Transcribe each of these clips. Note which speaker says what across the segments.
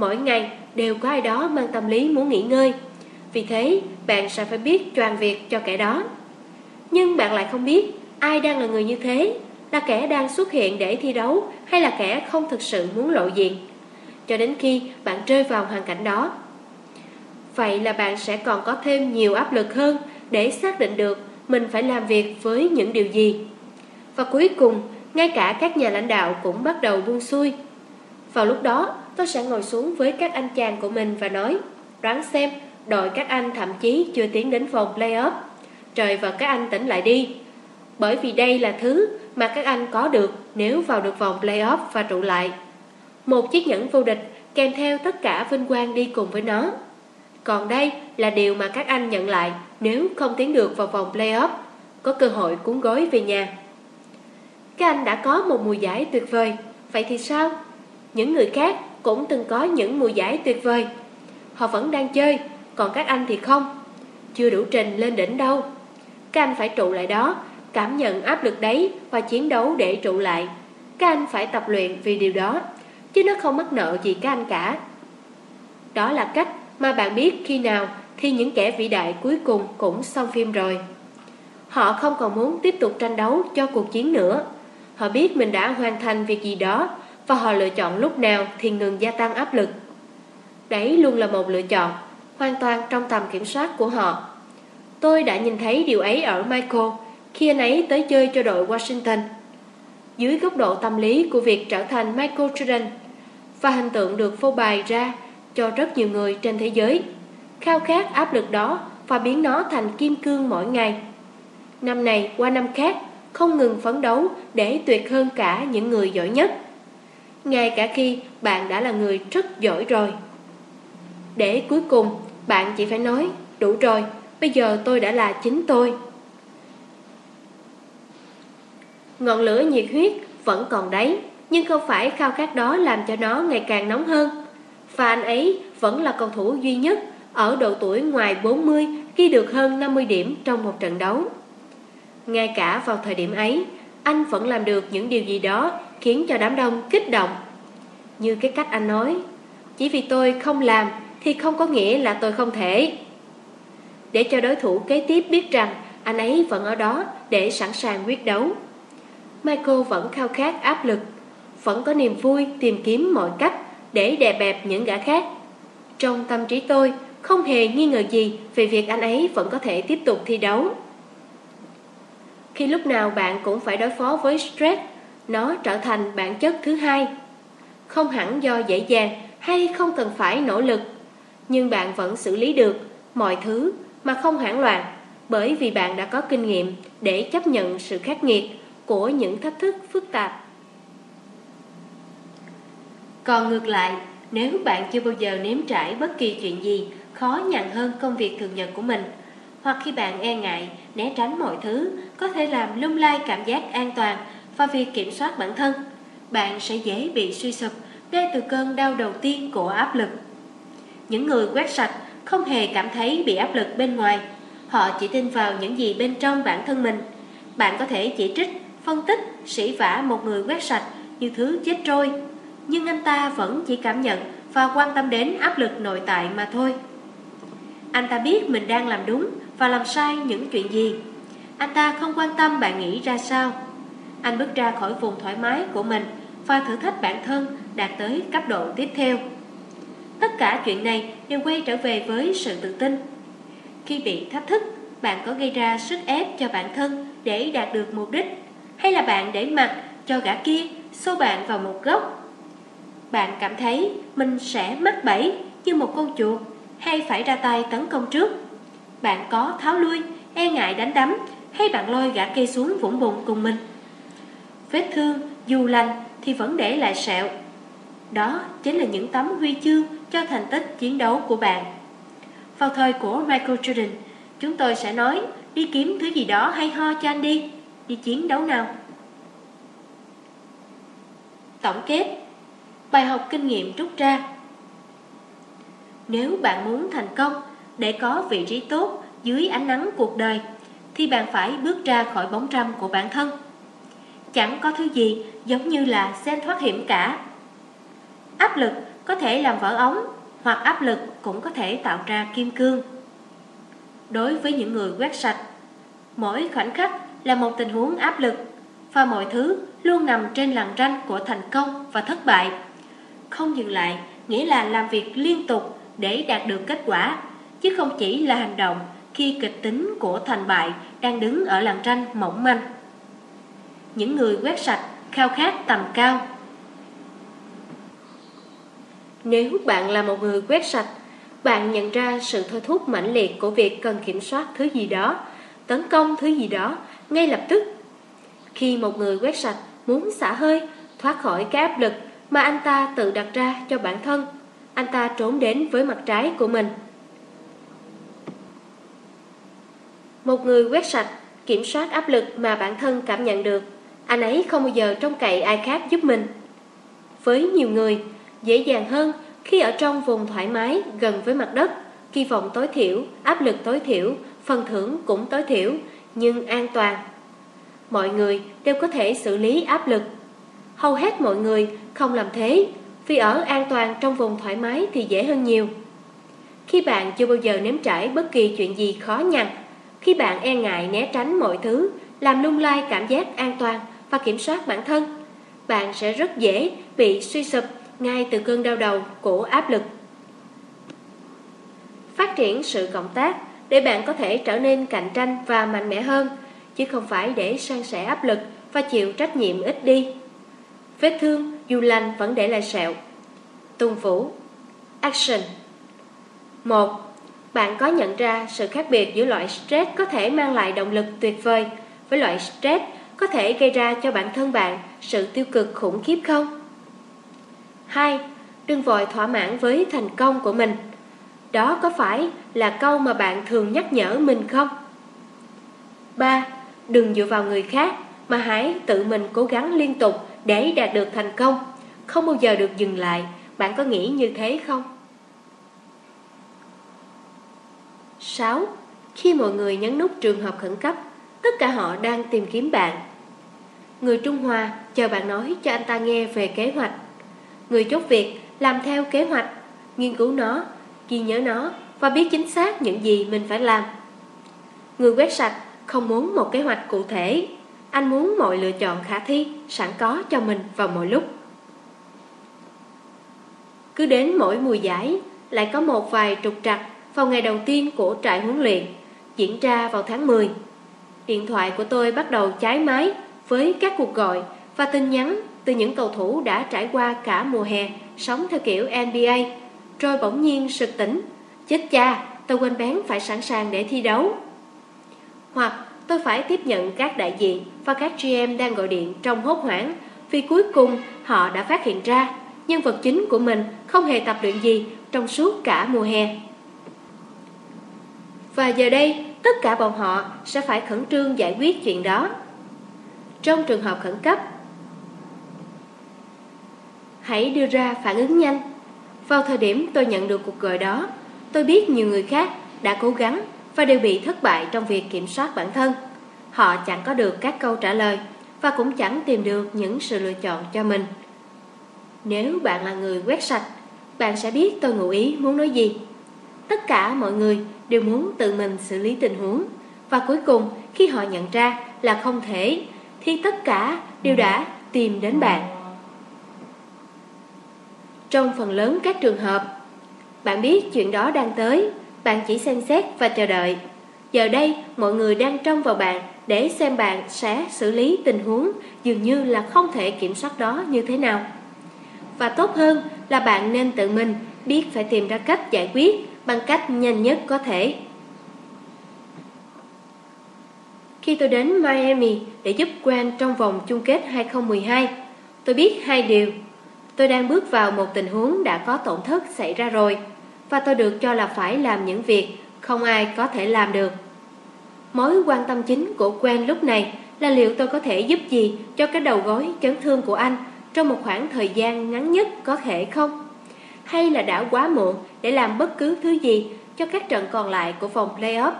Speaker 1: mỗi ngày đều có ai đó mang tâm lý muốn nghỉ ngơi. Vì thế, bạn sẽ phải biết choàng việc cho kẻ đó. Nhưng bạn lại không biết ai đang là người như thế, là kẻ đang xuất hiện để thi đấu hay là kẻ không thực sự muốn lộ diện. Cho đến khi bạn rơi vào hoàn cảnh đó. Vậy là bạn sẽ còn có thêm nhiều áp lực hơn để xác định được mình phải làm việc với những điều gì. Và cuối cùng, ngay cả các nhà lãnh đạo cũng bắt đầu buông xuôi. Vào lúc đó, tôi sẽ ngồi xuống với các anh chàng của mình và nói, đoán xem, đội các anh thậm chí chưa tiến đến vòng playoff. Trời và các anh tỉnh lại đi. Bởi vì đây là thứ mà các anh có được nếu vào được vòng playoff và trụ lại. Một chiếc nhẫn vô địch kèm theo tất cả vinh quang đi cùng với nó. Còn đây là điều mà các anh nhận lại nếu không tiến được vào vòng playoff, có cơ hội cuốn gói về nhà. Các anh đã có một mùa giải tuyệt vời, vậy thì sao? Những người khác cũng từng có những mùa giải tuyệt vời. Họ vẫn đang chơi, còn các anh thì không. Chưa đủ trình lên đỉnh đâu. Các anh phải trụ lại đó, cảm nhận áp lực đấy và chiến đấu để trụ lại. Các anh phải tập luyện vì điều đó, chứ nó không mắc nợ gì các anh cả. Đó là cách mà bạn biết khi nào thì những kẻ vĩ đại cuối cùng cũng xong phim rồi. Họ không còn muốn tiếp tục tranh đấu cho cuộc chiến nữa. Họ biết mình đã hoàn thành việc gì đó và họ lựa chọn lúc nào thì ngừng gia tăng áp lực. Đấy luôn là một lựa chọn, hoàn toàn trong tầm kiểm soát của họ. Tôi đã nhìn thấy điều ấy ở Michael khi anh ấy tới chơi cho đội Washington. Dưới góc độ tâm lý của việc trở thành Michael Jordan và hình tượng được phô bày ra cho rất nhiều người trên thế giới, khao khát áp lực đó và biến nó thành kim cương mỗi ngày. Năm này qua năm khác, không ngừng phấn đấu để tuyệt hơn cả những người giỏi nhất. Ngay cả khi bạn đã là người rất giỏi rồi. Để cuối cùng, bạn chỉ phải nói, đủ rồi, bây giờ tôi đã là chính tôi. Ngọn lửa nhiệt huyết vẫn còn đấy, nhưng không phải khao khát đó làm cho nó ngày càng nóng hơn. Và anh ấy vẫn là cầu thủ duy nhất ở độ tuổi ngoài 40 ghi được hơn 50 điểm trong một trận đấu. Ngay cả vào thời điểm ấy, anh vẫn làm được những điều gì đó khiến cho đám đông kích động. Như cái cách anh nói, chỉ vì tôi không làm thì không có nghĩa là tôi không thể. Để cho đối thủ kế tiếp biết rằng anh ấy vẫn ở đó để sẵn sàng quyết đấu. Michael vẫn khao khát áp lực, vẫn có niềm vui tìm kiếm mọi cách để đè bẹp những gã khác. Trong tâm trí tôi không hề nghi ngờ gì về việc anh ấy vẫn có thể tiếp tục thi đấu. Khi lúc nào bạn cũng phải đối phó với stress, nó trở thành bản chất thứ hai. Không hẳn do dễ dàng hay không cần phải nỗ lực, nhưng bạn vẫn xử lý được mọi thứ mà không hoảng loạn bởi vì bạn đã có kinh nghiệm để chấp nhận sự khắc nghiệt của những thách thức phức tạp. Còn ngược lại, nếu bạn chưa bao giờ nếm trải bất kỳ chuyện gì khó nhằn hơn công việc thường nhật của mình, hoặc khi bạn e ngại, né tránh mọi thứ, có thể làm lung lay cảm giác an toàn và việc kiểm soát bản thân, bạn sẽ dễ bị suy sụp ngay từ cơn đau đầu tiên của áp lực. Những người quét sạch không hề cảm thấy bị áp lực bên ngoài, họ chỉ tin vào những gì bên trong bản thân mình. Bạn có thể chỉ trích, phân tích, sĩ vả một người quét sạch như thứ chết trôi, nhưng anh ta vẫn chỉ cảm nhận và quan tâm đến áp lực nội tại mà thôi. Anh ta biết mình đang làm đúng và làm sai những chuyện gì. Anh ta không quan tâm bạn nghĩ ra sao. Anh bước ra khỏi vùng thoải mái của mình và thử thách bản thân đạt tới cấp độ tiếp theo. Tất cả chuyện này đều quay trở về với sự tự tin. Khi bị thách thức, bạn có gây ra sức ép cho bản thân để đạt được mục đích hay là bạn để mặc cho gã kia xô bạn vào một góc. Bạn cảm thấy mình sẽ mắc bẫy như một con chuột hay phải ra tay tấn công trước. Bạn có tháo lui, e ngại đánh đấm hay bạn lôi gã kia xuống vũng bùn cùng mình. Vết thương dù lành thì vẫn để lại sẹo. Đó chính là những tấm huy chương cho thành tích chiến đấu của bạn. Vào thời của Michael Jordan, chúng tôi sẽ nói đi kiếm thứ gì đó hay ho cho anh đi, đi chiến đấu nào. Tổng kết Bài học kinh nghiệm rút ra Nếu bạn muốn thành công để có vị trí tốt dưới ánh nắng cuộc đời thì bạn phải bước ra khỏi bóng râm của bản thân. Chẳng có thứ gì giống như là sen thoát hiểm cả. Áp lực có thể làm vỡ ống, hoặc áp lực cũng có thể tạo ra kim cương. Đối với những người quét sạch, mỗi khoảnh khắc là một tình huống áp lực và mọi thứ luôn nằm trên làn ranh của thành công và thất bại. Không dừng lại nghĩa là làm việc liên tục để đạt được kết quả, chứ không chỉ là hành động khi kịch tính của thành bại đang đứng ở làn ranh mỏng manh. Những người quét sạch khao khát tầm cao. Nếu bạn là một người quét sạch, bạn nhận ra sự thôi thúc mãnh liệt của việc cần kiểm soát thứ gì đó, tấn công thứ gì đó ngay lập tức. Khi một người quét sạch muốn xả hơi, thoát khỏi cái áp lực mà anh ta tự đặt ra cho bản thân, anh ta trốn đến với mặt trái của mình. Một người quét sạch, kiểm soát áp lực mà bản thân cảm nhận được, anh ấy không bao giờ trông cậy ai khác giúp mình. Với nhiều người, dễ dàng hơn khi ở trong vùng thoải mái gần với mặt đất, kỳ vọng tối thiểu, áp lực tối thiểu, phần thưởng cũng tối thiểu, nhưng an toàn. Mọi người đều có thể xử lý áp lực. Hầu hết mọi người không làm thế, vì ở an toàn trong vùng thoải mái thì dễ hơn nhiều. Khi bạn chưa bao giờ nếm trải bất kỳ chuyện gì khó nhằn, khi bạn e ngại né tránh mọi thứ, làm lung lay cảm giác an toàn và kiểm soát bản thân, bạn sẽ rất dễ bị suy sụp ngay từ cơn đau đầu của áp lực. Phát triển sự cộng tác để bạn có thể trở nên cạnh tranh và mạnh mẽ hơn, chứ không phải để san sẻ áp lực và chịu trách nhiệm ít đi. Vết thương dù lành vẫn để lại sẹo. tuân vũ Action 1. Bạn có nhận ra sự khác biệt giữa loại stress có thể mang lại động lực tuyệt vời với loại stress có thể gây ra cho bản thân bạn sự tiêu cực khủng khiếp không? 2. Đừng vội thỏa mãn với thành công của mình. Đó có phải là câu mà bạn thường nhắc nhở mình không? 3. Đừng dựa vào người khác mà hãy tự mình cố gắng liên tục để đạt được thành công. Không bao giờ được dừng lại. Bạn có nghĩ như thế không? 6. Khi mọi người nhấn nút trường hợp khẩn cấp, tất cả họ đang tìm kiếm bạn. Người Trung Hoa chờ bạn nói cho anh ta nghe về kế hoạch. Người chốt việc làm theo kế hoạch, nghiên cứu nó, ghi nhớ nó và biết chính xác những gì mình phải làm. Người quét sạch không muốn một kế hoạch cụ thể, anh muốn mọi lựa chọn khả thi sẵn có cho mình vào mọi lúc. Cứ đến mỗi mùa giải lại có một vài trục trặc vào ngày đầu tiên của trại huấn luyện diễn ra vào tháng 10. Điện thoại của tôi bắt đầu cháy máy với các cuộc gọi và tin nhắn từ những cầu thủ đã trải qua cả mùa hè sống theo kiểu NBA, rồi bỗng nhiên sực tỉnh. Chết cha, tôi quên bén phải sẵn sàng để thi đấu. Hoặc tôi phải tiếp nhận các đại diện và các GM đang gọi điện trong hốt hoảng vì cuối cùng họ đã phát hiện ra nhân vật chính của mình không hề tập luyện gì trong suốt cả mùa hè. Và giờ đây, tất cả bọn họ sẽ phải khẩn trương giải quyết chuyện đó. Trong trường hợp khẩn cấp, hãy đưa ra phản ứng nhanh. Vào thời điểm tôi nhận được cuộc gọi đó, tôi biết nhiều người khác đã cố gắng và đều bị thất bại trong việc kiểm soát bản thân. Họ chẳng có được các câu trả lời và cũng chẳng tìm được những sự lựa chọn cho mình. Nếu bạn là người quét sạch, bạn sẽ biết tôi ngụ ý muốn nói gì. Tất cả mọi người đều muốn tự mình xử lý tình huống và cuối cùng khi họ nhận ra là không thể thì tất cả đều đã tìm đến bạn. Trong phần lớn các trường hợp, bạn biết chuyện đó đang tới, bạn chỉ xem xét và chờ đợi. Giờ đây, mọi người đang trông vào bạn để xem bạn sẽ xử lý tình huống dường như là không thể kiểm soát đó như thế nào. Và tốt hơn là bạn nên tự mình biết phải tìm ra cách giải quyết bằng cách nhanh nhất có thể. Khi tôi đến Miami để giúp Quan trong vòng chung kết 2012, tôi biết hai điều. Tôi đang bước vào một tình huống đã có tổn thất xảy ra rồi, và tôi được cho là phải làm những việc không ai có thể làm được. Mối quan tâm chính của Quan lúc này là liệu tôi có thể giúp gì cho cái đầu gối chấn thương của anh trong một khoảng thời gian ngắn nhất có thể không? Hay là đã quá muộn để làm bất cứ thứ gì cho các trận còn lại của vòng playoff?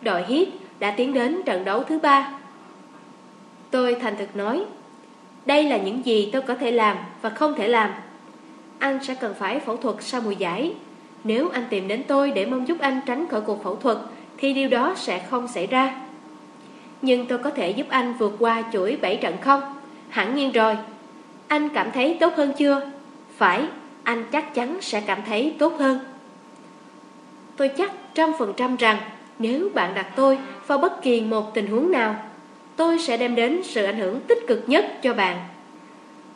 Speaker 1: Đội Heat đã tiến đến trận đấu thứ ba. Tôi thành thực nói, đây là những gì tôi có thể làm và không thể làm. anh sẽ cần phải phẫu thuật sau mùa giải. Nếu anh tìm đến tôi để mong giúp anh tránh khỏi cuộc phẫu thuật, thì điều đó sẽ không xảy ra. Nhưng tôi có thể giúp anh vượt qua chuỗi 7 trận không? Hẳn nhiên rồi. Anh cảm thấy tốt hơn chưa? Phải, anh chắc chắn sẽ cảm thấy tốt hơn. Tôi chắc trăm phần trăm rằng nếu bạn đặt tôi vào bất kỳ một tình huống nào, tôi sẽ đem đến sự ảnh hưởng tích cực nhất cho bạn.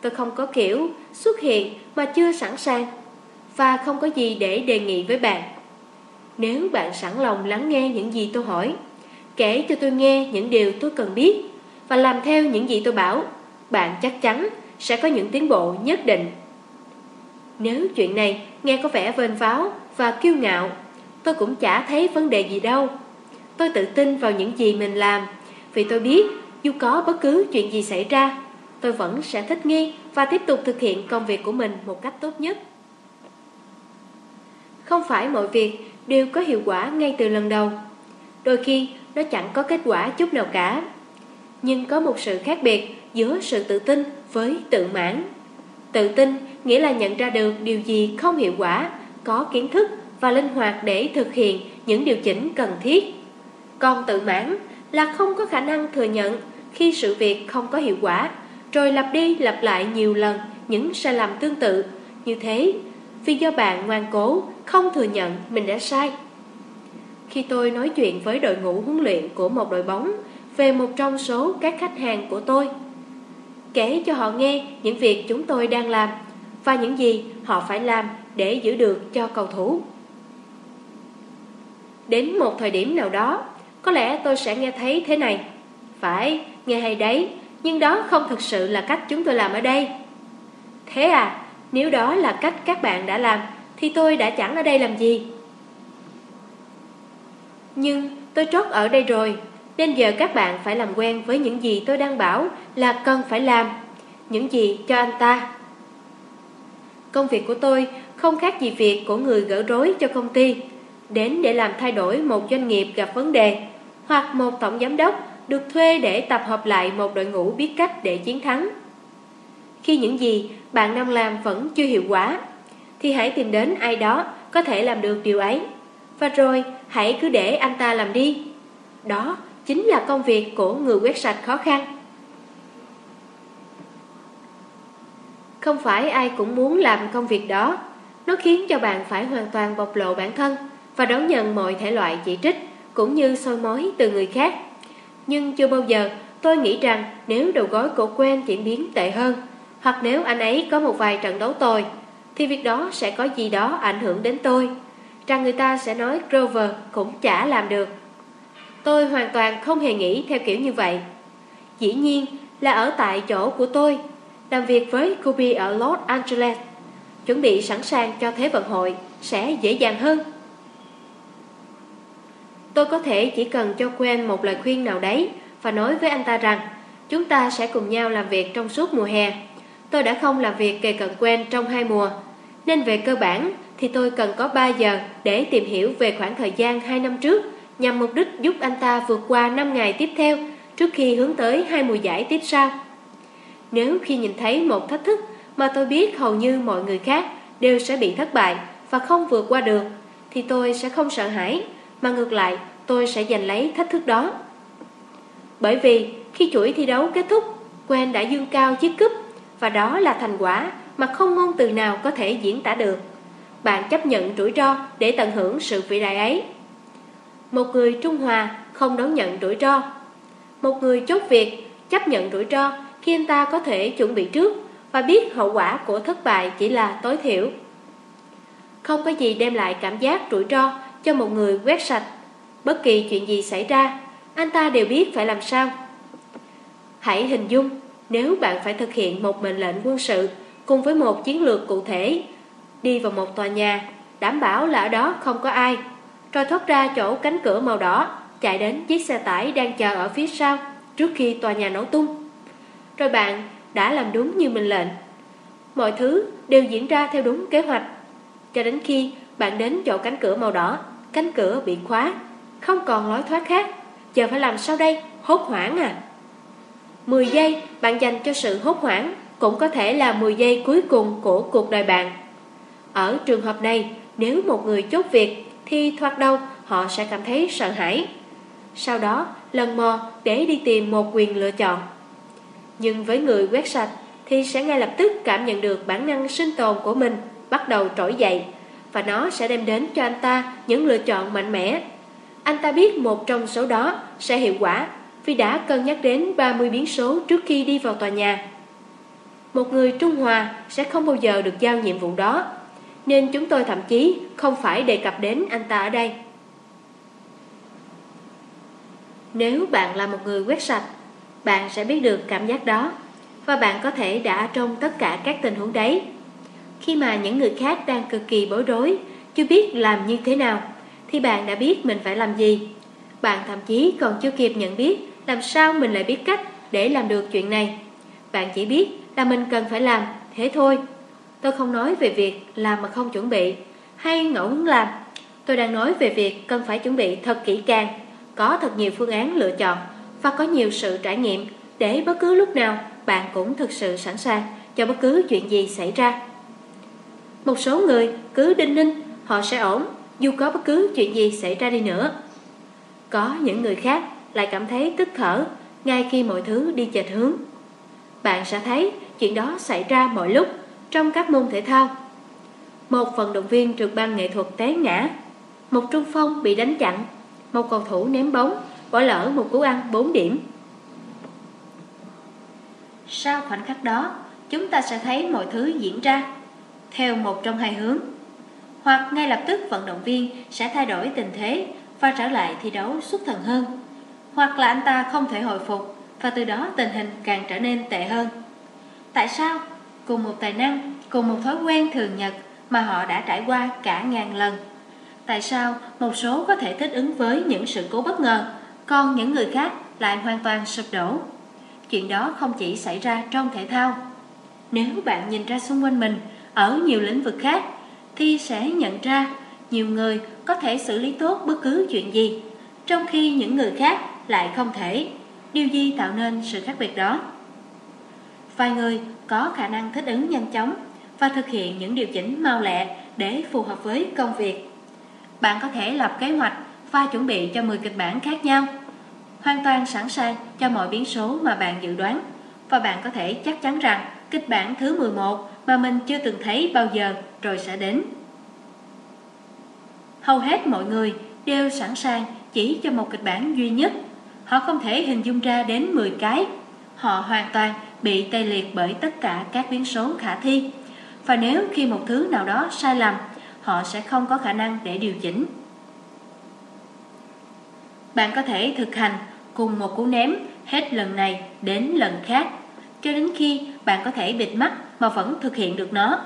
Speaker 1: Tôi không có kiểu xuất hiện mà chưa sẵn sàng và không có gì để đề nghị với bạn. Nếu bạn sẵn lòng lắng nghe những gì tôi hỏi, kể cho tôi nghe những điều tôi cần biết và làm theo những gì tôi bảo, bạn chắc chắn sẽ có những tiến bộ nhất định. Nếu chuyện này nghe có vẻ vênh váo và kiêu ngạo, tôi cũng chả thấy vấn đề gì đâu. Tôi tự tin vào những gì mình làm, vì tôi biết dù có bất cứ chuyện gì xảy ra, tôi vẫn sẽ thích nghi và tiếp tục thực hiện công việc của mình một cách tốt nhất. Không phải mọi việc đều có hiệu quả ngay từ lần đầu. Đôi khi nó chẳng có kết quả chút nào cả. Nhưng có một sự khác biệt giữa sự tự tin với tự mãn. Tự tin nghĩa là nhận ra được điều gì không hiệu quả, có kiến thức và linh hoạt để thực hiện những điều chỉnh cần thiết. Còn tự mãn là không có khả năng thừa nhận khi sự việc không có hiệu quả, rồi lặp đi lặp lại nhiều lần những sai lầm tương tự. Như thế, vì do bạn ngoan cố, không thừa nhận mình đã sai. Khi tôi nói chuyện với đội ngũ huấn luyện của một đội bóng về một trong số các khách hàng của tôi, kể cho họ nghe những việc chúng tôi đang làm và những gì họ phải làm để giữ được cho cầu thủ. Đến một thời điểm nào đó, có lẽ tôi sẽ nghe thấy thế này. Phải, nghe hay đấy, nhưng đó không thực sự là cách chúng tôi làm ở đây. Thế à, nếu đó là cách các bạn đã làm, thì tôi đã chẳng ở đây làm gì. Nhưng tôi trót ở đây rồi, nên giờ các bạn phải làm quen với những gì tôi đang bảo là cần phải làm, những gì cho anh ta. Công việc của tôi không khác gì việc của người gỡ rối cho công ty, đến để làm thay đổi một doanh nghiệp gặp vấn đề, hoặc một tổng giám đốc được thuê để tập hợp lại một đội ngũ biết cách để chiến thắng. Khi những gì bạn đang làm vẫn chưa hiệu quả, thì hãy tìm đến ai đó có thể làm được điều ấy. Và rồi hãy cứ để anh ta làm đi. Đó chính là công việc của người quét sạch khó khăn. Không phải ai cũng muốn làm công việc đó. Nó khiến cho bạn phải hoàn toàn bộc lộ bản thân và đón nhận mọi thể loại chỉ trích cũng như soi mối từ người khác. Nhưng chưa bao giờ tôi nghĩ rằng nếu đầu gối của quen diễn biến tệ hơn, hoặc nếu anh ấy có một vài trận đấu tồi, thì việc đó sẽ có gì đó ảnh hưởng đến tôi. Rằng người ta sẽ nói Grover cũng chả làm được. Tôi hoàn toàn không hề nghĩ theo kiểu như vậy. Dĩ nhiên là ở tại chỗ của tôi, làm việc với Kobe ở Los Angeles, chuẩn bị sẵn sàng cho Thế vận hội sẽ dễ dàng hơn. Tôi có thể chỉ cần cho Quen một lời khuyên nào đấy và nói với anh ta rằng chúng ta sẽ cùng nhau làm việc trong suốt mùa hè. Tôi đã không làm việc kề cận Quen trong hai mùa, nên về cơ bản thì tôi cần có 3 giờ để tìm hiểu về khoảng thời gian 2 năm trước nhằm mục đích giúp anh ta vượt qua 5 ngày tiếp theo trước khi hướng tới hai mùa giải tiếp sau. Nếu khi nhìn thấy một thách thức mà tôi biết hầu như mọi người khác đều sẽ bị thất bại và không vượt qua được, thì tôi sẽ không sợ hãi, mà ngược lại tôi sẽ giành lấy thách thức đó. Bởi vì khi chuỗi thi đấu kết thúc, Quen đã dương cao chiếc cúp và đó là thành quả mà không ngôn từ nào có thể diễn tả được. Bạn chấp nhận rủi ro để tận hưởng sự vĩ đại ấy. Một người trung hòa không đón nhận rủi ro. Một người chốt việc chấp nhận rủi ro khi anh ta có thể chuẩn bị trước và biết hậu quả của thất bại chỉ là tối thiểu. Không có gì đem lại cảm giác rủi ro cho một người quét sạch. Bất kỳ chuyện gì xảy ra, anh ta đều biết phải làm sao. Hãy hình dung nếu bạn phải thực hiện một mệnh lệnh quân sự cùng với một chiến lược cụ thể, đi vào một tòa nhà, đảm bảo là ở đó không có ai, rồi thoát ra chỗ cánh cửa màu đỏ, chạy đến chiếc xe tải đang chờ ở phía sau trước khi tòa nhà nổ tung. Rồi bạn đã làm đúng như mệnh lệnh. Mọi thứ đều diễn ra theo đúng kế hoạch, cho đến khi bạn đến chỗ cánh cửa màu đỏ, cánh cửa bị khóa, không còn lối thoát khác. Giờ phải làm sao đây? Hốt hoảng à? 10 giây bạn dành cho sự hốt hoảng cũng có thể là 10 giây cuối cùng của cuộc đời bạn. Ở trường hợp này, nếu một người chốt việc thì thoát đâu, họ sẽ cảm thấy sợ hãi. Sau đó lần mò để đi tìm một quyền lựa chọn. Nhưng với người quét sạch thì sẽ ngay lập tức cảm nhận được bản năng sinh tồn của mình bắt đầu trỗi dậy và nó sẽ đem đến cho anh ta những lựa chọn mạnh mẽ. Anh ta biết một trong số đó sẽ hiệu quả vì đã cân nhắc đến 30 biến số trước khi đi vào tòa nhà. Một người trung hòa sẽ không bao giờ được giao nhiệm vụ đó, nên chúng tôi thậm chí không phải đề cập đến anh ta ở đây. Nếu bạn là một người quét sạch, bạn sẽ biết được cảm giác đó và bạn có thể đã trong tất cả các tình huống đấy. Khi mà những người khác đang cực kỳ bối rối, chưa biết làm như thế nào, thì bạn đã biết mình phải làm gì. Bạn thậm chí còn chưa kịp nhận biết làm sao mình lại biết cách để làm được chuyện này. Bạn chỉ biết là mình cần phải làm, thế thôi. Tôi không nói về việc làm mà không chuẩn bị, hay ngẫu hứng làm. Tôi đang nói về việc cần phải chuẩn bị thật kỹ càng, có thật nhiều phương án lựa chọn và có nhiều sự trải nghiệm để bất cứ lúc nào bạn cũng thực sự sẵn sàng cho bất cứ chuyện gì xảy ra. Một số người cứ đinh ninh họ sẽ ổn dù có bất cứ chuyện gì xảy ra đi nữa. Có những người khác lại cảm thấy tức thở ngay khi mọi thứ đi chệch hướng. Bạn sẽ thấy chuyện đó xảy ra mọi lúc trong các môn thể thao. Một vận động viên trượt băng nghệ thuật té ngã, một trung phong bị đánh chặn, một cầu thủ ném bóng bỏ lỡ một cú ăn 4 điểm. Sau khoảnh khắc đó, chúng ta sẽ thấy mọi thứ diễn ra theo một trong hai hướng. Hoặc ngay lập tức vận động viên sẽ thay đổi tình thế và trở lại thi đấu xuất thần hơn. Hoặc là anh ta không thể hồi phục và từ đó tình hình càng trở nên tệ hơn. Tại sao? Cùng một tài năng, cùng một thói quen thường nhật mà họ đã trải qua cả ngàn lần. Tại sao một số có thể thích ứng với những sự cố bất ngờ, còn những người khác lại hoàn toàn sụp đổ? Chuyện đó không chỉ xảy ra trong thể thao. Nếu bạn nhìn ra xung quanh mình ở nhiều lĩnh vực khác, thì sẽ nhận ra nhiều người có thể xử lý tốt bất cứ chuyện gì, trong khi những người khác lại không thể. Điều gì tạo nên sự khác biệt đó? Vài người có khả năng thích ứng nhanh chóng và thực hiện những điều chỉnh mau lẹ để phù hợp với công việc. Bạn có thể lập kế hoạch và chuẩn bị cho 10 kịch bản khác nhau, hoàn toàn sẵn sàng cho mọi biến số mà bạn dự đoán và bạn có thể chắc chắn rằng kịch bản thứ 11 mà mình chưa từng thấy bao giờ rồi sẽ đến. Hầu hết mọi người đều sẵn sàng chỉ cho một kịch bản duy nhất. Họ không thể hình dung ra đến 10 cái. Họ hoàn toàn bị tê liệt bởi tất cả các biến số khả thi. Và nếu khi một thứ nào đó sai lầm, họ sẽ không có khả năng để điều chỉnh. Bạn có thể thực hành cùng một cú ném hết lần này đến lần khác, cho đến khi bạn có thể bịt mắt mà vẫn thực hiện được nó.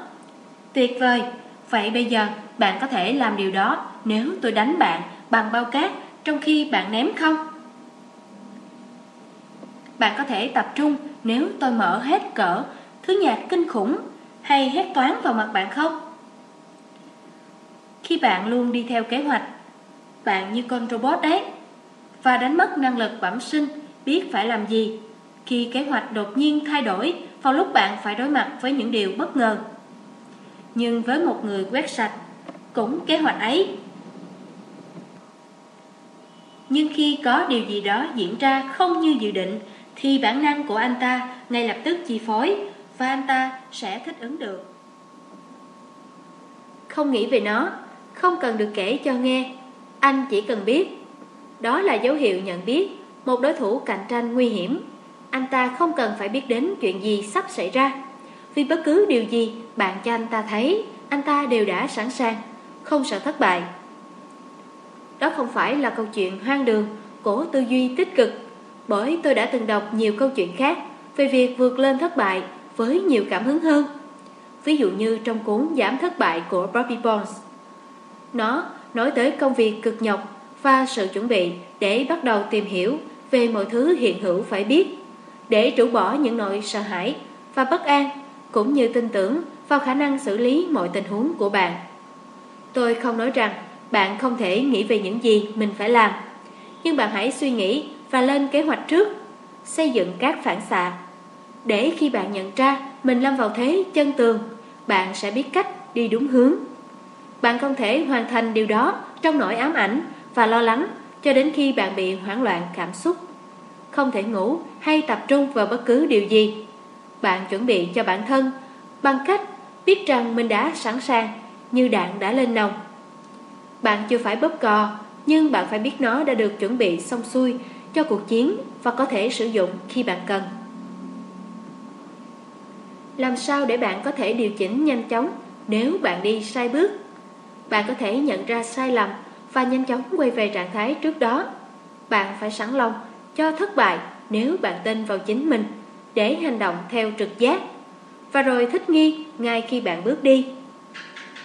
Speaker 1: Tuyệt vời! Vậy bây giờ bạn có thể làm điều đó nếu tôi đánh bạn bằng bao cát trong khi bạn ném không? Bạn có thể tập trung nếu tôi mở hết cỡ thứ nhạc kinh khủng hay hét toán vào mặt bạn không? Khi bạn luôn đi theo kế hoạch, bạn như con robot đấy và đánh mất năng lực bẩm sinh biết phải làm gì khi kế hoạch đột nhiên thay đổi vào lúc bạn phải đối mặt với những điều bất ngờ. Nhưng với một người quét sạch, cũng kế hoạch ấy. Nhưng khi có điều gì đó diễn ra không như dự định, thì bản năng của anh ta ngay lập tức chi phối và anh ta sẽ thích ứng được. Không nghĩ về nó, không cần được kể cho nghe, anh chỉ cần biết. Đó là dấu hiệu nhận biết một đối thủ cạnh tranh nguy hiểm anh ta không cần phải biết đến chuyện gì sắp xảy ra. Vì bất cứ điều gì bạn cho anh ta thấy, Anh ta đều đã sẵn sàng, Không sợ thất bại. Đó không phải là câu chuyện hoang đường Của tư duy tích cực, Bởi tôi đã từng đọc nhiều câu chuyện khác Về việc vượt lên thất bại Với nhiều cảm hứng hơn. Ví dụ như trong cuốn Giảm thất bại của Bobby Bones, Nó nói tới công việc cực nhọc Và sự chuẩn bị để bắt đầu tìm hiểu Về mọi thứ hiện hữu phải biết để trũ bỏ những nỗi sợ hãi và bất an, cũng như tin tưởng vào khả năng xử lý mọi tình huống của bạn. Tôi không nói rằng bạn không thể nghĩ về những gì mình phải làm, nhưng bạn hãy suy nghĩ và lên kế hoạch trước, xây dựng các phản xạ. Để khi bạn nhận ra mình lâm vào thế chân tường, bạn sẽ biết cách đi đúng hướng. Bạn không thể hoàn thành điều đó trong nỗi ám ảnh và lo lắng cho đến khi bạn bị hoảng loạn cảm xúc. Không thể ngủ hay tập trung vào bất cứ điều gì. Bạn chuẩn bị cho bản thân bằng cách biết rằng mình đã sẵn sàng như đạn đã lên nòng. Bạn chưa phải bóp cò, nhưng bạn phải biết nó đã được chuẩn bị xong xuôi cho cuộc chiến và có thể sử dụng khi bạn cần. Làm sao để bạn có thể điều chỉnh nhanh chóng nếu bạn đi sai bước? Bạn có thể nhận ra sai lầm và nhanh chóng quay về trạng thái trước đó. Bạn phải sẵn lòng cho thất bại nếu bạn tin vào chính mình để hành động theo trực giác và rồi thích nghi ngay khi bạn bước đi.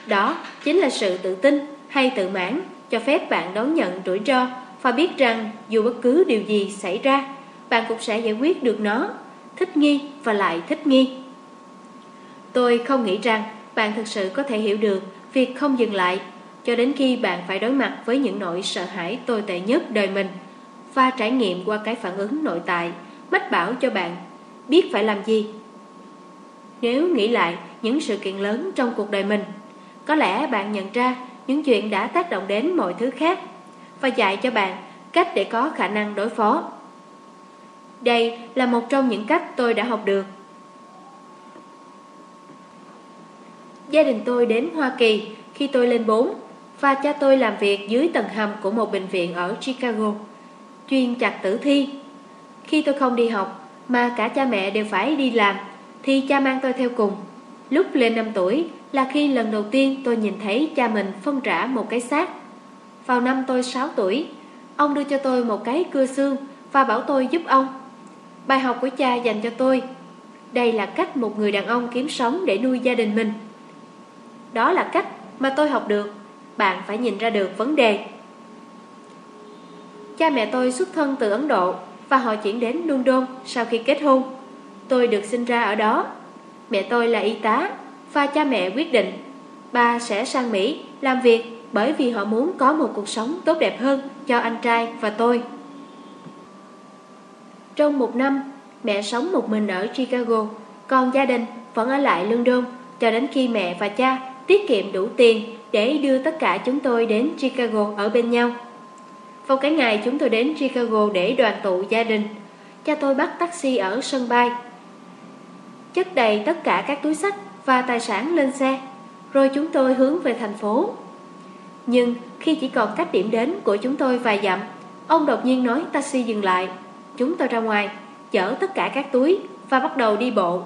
Speaker 1: Đó chính là sự tự tin hay tự mãn cho phép bạn đón nhận rủi ro và biết rằng dù bất cứ điều gì xảy ra, bạn cũng sẽ giải quyết được nó, thích nghi và lại thích nghi. Tôi không nghĩ rằng bạn thực sự có thể hiểu được việc không dừng lại cho đến khi bạn phải đối mặt với những nỗi sợ hãi tồi tệ nhất đời mình và trải nghiệm qua cái phản ứng nội tại mách bảo cho bạn biết phải làm gì. Nếu nghĩ lại những sự kiện lớn trong cuộc đời mình, có lẽ bạn nhận ra những chuyện đã tác động đến mọi thứ khác và dạy cho bạn cách để có khả năng đối phó. Đây là một trong những cách tôi đã học được. Gia đình tôi đến Hoa Kỳ khi tôi lên 4 và cha tôi làm việc dưới tầng hầm của một bệnh viện ở Chicago, chuyên chặt tử thi. Khi tôi không đi học mà cả cha mẹ đều phải đi làm thì cha mang tôi theo cùng. Lúc lên 5 tuổi là khi lần đầu tiên tôi nhìn thấy cha mình phân trả một cái xác. Vào năm tôi 6 tuổi, ông đưa cho tôi một cái cưa xương và bảo tôi giúp ông. Bài học của cha dành cho tôi. Đây là cách một người đàn ông kiếm sống để nuôi gia đình mình. Đó là cách mà tôi học được. Bạn phải nhìn ra được vấn đề. Cha mẹ tôi xuất thân từ Ấn Độ và họ chuyển đến London sau khi kết hôn. Tôi được sinh ra ở đó. Mẹ tôi là y tá và cha mẹ quyết định ba sẽ sang Mỹ làm việc bởi vì họ muốn có một cuộc sống tốt đẹp hơn cho anh trai và tôi. Trong một năm, mẹ sống một mình ở Chicago, còn gia đình vẫn ở lại London cho đến khi mẹ và cha tiết kiệm đủ tiền để đưa tất cả chúng tôi đến Chicago ở bên nhau. Vào cái ngày chúng tôi đến Chicago để đoàn tụ gia đình, cha tôi bắt taxi ở sân bay. Chất đầy tất cả các túi sách và tài sản lên xe, rồi chúng tôi hướng về thành phố. Nhưng khi chỉ còn cách điểm đến của chúng tôi vài dặm, ông đột nhiên nói taxi dừng lại. Chúng tôi ra ngoài, chở tất cả các túi và bắt đầu đi bộ.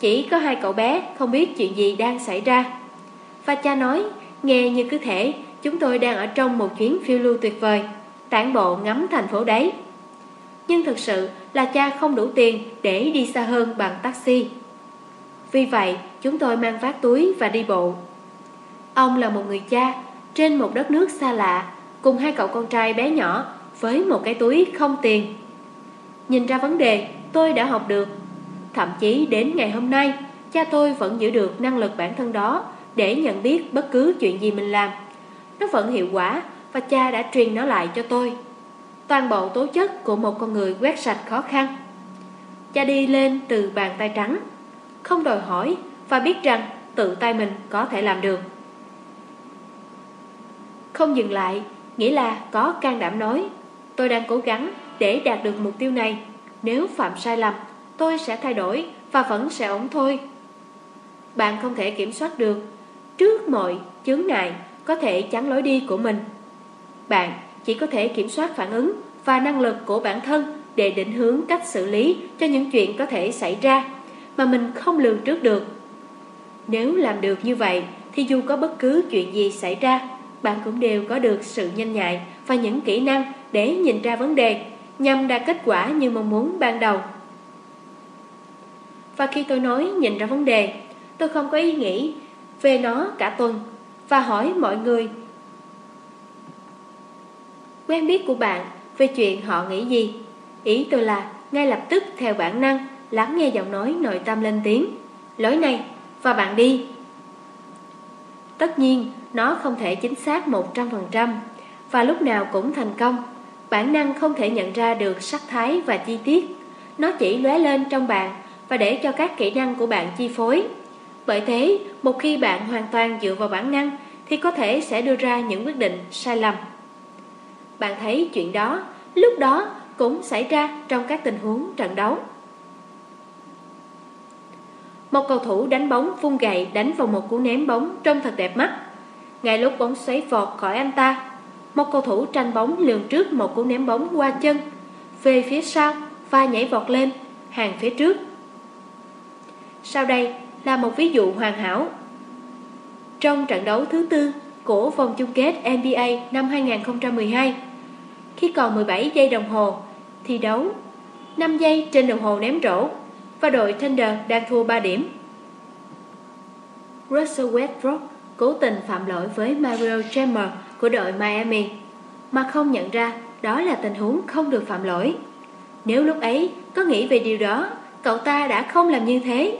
Speaker 1: Chỉ có hai cậu bé không biết chuyện gì đang xảy ra. Và cha nói, nghe như cứ thể chúng tôi đang ở trong một chuyến phiêu lưu tuyệt vời, tản bộ ngắm thành phố đấy. Nhưng thực sự là cha không đủ tiền để đi xa hơn bằng taxi. Vì vậy, chúng tôi mang vác túi và đi bộ. Ông là một người cha trên một đất nước xa lạ, cùng hai cậu con trai bé nhỏ với một cái túi không tiền. Nhìn ra vấn đề, tôi đã học được. Thậm chí đến ngày hôm nay, cha tôi vẫn giữ được năng lực bản thân đó để nhận biết bất cứ chuyện gì mình làm. Nó vẫn hiệu quả và cha đã truyền nó lại cho tôi. Toàn bộ tố chất của một con người quét sạch khó khăn. Cha đi lên từ bàn tay trắng không đòi hỏi và biết rằng tự tay mình có thể làm được. Không dừng lại, nghĩa là có can đảm nói, tôi đang cố gắng để đạt được mục tiêu này. Nếu phạm sai lầm, tôi sẽ thay đổi và vẫn sẽ ổn thôi. Bạn không thể kiểm soát được trước mọi chướng ngại có thể chắn lối đi của mình. Bạn chỉ có thể kiểm soát phản ứng và năng lực của bản thân để định hướng cách xử lý cho những chuyện có thể xảy ra mà mình không lường trước được. Nếu làm được như vậy thì dù có bất cứ chuyện gì xảy ra, bạn cũng đều có được sự nhanh nhạy và những kỹ năng để nhìn ra vấn đề nhằm đạt kết quả như mong muốn ban đầu. Và khi tôi nói nhìn ra vấn đề, tôi không có ý nghĩ về nó cả tuần và hỏi mọi người. Quen biết của bạn về chuyện họ nghĩ gì. Ý tôi là ngay lập tức theo bản năng lắng nghe giọng nói nội tâm lên tiếng. Lối này, và bạn đi. Tất nhiên, nó không thể chính xác 100% Và lúc nào cũng thành công. Bản năng không thể nhận ra được sắc thái và chi tiết. Nó chỉ lóe lên trong bạn Và để cho các kỹ năng của bạn chi phối. Bởi thế, một khi bạn hoàn toàn dựa vào bản năng thì có thể sẽ đưa ra những quyết định sai lầm. Bạn thấy chuyện đó, lúc đó cũng xảy ra trong các tình huống trận đấu. Một cầu thủ đánh bóng vung gậy đánh vào một cú ném bóng trông thật đẹp mắt. Ngay lúc bóng xoáy vọt khỏi anh ta, một cầu thủ tranh bóng lường trước một cú ném bóng qua chân, về phía sau và nhảy vọt lên, hàng phía trước. Sau đây là một ví dụ hoàn hảo. Trong trận đấu thứ tư của vòng chung kết NBA năm 2012, khi còn 17 giây đồng hồ thi đấu, 5 giây trên đồng hồ ném rổ và đội Thunder đang thua 3 điểm. Russell Westbrook cố tình phạm lỗi với Mario Chalmers của đội Miami mà không nhận ra đó là tình huống không được phạm lỗi. Nếu lúc ấy có nghĩ về điều đó, cậu ta đã không làm như thế.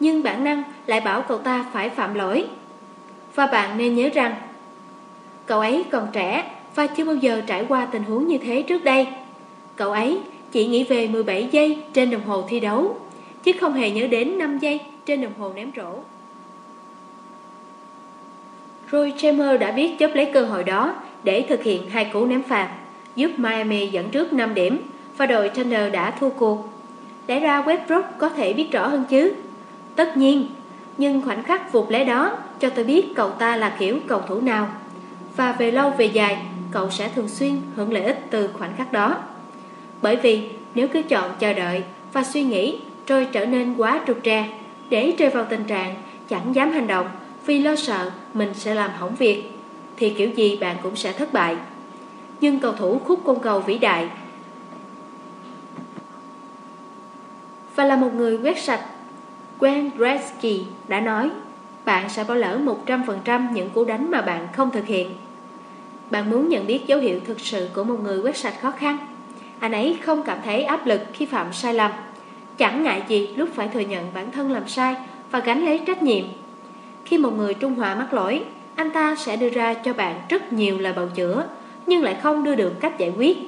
Speaker 1: Nhưng bản năng lại bảo cậu ta phải phạm lỗi. Và bạn nên nhớ rằng, cậu ấy còn trẻ và chưa bao giờ trải qua tình huống như thế trước đây. Cậu ấy chỉ nghĩ về 17 giây trên đồng hồ thi đấu, chứ không hề nhớ đến 5 giây trên đồng hồ ném rổ. Roy Chamber đã biết chấp lấy cơ hội đó để thực hiện hai cú ném phạt, giúp Miami dẫn trước 5 điểm và đội Thunder đã thua cuộc. Lẽ ra Westbrook có thể biết rõ hơn chứ? Tất nhiên, nhưng khoảnh khắc vụt lẽ đó cho tôi biết cậu ta là kiểu cầu thủ nào. Và về lâu về dài, cậu sẽ thường xuyên hưởng lợi ích từ khoảnh khắc đó. Bởi vì nếu cứ chọn chờ đợi và suy nghĩ rồi trở nên quá trục trè, để rơi vào tình trạng chẳng dám hành động vì lo sợ mình sẽ làm hỏng việc, thì kiểu gì bạn cũng sẽ thất bại. Nhưng cầu thủ khúc côn cầu vĩ đại và là một người quét sạch, Wayne Gretzky đã nói bạn sẽ bỏ lỡ 100% những cú đánh mà bạn không thực hiện. Bạn muốn nhận biết dấu hiệu thực sự của một người quét sạch khó khăn. Anh ấy không cảm thấy áp lực khi phạm sai lầm. Chẳng ngại gì lúc phải thừa nhận bản thân làm sai và gánh lấy trách nhiệm khi một người trung hòa mắc lỗi, anh ta sẽ đưa ra cho bạn rất nhiều lời bào chữa, nhưng lại không đưa được cách giải quyết.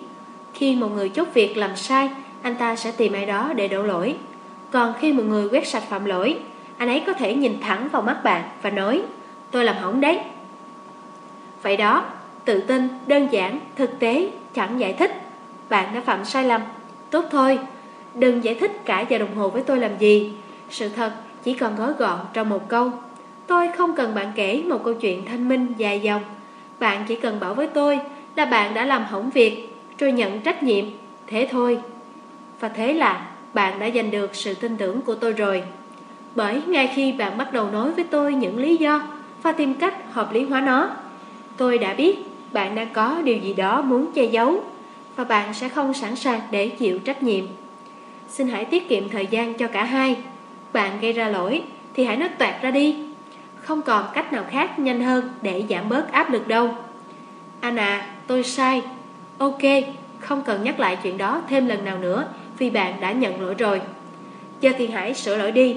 Speaker 1: Khi một người chốt việc làm sai, anh ta sẽ tìm ai đó để đổ lỗi. Còn khi một người quét sạch phạm lỗi, anh ấy có thể nhìn thẳng vào mắt bạn và nói, tôi làm hỏng đấy. Vậy đó, tự tin, đơn giản, thực tế, chẳng giải thích. Bạn đã phạm sai lầm. Tốt thôi, đừng giải thích cả giờ đồng hồ với tôi làm gì. Sự thật chỉ còn gói gọn trong một câu. Tôi không cần bạn kể một câu chuyện thanh minh dài dòng Bạn chỉ cần bảo với tôi là bạn đã làm hỏng việc Rồi nhận trách nhiệm Thế thôi Và thế là bạn đã giành được sự tin tưởng của tôi rồi. Bởi ngay khi bạn bắt đầu nói với tôi những lý do Và tìm cách hợp lý hóa nó Tôi đã biết bạn đang có điều gì đó muốn che giấu Và bạn sẽ không sẵn sàng để chịu trách nhiệm. Xin hãy tiết kiệm thời gian cho cả hai. Bạn gây ra lỗi thì hãy nói toẹt ra đi. Không còn cách nào khác nhanh hơn để giảm bớt áp lực đâu. Anna tôi sai. Ok, không cần nhắc lại chuyện đó thêm lần nào nữa. Vì bạn đã nhận lỗi rồi. Giờ thì hãy sửa lỗi đi.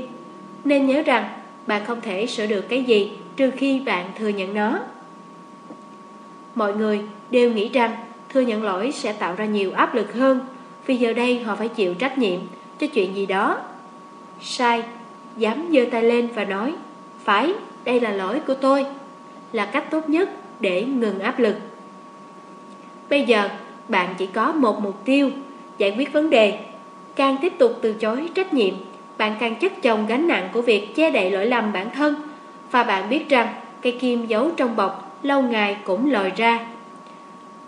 Speaker 1: Nên nhớ rằng, bạn không thể sửa được cái gì Trừ khi bạn thừa nhận nó. Mọi người đều nghĩ rằng Thừa nhận lỗi sẽ tạo ra nhiều áp lực hơn, Vì giờ đây họ phải chịu trách nhiệm Cho chuyện gì đó. Sai, Dám giơ tay lên và nói, Phải, đây là lỗi của tôi, Là cách tốt nhất để ngừng áp lực. Bây giờ, bạn chỉ có một mục tiêu Giải quyết vấn đề Càng tiếp tục từ chối trách nhiệm Bạn càng chất chồng gánh nặng của việc che đậy lỗi lầm bản thân Và bạn biết rằng cây kim giấu trong bọc lâu ngày cũng lòi ra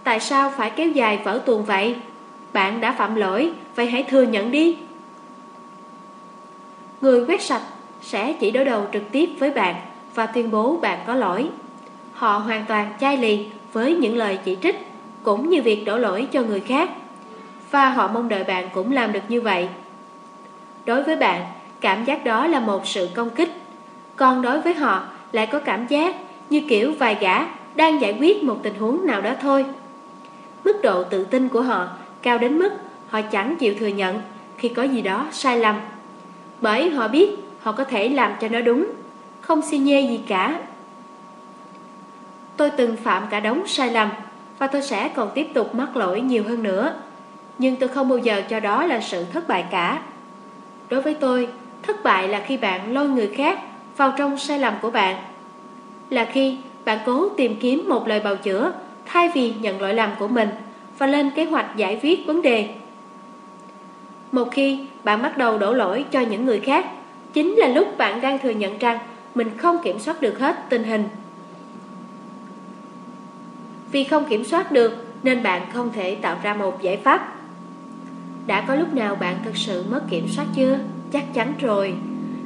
Speaker 1: Tại sao phải kéo dài vỡ tuồng vậy? Bạn đã phạm lỗi, vậy hãy thừa nhận đi Người quét sạch sẽ chỉ đối đầu trực tiếp với bạn và tuyên bố bạn có lỗi. Họ hoàn toàn chai lì với những lời chỉ trích, cũng như việc đổ lỗi cho người khác. Và họ mong đợi bạn cũng làm được như vậy. Đối với bạn, cảm giác đó là một sự công kích. Còn đối với họ lại có cảm giác như kiểu vài gã đang giải quyết một tình huống nào đó thôi. Mức độ tự tin của họ cao đến mức họ chẳng chịu thừa nhận khi có gì đó sai lầm. Bởi họ biết họ có thể làm cho nó đúng không xi nhê gì cả. Tôi từng phạm cả đống sai lầm và tôi sẽ còn tiếp tục mắc lỗi nhiều hơn nữa. Nhưng tôi không bao giờ cho đó là sự thất bại cả. Đối với tôi, thất bại là khi bạn lôi người khác vào trong sai lầm của bạn. Là khi bạn cố tìm kiếm một lời bào chữa Thay vì nhận lỗi lầm của mình Và lên kế hoạch giải quyết vấn đề. Một khi bạn bắt đầu đổ lỗi cho những người khác Chính là lúc bạn đang thừa nhận rằng Mình không kiểm soát được hết tình hình. Vì không kiểm soát được Nên bạn không thể tạo ra một giải pháp. Đã có lúc nào bạn thực sự mất kiểm soát chưa? Chắc chắn rồi.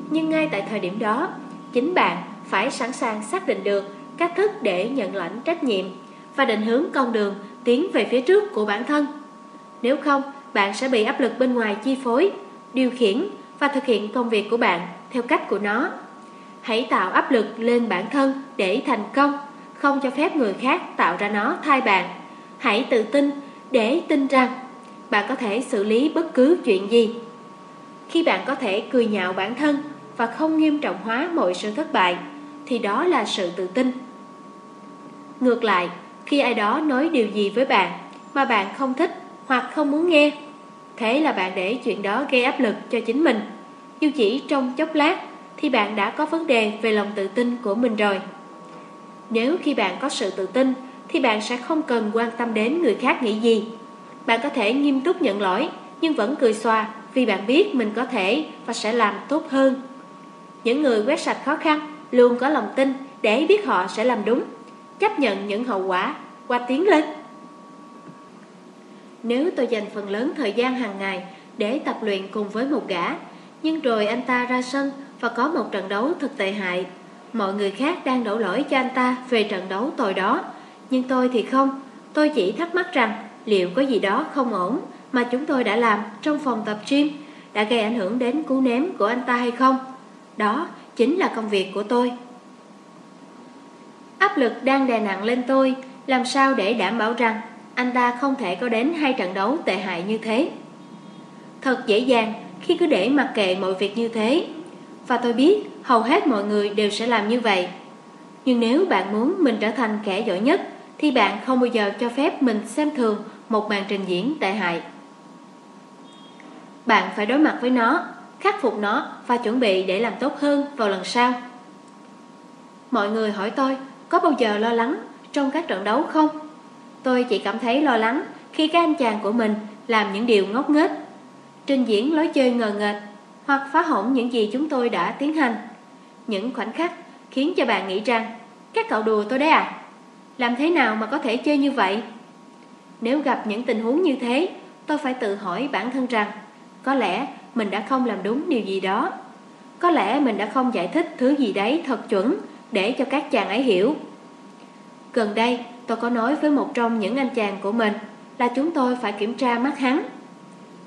Speaker 1: Nhưng ngay tại thời điểm đó Chính bạn phải sẵn sàng xác định được Cách thức để nhận lãnh trách nhiệm Và định hướng con đường tiến về phía trước của bản thân. Nếu không, bạn sẽ bị áp lực bên ngoài chi phối Điều khiển và thực hiện công việc của bạn theo cách của nó. Hãy tạo áp lực lên bản thân để thành công Không cho phép người khác tạo ra nó thay bạn. Hãy tự tin để tin rằng bạn có thể xử lý bất cứ chuyện gì khi bạn có thể cười nhạo bản thân và không nghiêm trọng hóa mọi sự thất bại, thì đó là sự tự tin. Ngược lại, khi ai đó nói điều gì với bạn mà bạn không thích hoặc không muốn nghe, thế là bạn để chuyện đó gây áp lực cho chính mình. Dù chỉ trong chốc lát thì bạn đã có vấn đề về lòng tự tin của mình rồi. Nếu khi bạn có sự tự tin thì bạn sẽ không cần quan tâm đến người khác nghĩ gì. Bạn có thể nghiêm túc nhận lỗi nhưng vẫn cười xòa vì bạn biết mình có thể và sẽ làm tốt hơn. Những người quét sạch khó khăn luôn có lòng tin để biết họ sẽ làm đúng, chấp nhận những hậu quả qua tiếng lên. Nếu tôi dành phần lớn thời gian hàng ngày để tập luyện cùng với một gã, nhưng rồi anh ta ra sân và có một trận đấu thật tệ hại, mọi người khác đang đổ lỗi cho anh ta về trận đấu tồi đó, nhưng tôi thì không, tôi chỉ thắc mắc rằng liệu có gì đó không ổn mà chúng tôi đã làm trong phòng tập gym đã gây ảnh hưởng đến cú ném của anh ta hay không. Đó chính là công việc của tôi. Áp lực đang đè nặng lên tôi, làm sao để đảm bảo rằng anh ta không thể có đến hai trận đấu tệ hại như thế. Thật dễ dàng khi cứ để mặc kệ mọi việc như thế. Và tôi biết hầu hết mọi người đều sẽ làm như vậy. Nhưng nếu bạn muốn mình trở thành kẻ giỏi nhất, thì bạn không bao giờ cho phép mình xem thường một màn trình diễn tệ hại. Bạn phải đối mặt với nó, khắc phục nó và chuẩn bị để làm tốt hơn vào lần sau. Mọi người hỏi tôi có bao giờ lo lắng trong các trận đấu không? Tôi chỉ cảm thấy lo lắng khi các anh chàng của mình làm những điều ngốc nghếch, trình diễn lối chơi ngờ nghệch hoặc phá hỏng những gì chúng tôi đã tiến hành. Những khoảnh khắc khiến cho bạn nghĩ rằng các cậu đùa tôi đấy à? Làm thế nào mà có thể chơi như vậy? Nếu gặp những tình huống như thế, tôi phải tự hỏi bản thân rằng có lẽ mình đã không làm đúng điều gì đó. Có lẽ mình đã không giải thích thứ gì đấy thật chuẩn Để cho các chàng ấy hiểu. Gần đây tôi có nói với một trong những anh chàng của mình Là chúng tôi phải kiểm tra mắt hắn.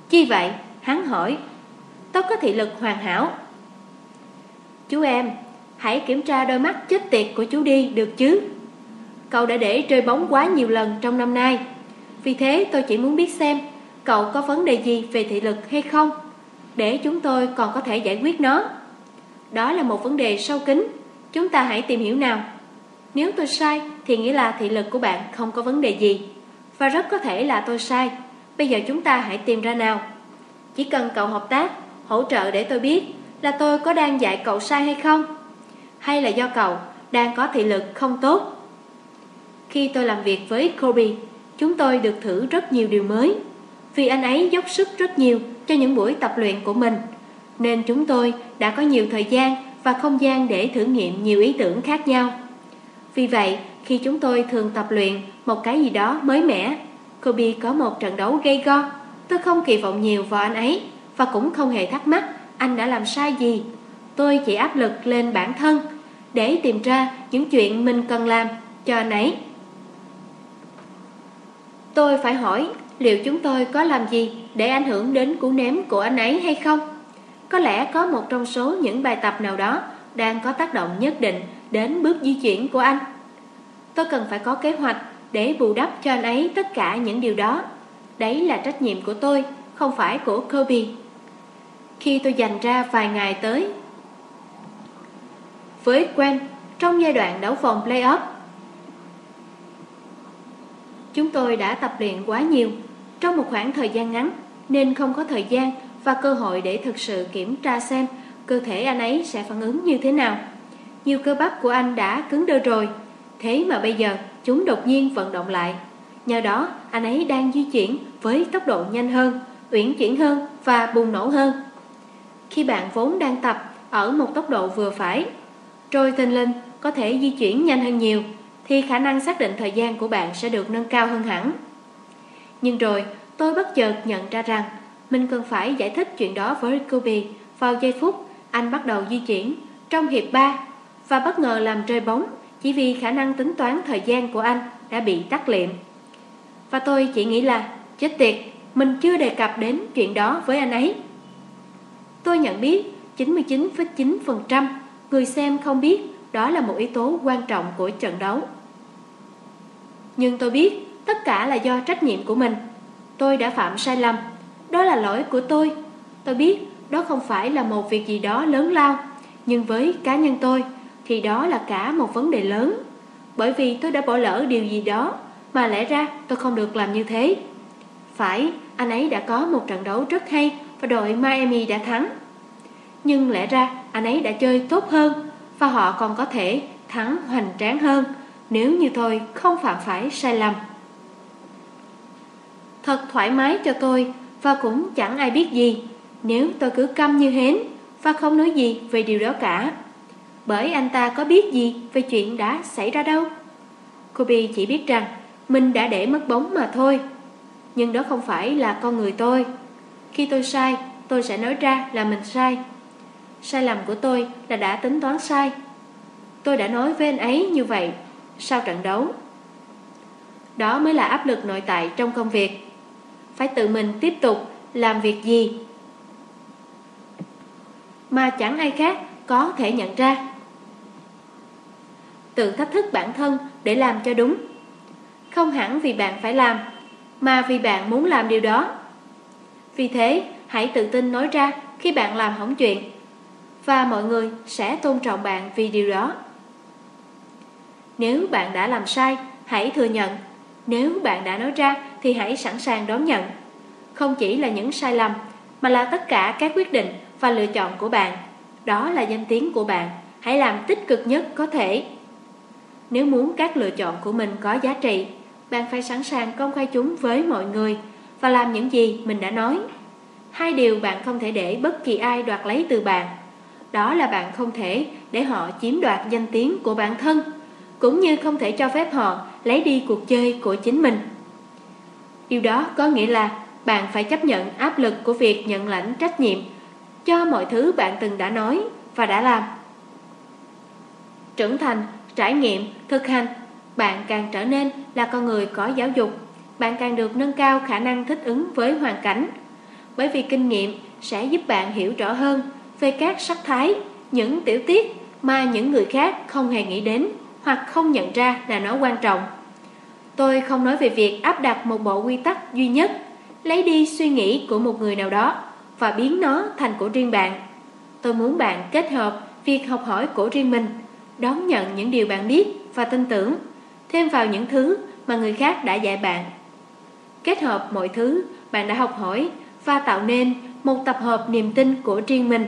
Speaker 1: Chi vậy? Hắn hỏi. Tôi có thị lực hoàn hảo. Chú em Hãy kiểm tra đôi mắt chết tiệt của chú đi được chứ? Cậu đã để rơi bóng quá nhiều lần trong năm nay. Vì thế tôi chỉ muốn biết xem cậu có vấn đề gì về thị lực hay không, Để chúng tôi còn có thể giải quyết nó. Đó là một vấn đề sâu kín, Chúng ta hãy tìm hiểu nào. Nếu tôi sai thì nghĩa là thị lực của bạn không có vấn đề gì, Và rất có thể là tôi sai. Bây giờ chúng ta hãy tìm ra nào. Chỉ cần cậu hợp tác, Hỗ trợ để tôi biết Là tôi có đang dạy cậu sai hay không, Hay là do cậu đang có thị lực không tốt. Khi tôi làm việc với Kobe Chúng tôi được thử rất nhiều điều mới. Vì anh ấy dốc sức rất nhiều cho những buổi tập luyện của mình, Nên chúng tôi đã có nhiều thời gian và không gian để thử nghiệm nhiều ý tưởng khác nhau. Vì vậy, khi chúng tôi thường tập luyện một cái gì đó mới mẻ, Kobe có một trận đấu gây go. Tôi không kỳ vọng nhiều vào anh ấy Và cũng không hề thắc mắc anh đã làm sai gì. Tôi chỉ áp lực lên bản thân Để tìm ra những chuyện mình cần làm cho anh ấy. Tôi phải hỏi liệu chúng tôi có làm gì để ảnh hưởng đến cú ném của anh ấy hay không? Có lẽ có một trong số những bài tập nào đó đang có tác động nhất định đến bước di chuyển của anh. Tôi cần phải có kế hoạch để bù đắp cho anh ấy tất cả những điều đó. Đấy là trách nhiệm của tôi, không phải của Kobe. Khi tôi dành ra vài ngày tới với quen trong giai đoạn đấu vòng playoff, chúng tôi đã tập luyện quá nhiều. Trong một khoảng thời gian ngắn, nên không có thời gian và cơ hội để thực sự kiểm tra xem cơ thể anh ấy sẽ phản ứng như thế nào. nhiều cơ bắp của anh đã cứng đơ rồi. Thế mà bây giờ, chúng đột nhiên vận động lại. Nhờ đó, anh ấy đang di chuyển với tốc độ nhanh hơn, Uyển chuyển hơn và bùng nổ hơn. Khi bạn vốn đang tập ở một tốc độ vừa phải Rồi tình linh có thể di chuyển nhanh hơn nhiều. Thì khả năng xác định thời gian của bạn sẽ được nâng cao hơn hẳn. Nhưng rồi tôi bất chợt nhận ra rằng Mình cần phải giải thích chuyện đó với Kobe Vào giây phút anh bắt đầu di chuyển trong hiệp 3 Và bất ngờ làm rơi bóng Chỉ vì khả năng tính toán thời gian của anh đã bị tắt liệm. Và tôi chỉ nghĩ là Chết tiệt, mình chưa đề cập đến chuyện đó với anh ấy. Tôi nhận biết 99,9% người xem không biết đó là một yếu tố quan trọng của trận đấu. Nhưng tôi biết tất cả là do trách nhiệm của mình. Tôi đã phạm sai lầm, đó là lỗi của tôi. Tôi biết đó không phải là một việc gì đó lớn lao, nhưng với cá nhân tôi thì đó là cả một vấn đề lớn. Bởi vì tôi đã bỏ lỡ điều gì đó mà lẽ ra tôi không được làm như thế. Phải, anh ấy đã có một trận đấu rất hay và đội Miami đã thắng. Nhưng lẽ ra anh ấy đã chơi tốt hơn và họ còn có thể thắng hoành tráng hơn Nếu như tôi không phạm phải sai lầm. Thật thoải mái cho tôi Và cũng chẳng ai biết gì Nếu tôi cứ câm như hến Và không nói gì về điều đó cả. Bởi anh ta có biết gì về chuyện đã xảy ra đâu? Kobe chỉ biết rằng Mình đã để mất bóng mà thôi. Nhưng đó không phải là con người tôi. Khi tôi sai, Tôi sẽ nói ra là mình sai. Sai lầm của tôi là đã tính toán sai. Tôi đã nói với anh ấy như vậy Sau trận đấu. Đó mới là áp lực nội tại trong công việc. Phải tự mình tiếp tục làm việc gì Mà chẳng ai khác có thể nhận ra. Tự thách thức bản thân để làm cho đúng. Không hẳn vì bạn phải làm, Mà vì bạn muốn làm điều đó. Vì thế, hãy tự tin nói ra khi bạn làm hỏng chuyện và mọi người sẽ tôn trọng bạn vì điều đó. Nếu bạn đã làm sai, hãy thừa nhận. Nếu bạn đã nói ra thì hãy sẵn sàng đón nhận. Không chỉ là những sai lầm, mà là tất cả các quyết định và lựa chọn của bạn. Đó là danh tiếng của bạn. Hãy làm tích cực nhất có thể. Nếu muốn các lựa chọn của mình có giá trị, bạn phải sẵn sàng công khai chúng với mọi người và làm những gì mình đã nói. Hai điều bạn không thể để bất kỳ ai đoạt lấy từ bạn đó là bạn không thể để họ chiếm đoạt danh tiếng của bản thân, cũng như không thể cho phép họ lấy đi cuộc chơi của chính mình. Điều đó có nghĩa là bạn phải chấp nhận áp lực của việc nhận lãnh trách nhiệm cho mọi thứ bạn từng đã nói và đã làm. Trưởng thành, trải nghiệm, thực hành, bạn càng trở nên là con người có giáo dục, bạn càng được nâng cao khả năng thích ứng với hoàn cảnh. Bởi vì kinh nghiệm sẽ giúp bạn hiểu rõ hơn về các sắc thái, những tiểu tiết mà những người khác không hề nghĩ đến hoặc không nhận ra là nó quan trọng. Tôi không nói về việc áp đặt một bộ quy tắc duy nhất, lấy đi suy nghĩ của một người nào đó và biến nó thành của riêng bạn. Tôi muốn bạn kết hợp việc học hỏi của riêng mình, đón nhận những điều bạn biết và tin tưởng, thêm vào những thứ mà người khác đã dạy bạn. Kết hợp mọi thứ bạn đã học hỏi và tạo nên một tập hợp niềm tin của riêng mình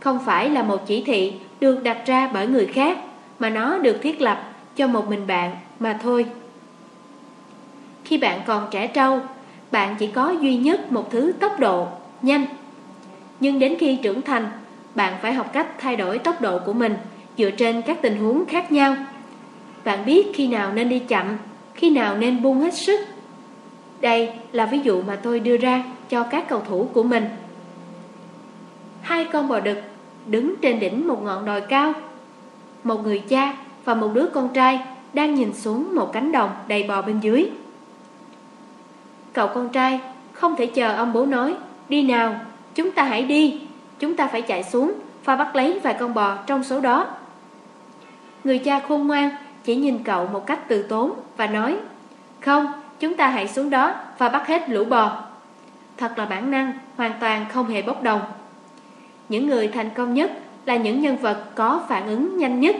Speaker 1: không phải là một chỉ thị được đặt ra bởi người khác, mà nó được thiết lập cho một mình bạn mà thôi. Khi bạn còn trẻ trâu, bạn chỉ có duy nhất một thứ tốc độ, nhanh. Nhưng đến khi trưởng thành, bạn phải học cách thay đổi tốc độ của mình dựa trên các tình huống khác nhau. Bạn biết khi nào nên đi chậm, khi nào nên buông hết sức. Đây là ví dụ mà tôi đưa ra cho các cầu thủ của mình. Hai con bò đực đứng trên đỉnh một ngọn đồi cao. Một người cha và một đứa con trai đang nhìn xuống một cánh đồng đầy bò bên dưới. Cậu con trai không thể chờ ông bố nói, đi nào, chúng ta hãy đi, chúng ta phải chạy xuống và bắt lấy vài con bò trong số đó. Người cha khôn ngoan chỉ nhìn cậu một cách từ tốn và nói, không, chúng ta hãy xuống đó và bắt hết lũ bò. Thật là bản năng, hoàn toàn không hề bốc đồng. Những người thành công nhất là những nhân vật có phản ứng nhanh nhất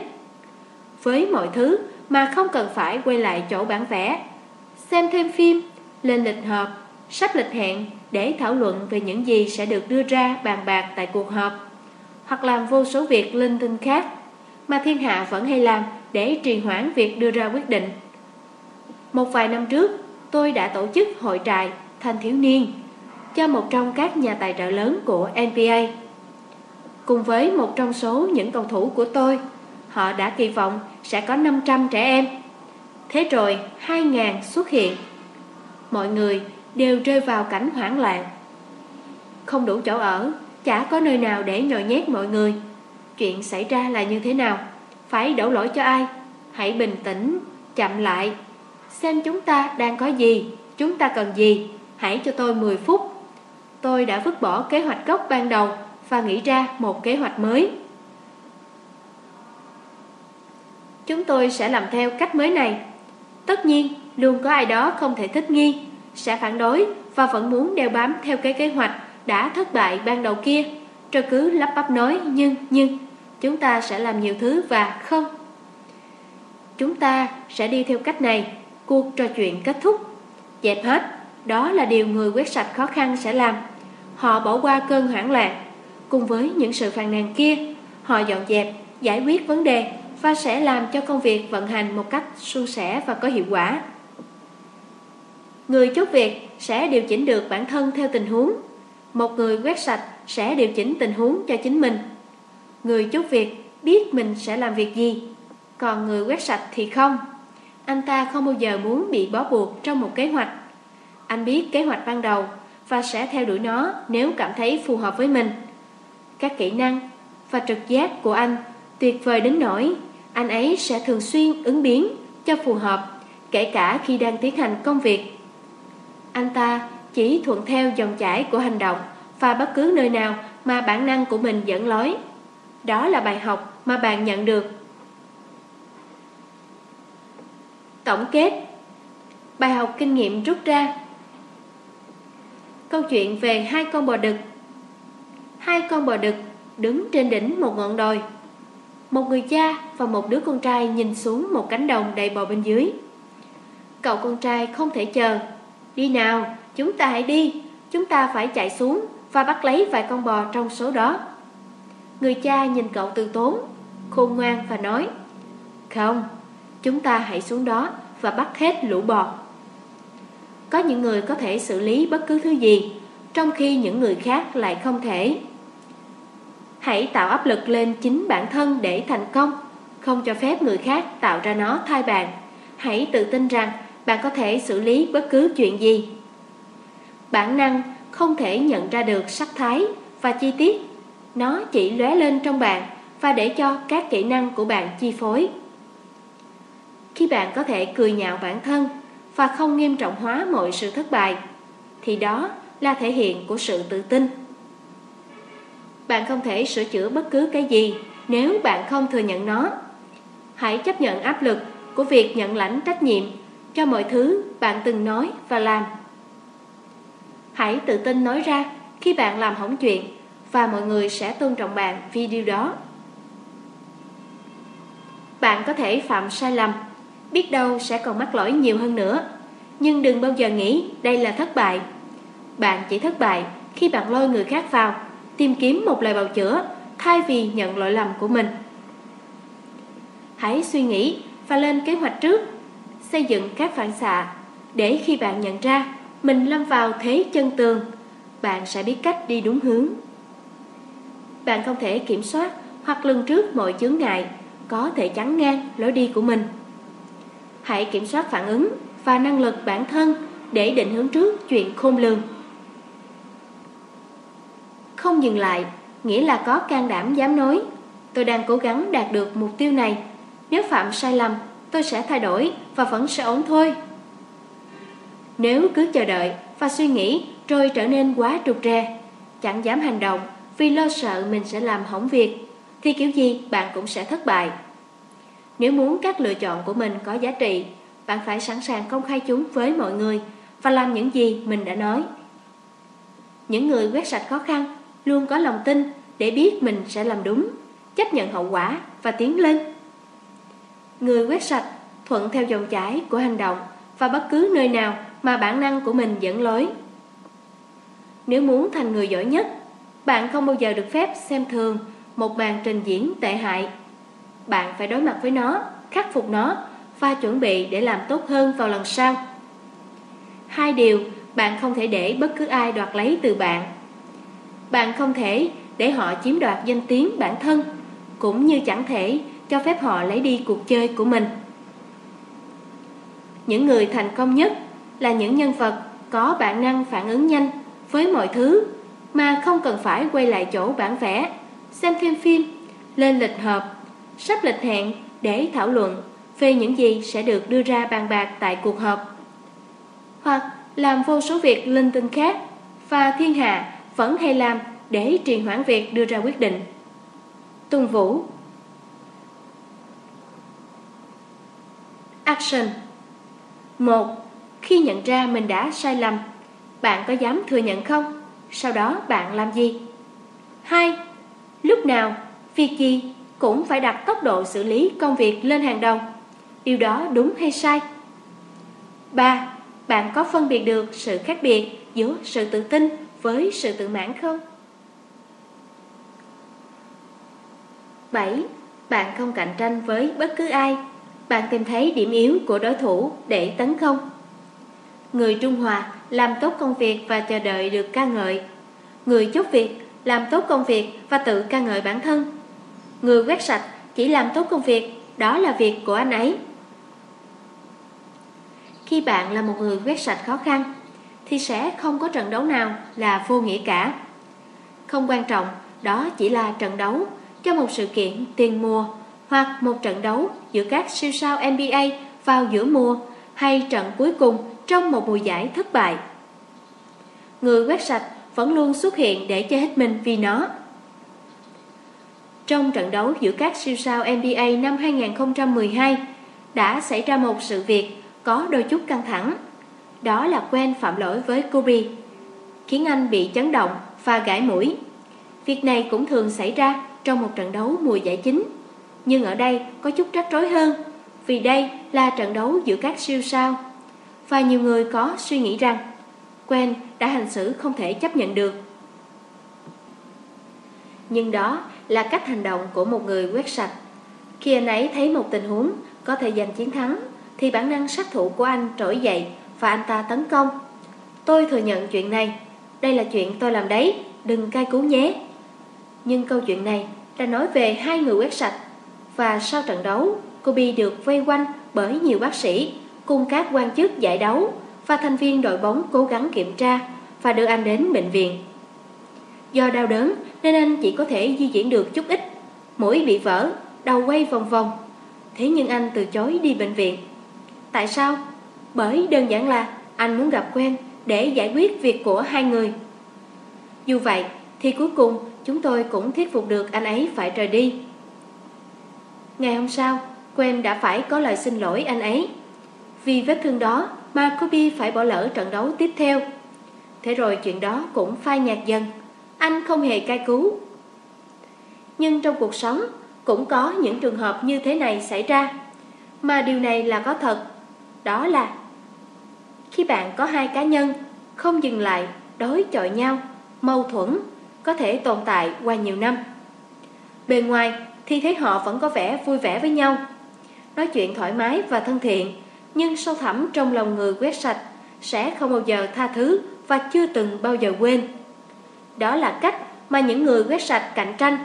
Speaker 1: Với mọi thứ mà không cần phải quay lại chỗ bản vẽ Xem thêm phim, lên lịch họp, sắp lịch hẹn để thảo luận về những gì sẽ được đưa ra bàn bạc tại cuộc họp Hoặc làm vô số việc linh tinh khác mà thiên hạ vẫn hay làm để trì hoãn việc đưa ra quyết định. Một vài năm trước, tôi đã tổ chức hội trại thanh thiếu niên cho một trong các nhà tài trợ lớn của NBA. Cùng với một trong số những cầu thủ của tôi, họ đã kỳ vọng sẽ có 500 trẻ em. Thế rồi 2.000 xuất hiện. Mọi người đều rơi vào cảnh hoảng loạn. Không đủ chỗ ở, chả có nơi nào để nhồi nhét mọi người. Chuyện xảy ra là như thế nào? Phải đổ lỗi cho ai? Hãy bình tĩnh, chậm lại. Xem chúng ta đang có gì, chúng ta cần gì. Hãy cho tôi 10 phút. Tôi đã vứt bỏ kế hoạch gốc ban đầu và nghĩ ra một kế hoạch mới. Chúng tôi sẽ làm theo cách mới này. Tất nhiên, luôn có ai đó không thể thích nghi, sẽ phản đối và vẫn muốn đeo bám theo cái kế hoạch đã thất bại ban đầu kia. Rồi cứ lắp bắp nói nhưng, nhưng, chúng ta sẽ làm nhiều thứ và không. Chúng ta sẽ đi theo cách này, cuộc trò chuyện kết thúc. Dẹp hết, đó là điều người quét sạch khó khăn sẽ làm. Họ bỏ qua cơn hoảng loạn, cùng với những sự phàn nàn kia, họ dọn dẹp, giải quyết vấn đề và sẽ làm cho công việc vận hành một cách suôn sẻ và có hiệu quả. Người chốt việc sẽ điều chỉnh được bản thân theo tình huống. Một người quét sạch sẽ điều chỉnh tình huống cho chính mình. Người chốt việc biết mình sẽ làm việc gì, còn người quét sạch thì không. Anh ta không bao giờ muốn bị bó buộc trong một kế hoạch. Anh biết kế hoạch ban đầu và sẽ theo đuổi nó nếu cảm thấy phù hợp với mình. Các kỹ năng và trực giác của anh tuyệt vời đến nỗi anh ấy sẽ thường xuyên ứng biến cho phù hợp, kể cả khi đang tiến hành công việc. Anh ta chỉ thuận theo dòng chảy của hành động và bất cứ nơi nào mà bản năng của mình dẫn lối. Đó là bài học mà bạn nhận được. Tổng kết Bài học kinh nghiệm rút ra Câu chuyện về hai con bò đực Hai con bò đực đứng trên đỉnh một ngọn đồi. Một người cha và một đứa con trai nhìn xuống một cánh đồng đầy bò bên dưới. Cậu con trai không thể chờ. Đi nào, chúng ta hãy đi. Chúng ta phải chạy xuống và bắt lấy vài con bò trong số đó. Người cha nhìn cậu từ tốn Khôn ngoan và nói Không, chúng ta hãy xuống đó và bắt hết lũ bò. Có những người có thể xử lý bất cứ thứ gì Trong khi những người khác lại không thể. Hãy tạo áp lực lên chính bản thân để thành công. Không cho phép người khác tạo ra nó thay bạn. Hãy tự tin rằng bạn có thể xử lý bất cứ chuyện gì. Bản năng không thể nhận ra được sắc thái và chi tiết. Nó chỉ lóe lên trong bạn và để cho các kỹ năng của bạn chi phối. Khi bạn có thể cười nhạo bản thân và không nghiêm trọng hóa mọi sự thất bại, Thì đó là thể hiện của sự tự tin bạn không thể sửa chữa bất cứ cái gì nếu bạn không thừa nhận nó. Hãy chấp nhận áp lực của việc nhận lãnh trách nhiệm cho mọi thứ bạn từng nói và làm. Hãy tự tin nói ra khi bạn làm hỏng chuyện và mọi người sẽ tôn trọng bạn vì điều đó. Bạn có thể phạm sai lầm, biết đâu sẽ còn mắc lỗi nhiều hơn nữa, nhưng đừng bao giờ nghĩ đây là thất bại. Bạn chỉ thất bại khi bạn lôi người khác vào tìm kiếm một lời bào chữa thay vì nhận lỗi lầm của mình. Hãy suy nghĩ và lên kế hoạch trước, xây dựng các phản xạ để khi bạn nhận ra mình lâm vào thế chân tường, bạn sẽ biết cách đi đúng hướng. Bạn không thể kiểm soát hoặc lường trước mọi chướng ngại có thể chắn ngang lối đi của mình. Hãy kiểm soát phản ứng và năng lực bản thân để định hướng trước chuyện khôn lường. Không dừng lại, nghĩa là có can đảm dám nói. Tôi đang cố gắng đạt được mục tiêu này. Nếu phạm sai lầm, tôi sẽ thay đổi và vẫn sẽ ổn thôi. Nếu cứ chờ đợi và suy nghĩ rồi trở nên quá trục trè, chẳng dám hành động vì lo sợ mình sẽ làm hỏng việc, thì kiểu gì bạn cũng sẽ thất bại. Nếu muốn các lựa chọn của mình có giá trị, bạn phải sẵn sàng công khai chúng với mọi người và làm những gì mình đã nói. Những người quét sạch khó khăn luôn có lòng tin để biết mình sẽ làm đúng, chấp nhận hậu quả và tiến lên. Người quét sạch thuận theo dòng chảy của hành động và bất cứ nơi nào mà bản năng của mình dẫn lối. Nếu muốn thành người giỏi nhất, bạn không bao giờ được phép xem thường một màn trình diễn tệ hại. bạn phải đối mặt với nó, khắc phục nó và chuẩn bị để làm tốt hơn vào lần sau. Hai điều bạn không thể để bất cứ ai đoạt lấy từ bạn. Bạn không thể để họ chiếm đoạt danh tiếng bản thân, cũng như chẳng thể cho phép họ lấy đi cuộc chơi của mình. Những người thành công nhất là những nhân vật có bản năng phản ứng nhanh với mọi thứ mà không cần phải quay lại chỗ bản vẽ, xem thêm phim, lên lịch họp, sắp lịch hẹn để thảo luận về những gì sẽ được đưa ra bàn bạc tại cuộc họp. Hoặc làm vô số việc linh tinh khác và thiên hạ vẫn hay làm để trì hoãn việc đưa ra quyết định. Tuân Vũ Action 1. Khi nhận ra mình đã sai lầm, bạn có dám thừa nhận không? Sau đó bạn làm gì? 2. Lúc nào, việc gì cũng phải đặt tốc độ xử lý công việc lên hàng đầu. Điều đó đúng hay sai? 3. Bạn có phân biệt được sự khác biệt giữa sự tự tin với sự tự mãn không? 7. Bạn không cạnh tranh với bất cứ ai Bạn tìm thấy điểm yếu của đối thủ để tấn công Người Trung Hòa làm tốt công việc và chờ đợi được ca ngợi Người chốt việc làm tốt công việc và tự ca ngợi bản thân Người quét sạch chỉ làm tốt công việc, Đó là việc của anh ấy Khi bạn là một người quét sạch khó khăn thì sẽ không có trận đấu nào là vô nghĩa cả Không quan trọng, Đó chỉ là trận đấu cho một sự kiện tiền mùa hoặc một trận đấu giữa các siêu sao NBA vào giữa mùa hay trận cuối cùng trong một mùa giải thất bại. Người quét sạch vẫn luôn xuất hiện để chơi hết mình vì nó. Trong trận đấu giữa các siêu sao NBA năm 2012 đã xảy ra một sự việc có đôi chút căng thẳng. Đó là quen phạm lỗi với Kobe, khiến anh bị chấn động và gãi mũi. Việc này cũng thường xảy ra trong một trận đấu mùa giải chính. Nhưng ở đây có chút rắc rối hơn, vì đây là trận đấu giữa các siêu sao. Và nhiều người có suy nghĩ rằng Quen đã hành xử không thể chấp nhận được. Nhưng đó là cách hành động của một người quét sạch. Khi anh ấy thấy một tình huống có thể giành chiến thắng, thì bản năng sát thủ của anh trỗi dậy và anh ta tấn công. Tôi thừa nhận chuyện này, đây là chuyện tôi làm đấy, đừng cai cú nhé. Nhưng câu chuyện này đã nói về hai người quét sạch Và sau trận đấu, Kobe được vây quanh bởi nhiều bác sĩ Cùng các quan chức giải đấu Và thành viên đội bóng cố gắng kiểm tra Và đưa anh đến bệnh viện Do đau đớn nên anh chỉ có thể di chuyển được chút ít Mũi bị vỡ, đầu quay vòng vòng Thế nhưng anh từ chối đi bệnh viện Tại sao? Bởi đơn giản là anh muốn gặp quen để giải quyết việc của hai người Dù vậy thì cuối cùng chúng tôi cũng thuyết phục được anh ấy phải rời đi. Ngày hôm sau, Quen đã phải có lời xin lỗi anh ấy. Vì vết thương đó mà Kobe phải bỏ lỡ trận đấu tiếp theo. Thế rồi chuyện đó cũng phai nhạt dần. Anh không hề cai cứu. Nhưng trong cuộc sống cũng có những trường hợp như thế này xảy ra. Mà điều này là có thật. Đó là khi bạn có hai cá nhân không dừng lại đối chọi nhau, mâu thuẫn có thể tồn tại qua nhiều năm. Bề ngoài thì thấy họ vẫn có vẻ vui vẻ với nhau, nói chuyện thoải mái và thân thiện, nhưng sâu thẳm trong lòng người quét sạch sẽ không bao giờ tha thứ và chưa từng bao giờ quên. Đó là cách mà những người quét sạch cạnh tranh.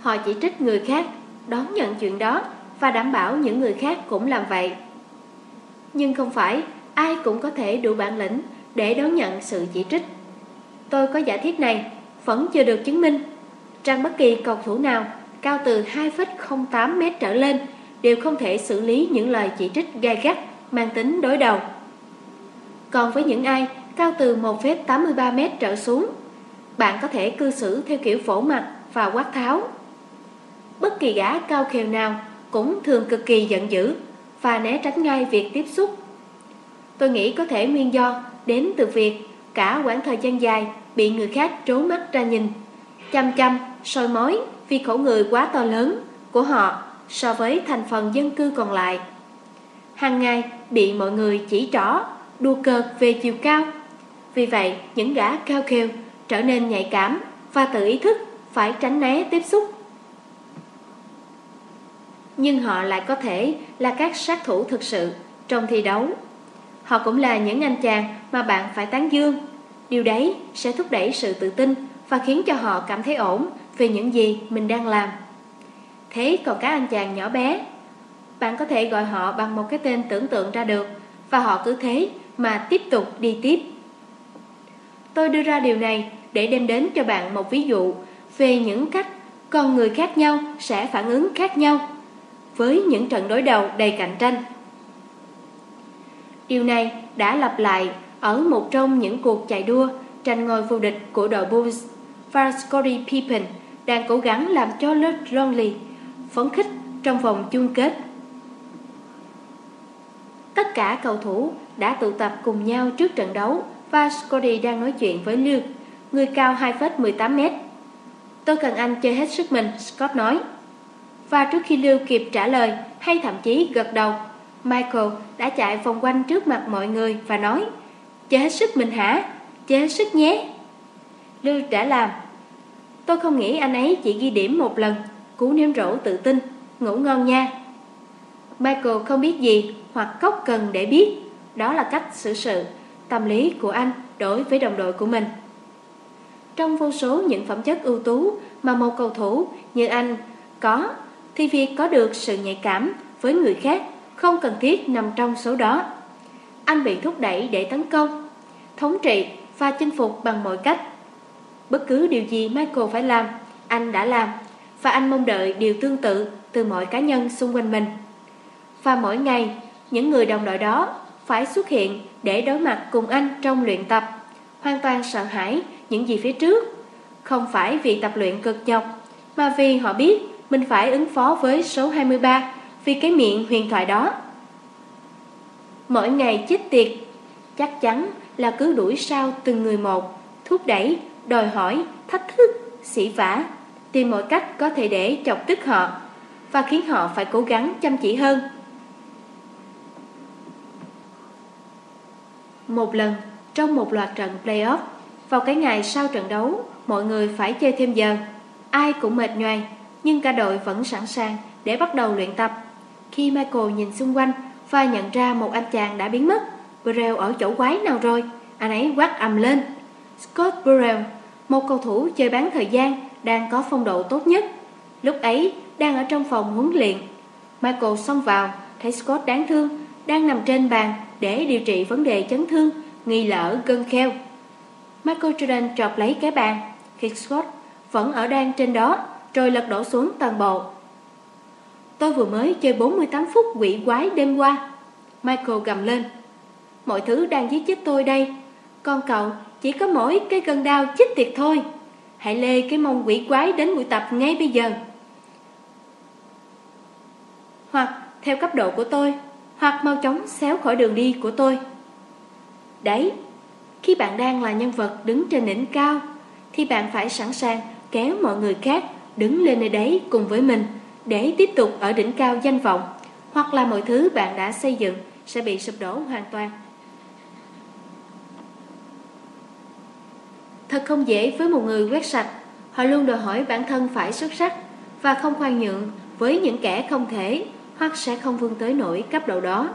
Speaker 1: Họ chỉ trích người khác, đón nhận chuyện đó và đảm bảo những người khác cũng làm vậy. Nhưng không phải ai cũng có thể đủ bản lĩnh để đón nhận sự chỉ trích. Tôi có giả thiết này Vẫn chưa được chứng minh. Rằng bất kỳ cầu thủ nào Cao từ 2,08 mét trở lên Đều không thể xử lý những lời chỉ trích gai gắt Mang tính đối đầu. Còn với những ai Cao từ 1,83 mét trở xuống Bạn có thể cư xử theo kiểu phổ mặt Và quát tháo. Bất kỳ gã cao khều nào Cũng thường cực kỳ giận dữ. Và né tránh ngay việc tiếp xúc Tôi nghĩ có thể nguyên do Đến từ việc cả quãng thời gian dài bị người khác trố mắt ra nhìn, chăm chăm, soi mói vì khẩu người quá to lớn của họ so với thành phần dân cư còn lại. Hàng ngày bị mọi người chỉ trỏ, đua cợt về chiều cao. Vì vậy, những gã cao kheo trở nên nhạy cảm và tự ý thức phải tránh né tiếp xúc nhưng họ lại có thể là các sát thủ thực sự trong thi đấu. Họ cũng là những anh chàng mà bạn phải tán dương. Điều đấy sẽ thúc đẩy sự tự tin và khiến cho họ cảm thấy ổn về những gì mình đang làm. Thế còn các anh chàng nhỏ bé, bạn có thể gọi họ bằng một cái tên tưởng tượng ra được và họ cứ thế mà tiếp tục đi tiếp. Tôi đưa ra điều này để đem đến cho bạn một ví dụ về những cách con người khác nhau sẽ phản ứng khác nhau với những trận đối đầu đầy cạnh tranh. Điều này đã lặp lại ở một trong những cuộc chạy đua tranh ngôi vô địch của đội Bulls và Scottie Pippen đang cố gắng làm cho Led Longley phấn khích trong vòng chung kết. Tất cả cầu thủ đã tụ tập cùng nhau trước trận đấu và Scotty đang nói chuyện với Luke, người cao 2,18 mét. Tôi cần anh chơi hết sức mình, Scott nói. Và trước khi Lưu kịp trả lời hay thậm chí gật đầu, Michael đã chạy vòng quanh trước mặt mọi người và nói Chơi hết sức mình hả? Chơi hết sức nhé. Lưu đã làm. Tôi không nghĩ anh ấy chỉ ghi điểm một lần, cú nếm rổ tự tin, ngủ ngon nha. Michael không biết gì hoặc cốc cần để biết, đó là cách xử sự, tâm lý của anh đối với đồng đội của mình. Trong vô số những phẩm chất ưu tú mà một cầu thủ như anh có, thì việc có được sự nhạy cảm với người khác không cần thiết nằm trong số đó. Anh bị thúc đẩy để tấn công, thống trị và chinh phục bằng mọi cách. Bất cứ điều gì Michael phải làm, anh đã làm, và anh mong đợi điều tương tự từ mọi cá nhân xung quanh mình. Và mỗi ngày, những người đồng đội đó phải xuất hiện để đối mặt cùng anh trong luyện tập, hoàn toàn sợ hãi những gì phía trước. Không phải vì tập luyện cực nhọc, mà vì họ biết mình phải ứng phó với số 23 vì cái miệng huyền thoại đó. Mỗi ngày chết tiệt, chắc chắn là cứ đuổi sau từng người một, thúc đẩy, đòi hỏi, thách thức, sỉ vả, tìm mọi cách có thể để chọc tức họ và khiến họ phải cố gắng chăm chỉ hơn. Một lần, trong một loạt trận playoff, vào cái ngày sau trận đấu, mọi người phải chơi thêm giờ. Ai cũng mệt nhoài, nhưng cả đội vẫn sẵn sàng để bắt đầu luyện tập. Khi Michael nhìn xung quanh và nhận ra một anh chàng đã biến mất, Burrell ở chỗ quái nào rồi? Anh ấy quát ầm lên. Scott Burrell, một cầu thủ chơi bán thời gian, đang có phong độ tốt nhất. Lúc ấy, đang ở trong phòng huấn luyện. Michael xông vào, thấy Scott đáng thương, đang nằm trên bàn để điều trị vấn đề chấn thương, nghi lỡ gân kheo. Michael Jordan trọt lấy cái bàn, khi Scott vẫn ở đang trên đó, rồi lật đổ xuống toàn bộ. Tôi vừa mới chơi 48 phút quỷ quái đêm qua. Michael gầm lên. Mọi thứ đang giết chết tôi đây. Con cậu chỉ có mỗi cái gân đau chết tiệt thôi. Hãy lê cái mông quỷ quái đến buổi tập ngay bây giờ. Hoặc theo cấp độ của tôi, hoặc mau chóng xéo khỏi đường đi của tôi. Đấy, khi bạn đang là nhân vật đứng trên đỉnh cao, thì bạn phải sẵn sàng kéo mọi người khác đứng lên nơi đấy cùng với mình để tiếp tục ở đỉnh cao danh vọng, hoặc là mọi thứ bạn đã xây dựng sẽ bị sụp đổ hoàn toàn. Thật không dễ với một người quét sạch, họ luôn đòi hỏi bản thân phải xuất sắc và không khoan nhượng với những kẻ không thể hoặc sẽ không vươn tới nổi cấp độ đó.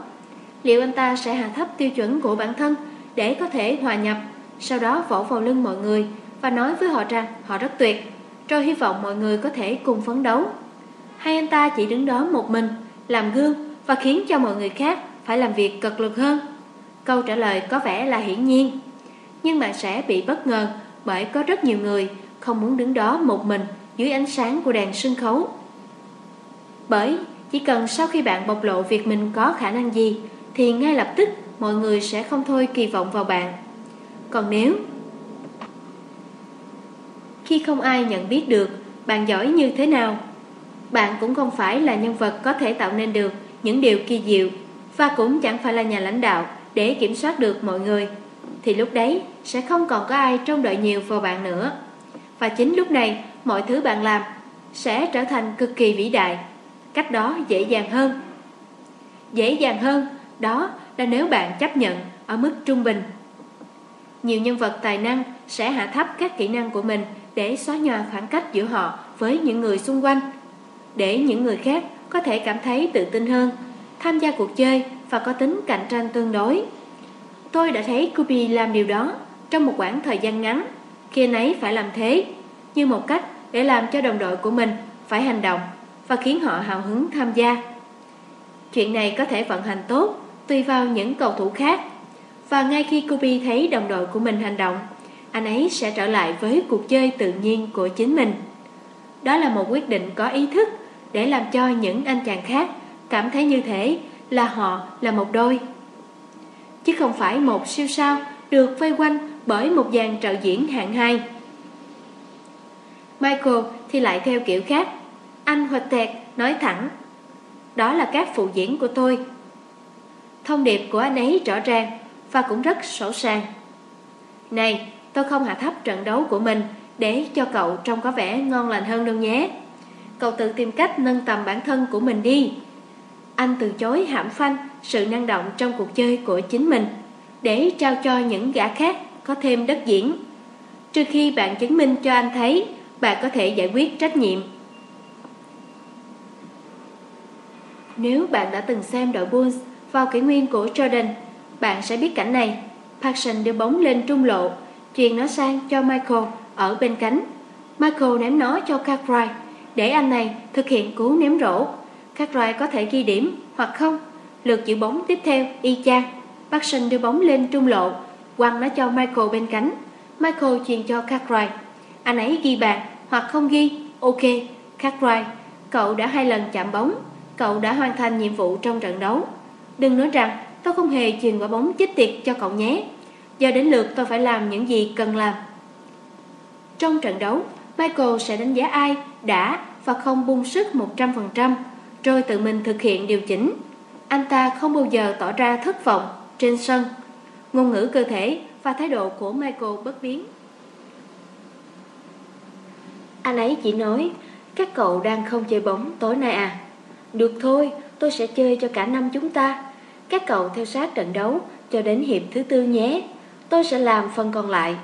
Speaker 1: Liệu anh ta sẽ hạ thấp tiêu chuẩn của bản thân để có thể hòa nhập, sau đó vỗ vào lưng mọi người và nói với họ rằng họ rất tuyệt, rồi hy vọng mọi người có thể cùng phấn đấu. Hay anh ta chỉ đứng đó một mình, làm gương và khiến cho mọi người khác phải làm việc cực lực hơn? Câu trả lời có vẻ là hiển nhiên, nhưng bạn sẽ bị bất ngờ bởi có rất nhiều người không muốn đứng đó một mình dưới ánh sáng của đèn sân khấu. Bởi chỉ cần sau khi bạn bộc lộ việc mình có khả năng gì thì ngay lập tức mọi người sẽ không thôi kỳ vọng vào bạn. Còn nếu khi không ai nhận biết được bạn giỏi như thế nào, bạn cũng không phải là nhân vật có thể tạo nên được những điều kỳ diệu và cũng chẳng phải là nhà lãnh đạo để kiểm soát được mọi người, thì lúc đấy sẽ không còn có ai trông đợi nhiều vào bạn nữa. Và chính lúc này, mọi thứ bạn làm sẽ trở thành cực kỳ vĩ đại, cách đó dễ dàng hơn. Dễ dàng hơn, đó là nếu bạn chấp nhận ở mức trung bình. Nhiều nhân vật tài năng sẽ hạ thấp các kỹ năng của mình để xóa nhòa khoảng cách giữa họ với những người xung quanh, để những người khác có thể cảm thấy tự tin hơn, tham gia cuộc chơi và có tính cạnh tranh tương đối. Tôi đã thấy Kubi làm điều đó trong một khoảng thời gian ngắn, khi anh ấy phải làm thế, như một cách để làm cho đồng đội của mình phải hành động và khiến họ hào hứng tham gia. Chuyện này có thể vận hành tốt tùy vào những cầu thủ khác. Và ngay khi Kubi thấy đồng đội của mình hành động, anh ấy sẽ trở lại với cuộc chơi tự nhiên của chính mình. Đó là một quyết định có ý thức để làm cho những anh chàng khác cảm thấy như thế là họ là một đôi. Chứ không phải một siêu sao được vây quanh bởi một dàn trợ diễn hạng hai. Michael thì lại theo kiểu khác. Anh hoạch tẹt nói thẳng. Đó là các phụ diễn của tôi. Thông điệp của anh ấy rõ ràng và cũng rất sổ sàng. Này, tôi không hạ thấp trận đấu của mình để cho cậu trông có vẻ ngon lành hơn đâu nhé. Cậu tự tìm cách nâng tầm bản thân của mình đi. Anh từ chối hãm phanh sự năng động trong cuộc chơi của chính mình để trao cho những gã khác có thêm đất diễn. Trừ khi bạn chứng minh cho anh thấy bạn có thể giải quyết trách nhiệm. Nếu bạn đã từng xem đội Bulls vào kỷ nguyên của Jordan, bạn sẽ biết cảnh này. Parkson đưa bóng lên trung lộ, truyền nó sang cho Michael ở bên cánh. Michael ném nó cho Cartwright để anh này thực hiện cú ném rổ. Cartwright có thể ghi điểm hoặc không. Lượt giữ bóng tiếp theo y chang. Paxson đưa bóng lên trung lộ, quăng nó cho Michael bên cánh. Michael truyền cho Cartwright. Anh ấy ghi bàn hoặc không ghi, ok, Cartwright, cậu đã hai lần chạm bóng, cậu đã hoàn thành nhiệm vụ trong trận đấu. Đừng nói rằng tôi không hề truyền quả bóng chích tiệt cho cậu nhé. Giờ đến lượt tôi phải làm những gì cần làm. Trong trận đấu, Michael sẽ đánh giá ai đã và không bung sức 100%, rồi tự mình thực hiện điều chỉnh. Anh ta không bao giờ tỏ ra thất vọng trên sân. Ngôn ngữ cơ thể và thái độ của Michael bất biến. Anh ấy chỉ nói, các cậu đang không chơi bóng tối nay à? Được thôi, tôi sẽ chơi cho cả năm chúng ta. Các cậu theo sát trận đấu cho đến hiệp thứ tư nhé. Tôi sẽ làm phần còn lại.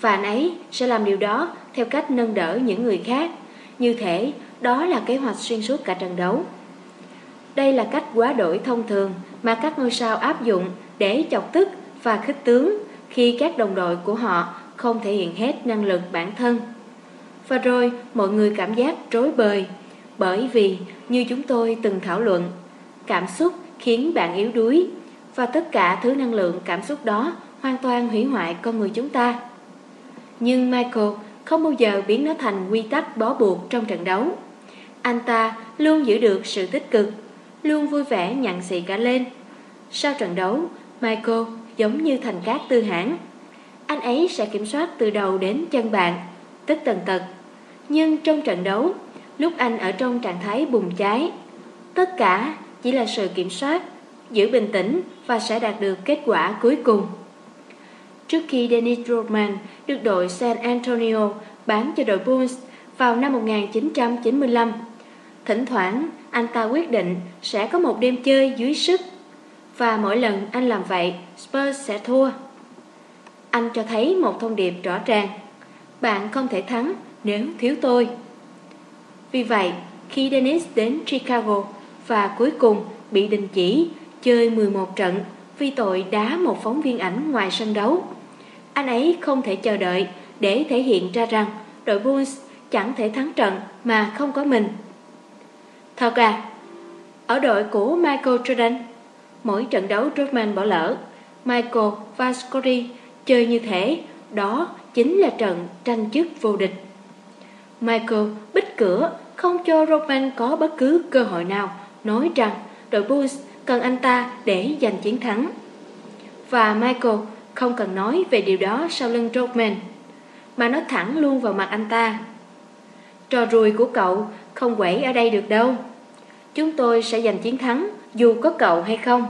Speaker 1: Và anh ấy sẽ làm điều đó theo cách nâng đỡ những người khác. Như thế đó là kế hoạch xuyên suốt cả trận đấu. Đây là cách quá đổi thông thường mà các ngôi sao áp dụng để chọc tức và khích tướng khi các đồng đội của họ không thể hiện hết năng lực bản thân. Và rồi mọi người cảm giác rối bời, Bởi vì như chúng tôi từng thảo luận, Cảm xúc khiến bạn yếu đuối Và tất cả thứ năng lượng cảm xúc đó Hoàn toàn hủy hoại con người chúng ta. Nhưng Michael không bao giờ biến nó thành quy tắc bó buộc trong trận đấu. Anh ta luôn giữ được sự tích cực Luôn vui vẻ nhận xị cả lên. Sau trận đấu Michael giống như thành cát tư hãng. Anh ấy sẽ kiểm soát từ đầu đến chân bạn Tất tần tật. Nhưng trong trận đấu, lúc anh ở trong trạng thái bùng cháy, tất cả chỉ là sự kiểm soát, giữ bình tĩnh và sẽ đạt được kết quả cuối cùng. Trước khi Dennis Rodman được đội San Antonio bán cho đội Bulls vào năm 1995, thỉnh thoảng anh ta quyết định sẽ có một đêm chơi dưới sức và mỗi lần anh làm vậy, Spurs sẽ thua. Anh cho thấy một thông điệp rõ ràng. Bạn không thể thắng nếu thiếu tôi. Vì vậy, khi Dennis đến Chicago và cuối cùng bị đình chỉ chơi 11 trận vì tội đá một phóng viên ảnh ngoài sân đấu, anh ấy không thể chờ đợi để thể hiện ra rằng đội Bulls chẳng thể thắng trận mà không có mình. Thật à, ở đội của Michael Jordan, mỗi trận đấu Rodman bỏ lỡ, Michael và Scottie chơi như thế, đó chính là trận tranh chức vô địch. Michael bích cửa không cho Rodman có bất cứ cơ hội nào nói rằng đội Bulls cần anh ta để giành chiến thắng. Và Michael không cần nói về điều đó sau lưng Roman, mà nó thẳng luôn vào mặt anh ta. Trò rùi của cậu không quẩy ở đây được đâu. Chúng tôi sẽ giành chiến thắng dù có cậu hay không.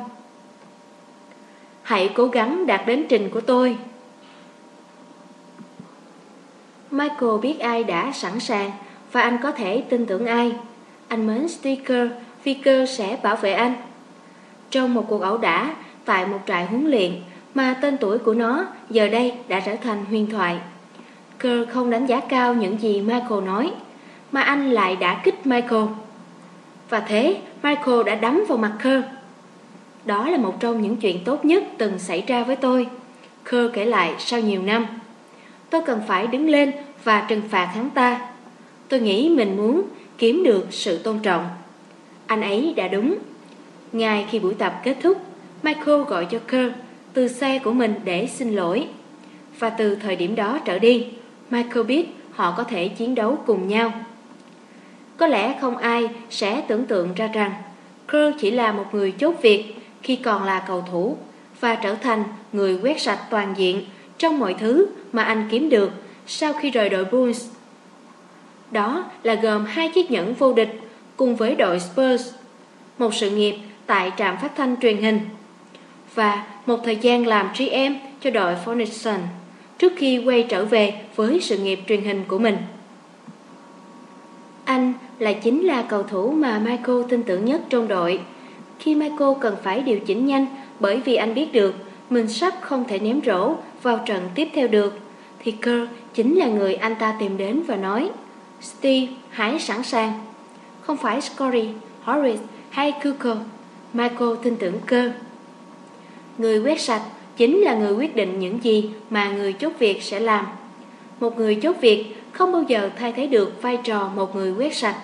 Speaker 1: Hãy cố gắng đạt đến trình của tôi. Michael biết ai đã sẵn sàng và anh có thể tin tưởng ai. Anh mến Sticker Ficker sẽ bảo vệ anh. Trong một cuộc ẩu đả tại một trại huấn luyện mà tên tuổi của nó giờ đây đã trở thành huyền thoại. Kerr không đánh giá cao những gì Michael nói, mà anh lại đã kích Michael. Và thế Michael đã đấm vào mặt Kerr Đó là một trong những chuyện tốt nhất từng xảy ra với tôi Kerr kể lại sau nhiều năm. Tôi cần phải đứng lên và trừng phạt hắn ta. Tôi nghĩ mình muốn kiếm được sự tôn trọng. Anh ấy đã đúng. Ngay khi buổi tập kết thúc Michael gọi cho Kerr từ xe của mình để xin lỗi. Và từ thời điểm đó trở đi Michael biết họ có thể chiến đấu cùng nhau. Có lẽ không ai sẽ tưởng tượng ra rằng Kerr chỉ là một người chốt việc khi còn là cầu thủ và trở thành người quét sạch toàn diện trong mọi thứ mà anh kiếm được sau khi rời đội Bulls. Đó là gồm hai chiếc nhẫn vô địch cùng với đội Spurs, một sự nghiệp tại trạm phát thanh truyền hình. Và một thời gian làm GM cho đội Phoenix trước khi quay trở về với sự nghiệp truyền hình của mình. Anh là chính là cầu thủ mà Michael tin tưởng nhất trong đội. Khi Michael cần phải điều chỉnh nhanh bởi vì anh biết được mình sắp không thể ném rổ vào trận tiếp theo được, thì Kerr chính là người anh ta tìm đến và nói Steve, hãy sẵn sàng. Không phải Scotty, Horace hay Kuko, Michael tin tưởng Kerr. Người quét sạch chính là người quyết định những gì mà người chốt việc sẽ làm. Một người chốt việc không bao giờ thay thế được vai trò một người quét sạch.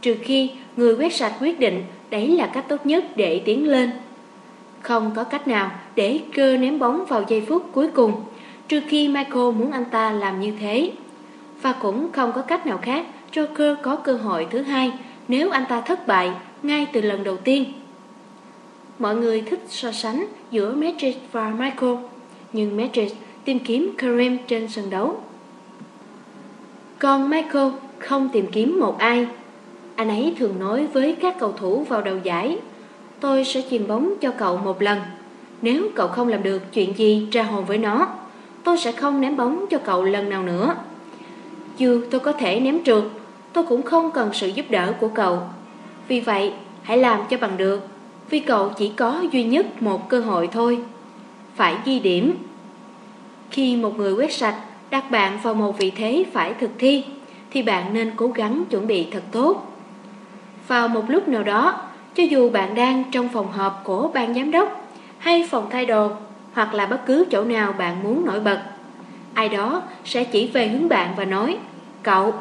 Speaker 1: Trừ khi người quét sạch quyết định đấy là cách tốt nhất để tiến lên. Không có cách nào để cơ ném bóng vào giây phút cuối cùng, trừ khi Michael muốn anh ta làm như thế. Và cũng không có cách nào khác cho cơ có cơ hội thứ hai nếu anh ta thất bại ngay từ lần đầu tiên. Mọi người thích so sánh giữa Magic và Michael, nhưng Magic tìm kiếm Kareem trên sân đấu. Còn Michael không tìm kiếm một ai. Anh ấy thường nói với các cầu thủ vào đầu giải, tôi sẽ chìm bóng cho cậu một lần. Nếu cậu không làm được chuyện gì ra hồn với nó, tôi sẽ không ném bóng cho cậu lần nào nữa. Dù tôi có thể ném trượt, tôi cũng không cần sự giúp đỡ của cậu. Vì vậy, hãy làm cho bằng được, vì cậu chỉ có duy nhất một cơ hội thôi. Phải ghi điểm. Khi một người quét sạch đặt bạn vào một vị thế phải thực thi, thì bạn nên cố gắng chuẩn bị thật tốt. Vào một lúc nào đó, cho dù bạn đang trong phòng họp của ban giám đốc hay phòng thay đồ hoặc là bất cứ chỗ nào bạn muốn nổi bật, ai đó sẽ chỉ về hướng bạn và nói, cậu.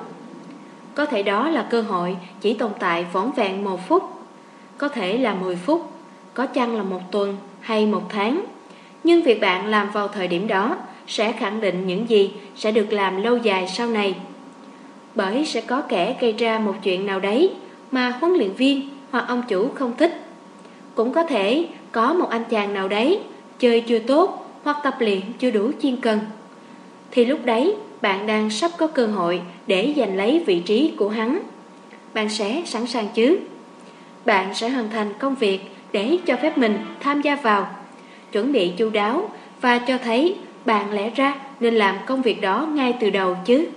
Speaker 1: Có thể đó là cơ hội chỉ tồn tại vỏn vẹn một phút, có thể là 10 phút, có chăng là một tuần hay một tháng. Nhưng việc bạn làm vào thời điểm đó sẽ khẳng định những gì sẽ được làm lâu dài sau này. Bởi sẽ có kẻ gây ra một chuyện nào đấy mà huấn luyện viên hoặc ông chủ không thích. Cũng có thể có một anh chàng nào đấy chơi chưa tốt hoặc tập luyện chưa đủ chuyên cần. Thì lúc đấy bạn đang sắp có cơ hội để giành lấy vị trí của hắn. Bạn sẽ sẵn sàng chứ? Bạn sẽ hoàn thành công việc để cho phép mình tham gia vào, chuẩn bị chu đáo và cho thấy bạn lẽ ra nên làm công việc đó ngay từ đầu chứ.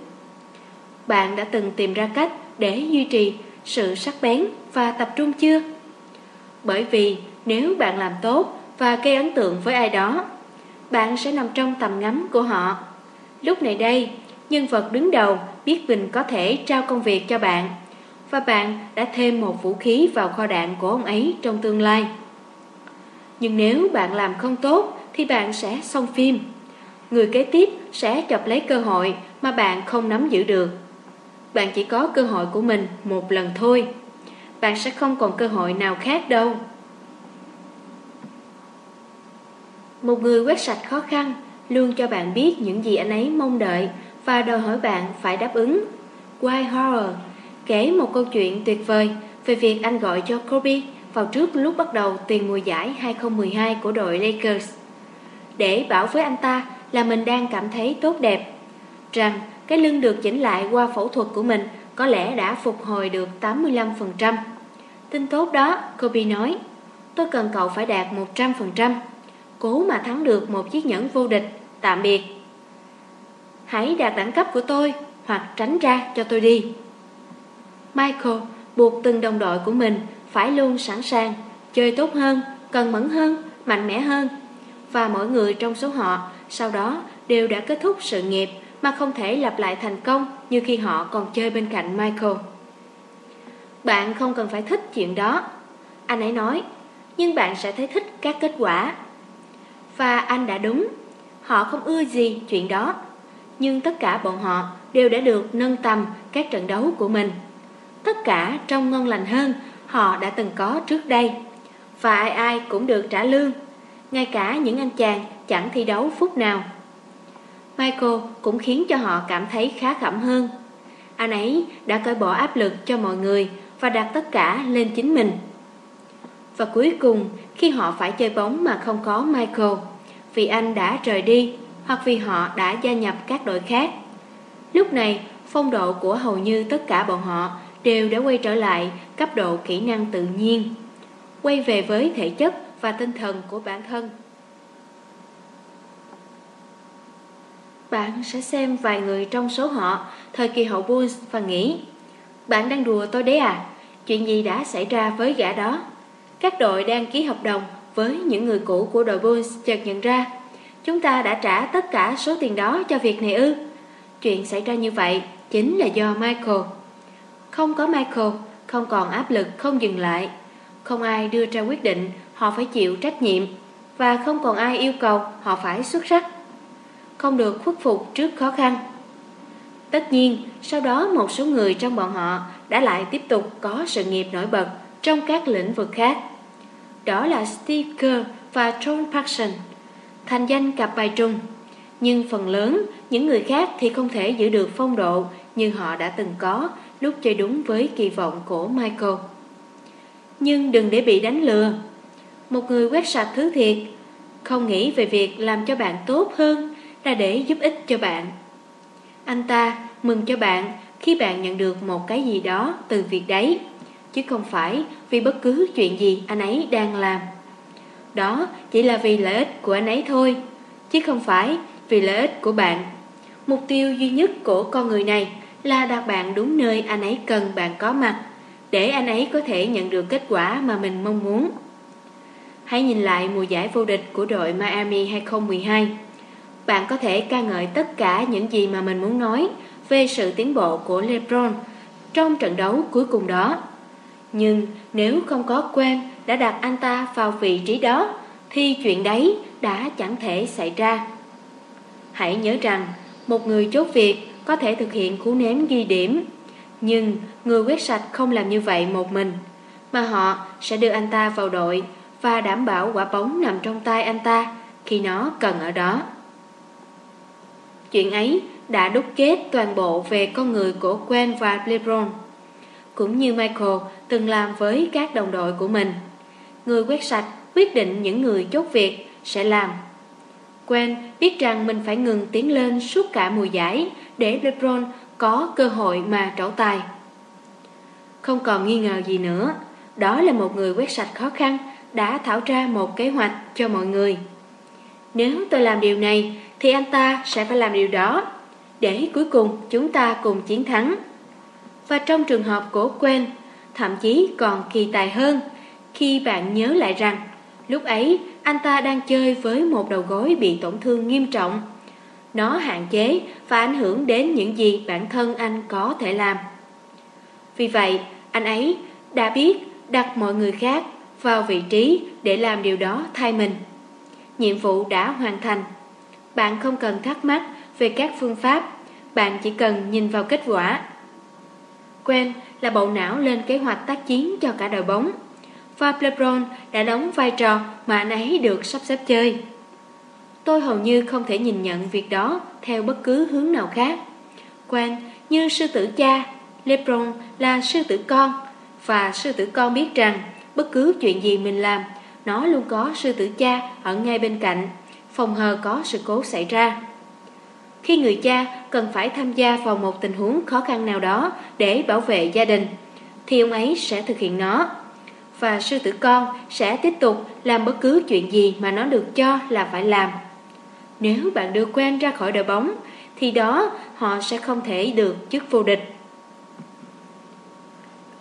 Speaker 1: Bạn đã từng tìm ra cách để duy trì sự sắc bén và tập trung chưa? Bởi vì nếu bạn làm tốt và gây ấn tượng với ai đó Bạn sẽ nằm trong tầm ngắm của họ. Lúc này đây, nhân vật đứng đầu biết mình có thể trao công việc cho bạn. Và bạn đã thêm một vũ khí vào kho đạn của ông ấy trong tương lai Nhưng nếu bạn làm không tốt, thì bạn sẽ xong phim người kế tiếp sẽ chọc lấy cơ hội mà bạn không nắm giữ được. Bạn chỉ có cơ hội của mình một lần thôi. Bạn sẽ không còn cơ hội nào khác đâu. Một người quét sạch khó khăn, luôn cho bạn biết những gì anh ấy mong đợi và đòi hỏi bạn phải đáp ứng. White Horror kể một câu chuyện tuyệt vời về việc anh gọi cho Kobe vào trước lúc bắt đầu tiền mùa giải 2012 của đội Lakers. Để bảo với anh ta là mình đang cảm thấy tốt đẹp Rằng cái lưng được chỉnh lại qua phẫu thuật của mình Có lẽ đã phục hồi được 85% Tin tốt đó, Kobe nói Tôi cần cậu phải đạt 100% Cố mà thắng được một chiếc nhẫn vô địch Tạm biệt. Hãy đạt đẳng cấp của tôi Hoặc tránh ra cho tôi đi. Michael buộc từng đồng đội của mình Phải luôn sẵn sàng Chơi tốt hơn, cần mẫn hơn, mạnh mẽ hơn. Và mỗi người trong số họ sau đó đều đã kết thúc sự nghiệp mà không thể lặp lại thành công như khi họ còn chơi bên cạnh Michael. Bạn không cần phải thích chuyện đó. Anh ấy nói Nhưng bạn sẽ thấy thích các kết quả. Và anh đã đúng. Họ không ưa gì chuyện đó Nhưng tất cả bọn họ đều đã được nâng tầm các trận đấu của mình. Tất cả trông ngon lành hơn họ đã từng có trước đây. Và ai ai cũng được trả lương, Ngay cả những anh chàng chẳng thi đấu phút nào. Michael cũng khiến cho họ cảm thấy khá khẩm hơn. Anh ấy đã cởi bỏ áp lực cho mọi người Và đặt tất cả lên chính mình. Và cuối cùng, khi họ phải chơi bóng mà không có Michael, Vì anh đã rời đi Hoặc vì họ đã gia nhập các đội khác, Lúc này phong độ của hầu như tất cả bọn họ đều đã quay trở lại cấp độ kỹ năng tự nhiên, Quay về với thể chất và tinh thần của bản thân. Bạn sẽ xem vài người trong số họ, Thời kỳ hậu Bulls và nghĩ, Bạn đang đùa tôi đấy à? Chuyện gì đã xảy ra với gã đó? Các đội đang ký hợp đồng Với những người cũ của đội Bulls chợt nhận ra, Chúng ta đã trả tất cả số tiền đó cho việc này ư? Chuyện xảy ra như vậy Chính là do Michael. Không có Michael Không còn áp lực không dừng lại Không ai đưa ra quyết định Họ phải chịu trách nhiệm Và không còn ai yêu cầu họ phải xuất sắc không được khuất phục trước khó khăn. Tất nhiên, sau đó một số người trong bọn họ đã lại tiếp tục có sự nghiệp nổi bật trong các lĩnh vực khác. Đó là Steve Kerr và John Paxson, thành danh cặp bài trung. Nhưng phần lớn, những người khác thì không thể giữ được phong độ như họ đã từng có lúc chơi đúng với kỳ vọng của Michael. Nhưng đừng để bị đánh lừa. Một người quét sạch thứ thiệt, không nghĩ về việc làm cho bạn tốt hơn là để giúp ích cho bạn. Anh ta mừng cho bạn khi bạn nhận được một cái gì đó từ việc đấy, chứ không phải vì bất cứ chuyện gì anh ấy đang làm. Đó chỉ là vì lợi ích của anh ấy thôi, chứ không phải vì lợi ích của bạn. Mục tiêu duy nhất của con người này là đặt bạn đúng nơi anh ấy cần bạn có mặt, để anh ấy có thể nhận được kết quả mà mình mong muốn. Hãy nhìn lại mùa giải vô địch của đội Miami 2012 bạn có thể ca ngợi tất cả những gì mà mình muốn nói về sự tiến bộ của LeBron trong trận đấu cuối cùng đó. Nhưng nếu không có quen đã đặt anh ta vào vị trí đó, thì chuyện đấy đã chẳng thể xảy ra. Hãy nhớ rằng, một người chốt việc có thể thực hiện cú ném ghi điểm, nhưng người quét sạch không làm như vậy một mình, mà họ sẽ đưa anh ta vào đội và đảm bảo quả bóng nằm trong tay anh ta khi nó cần ở đó. Chuyện ấy đã đúc kết toàn bộ về con người của Quen và LeBron, cũng như Michael từng làm với các đồng đội của mình. Người quét sạch quyết định những người chốt việc sẽ làm quen biết rằng mình phải ngừng tiến lên suốt cả mùa giải để LeBron có cơ hội mà trổ tài. Không còn nghi ngờ gì nữa, đó là một người quét sạch khó khăn đã thảo ra một kế hoạch cho mọi người. Nếu tôi làm điều này thì anh ta sẽ phải làm điều đó để cuối cùng chúng ta cùng chiến thắng. Và trong trường hợp của Quen, thậm chí còn kỳ tài hơn khi bạn nhớ lại rằng lúc ấy anh ta đang chơi với một đầu gối bị tổn thương nghiêm trọng. Nó hạn chế và ảnh hưởng đến những gì bản thân anh có thể làm. Vì vậy, anh ấy đã biết đặt mọi người khác vào vị trí để làm điều đó thay mình. Nhiệm vụ đã hoàn thành. Bạn không cần thắc mắc về các phương pháp, bạn chỉ cần nhìn vào kết quả. Quen là bộ não lên kế hoạch tác chiến cho cả đội bóng. Và Plebron đã đóng vai trò mà anh ấy được sắp xếp chơi. Tôi hầu như không thể nhìn nhận việc đó theo bất cứ hướng nào khác. Quen như sư tử cha, LeBron là sư tử con, và sư tử con biết rằng bất cứ chuyện gì mình làm, nó luôn có sư tử cha ở ngay bên cạnh phòng hờ có sự cố xảy ra. Khi người cha cần phải tham gia vào một tình huống khó khăn nào đó để bảo vệ gia đình, thì ông ấy sẽ thực hiện nó. Và sư tử con sẽ tiếp tục làm bất cứ chuyện gì mà nó được cho là phải làm. Nếu bạn đưa quen ra khỏi đội bóng, thì đó họ sẽ không thể được chức vô địch.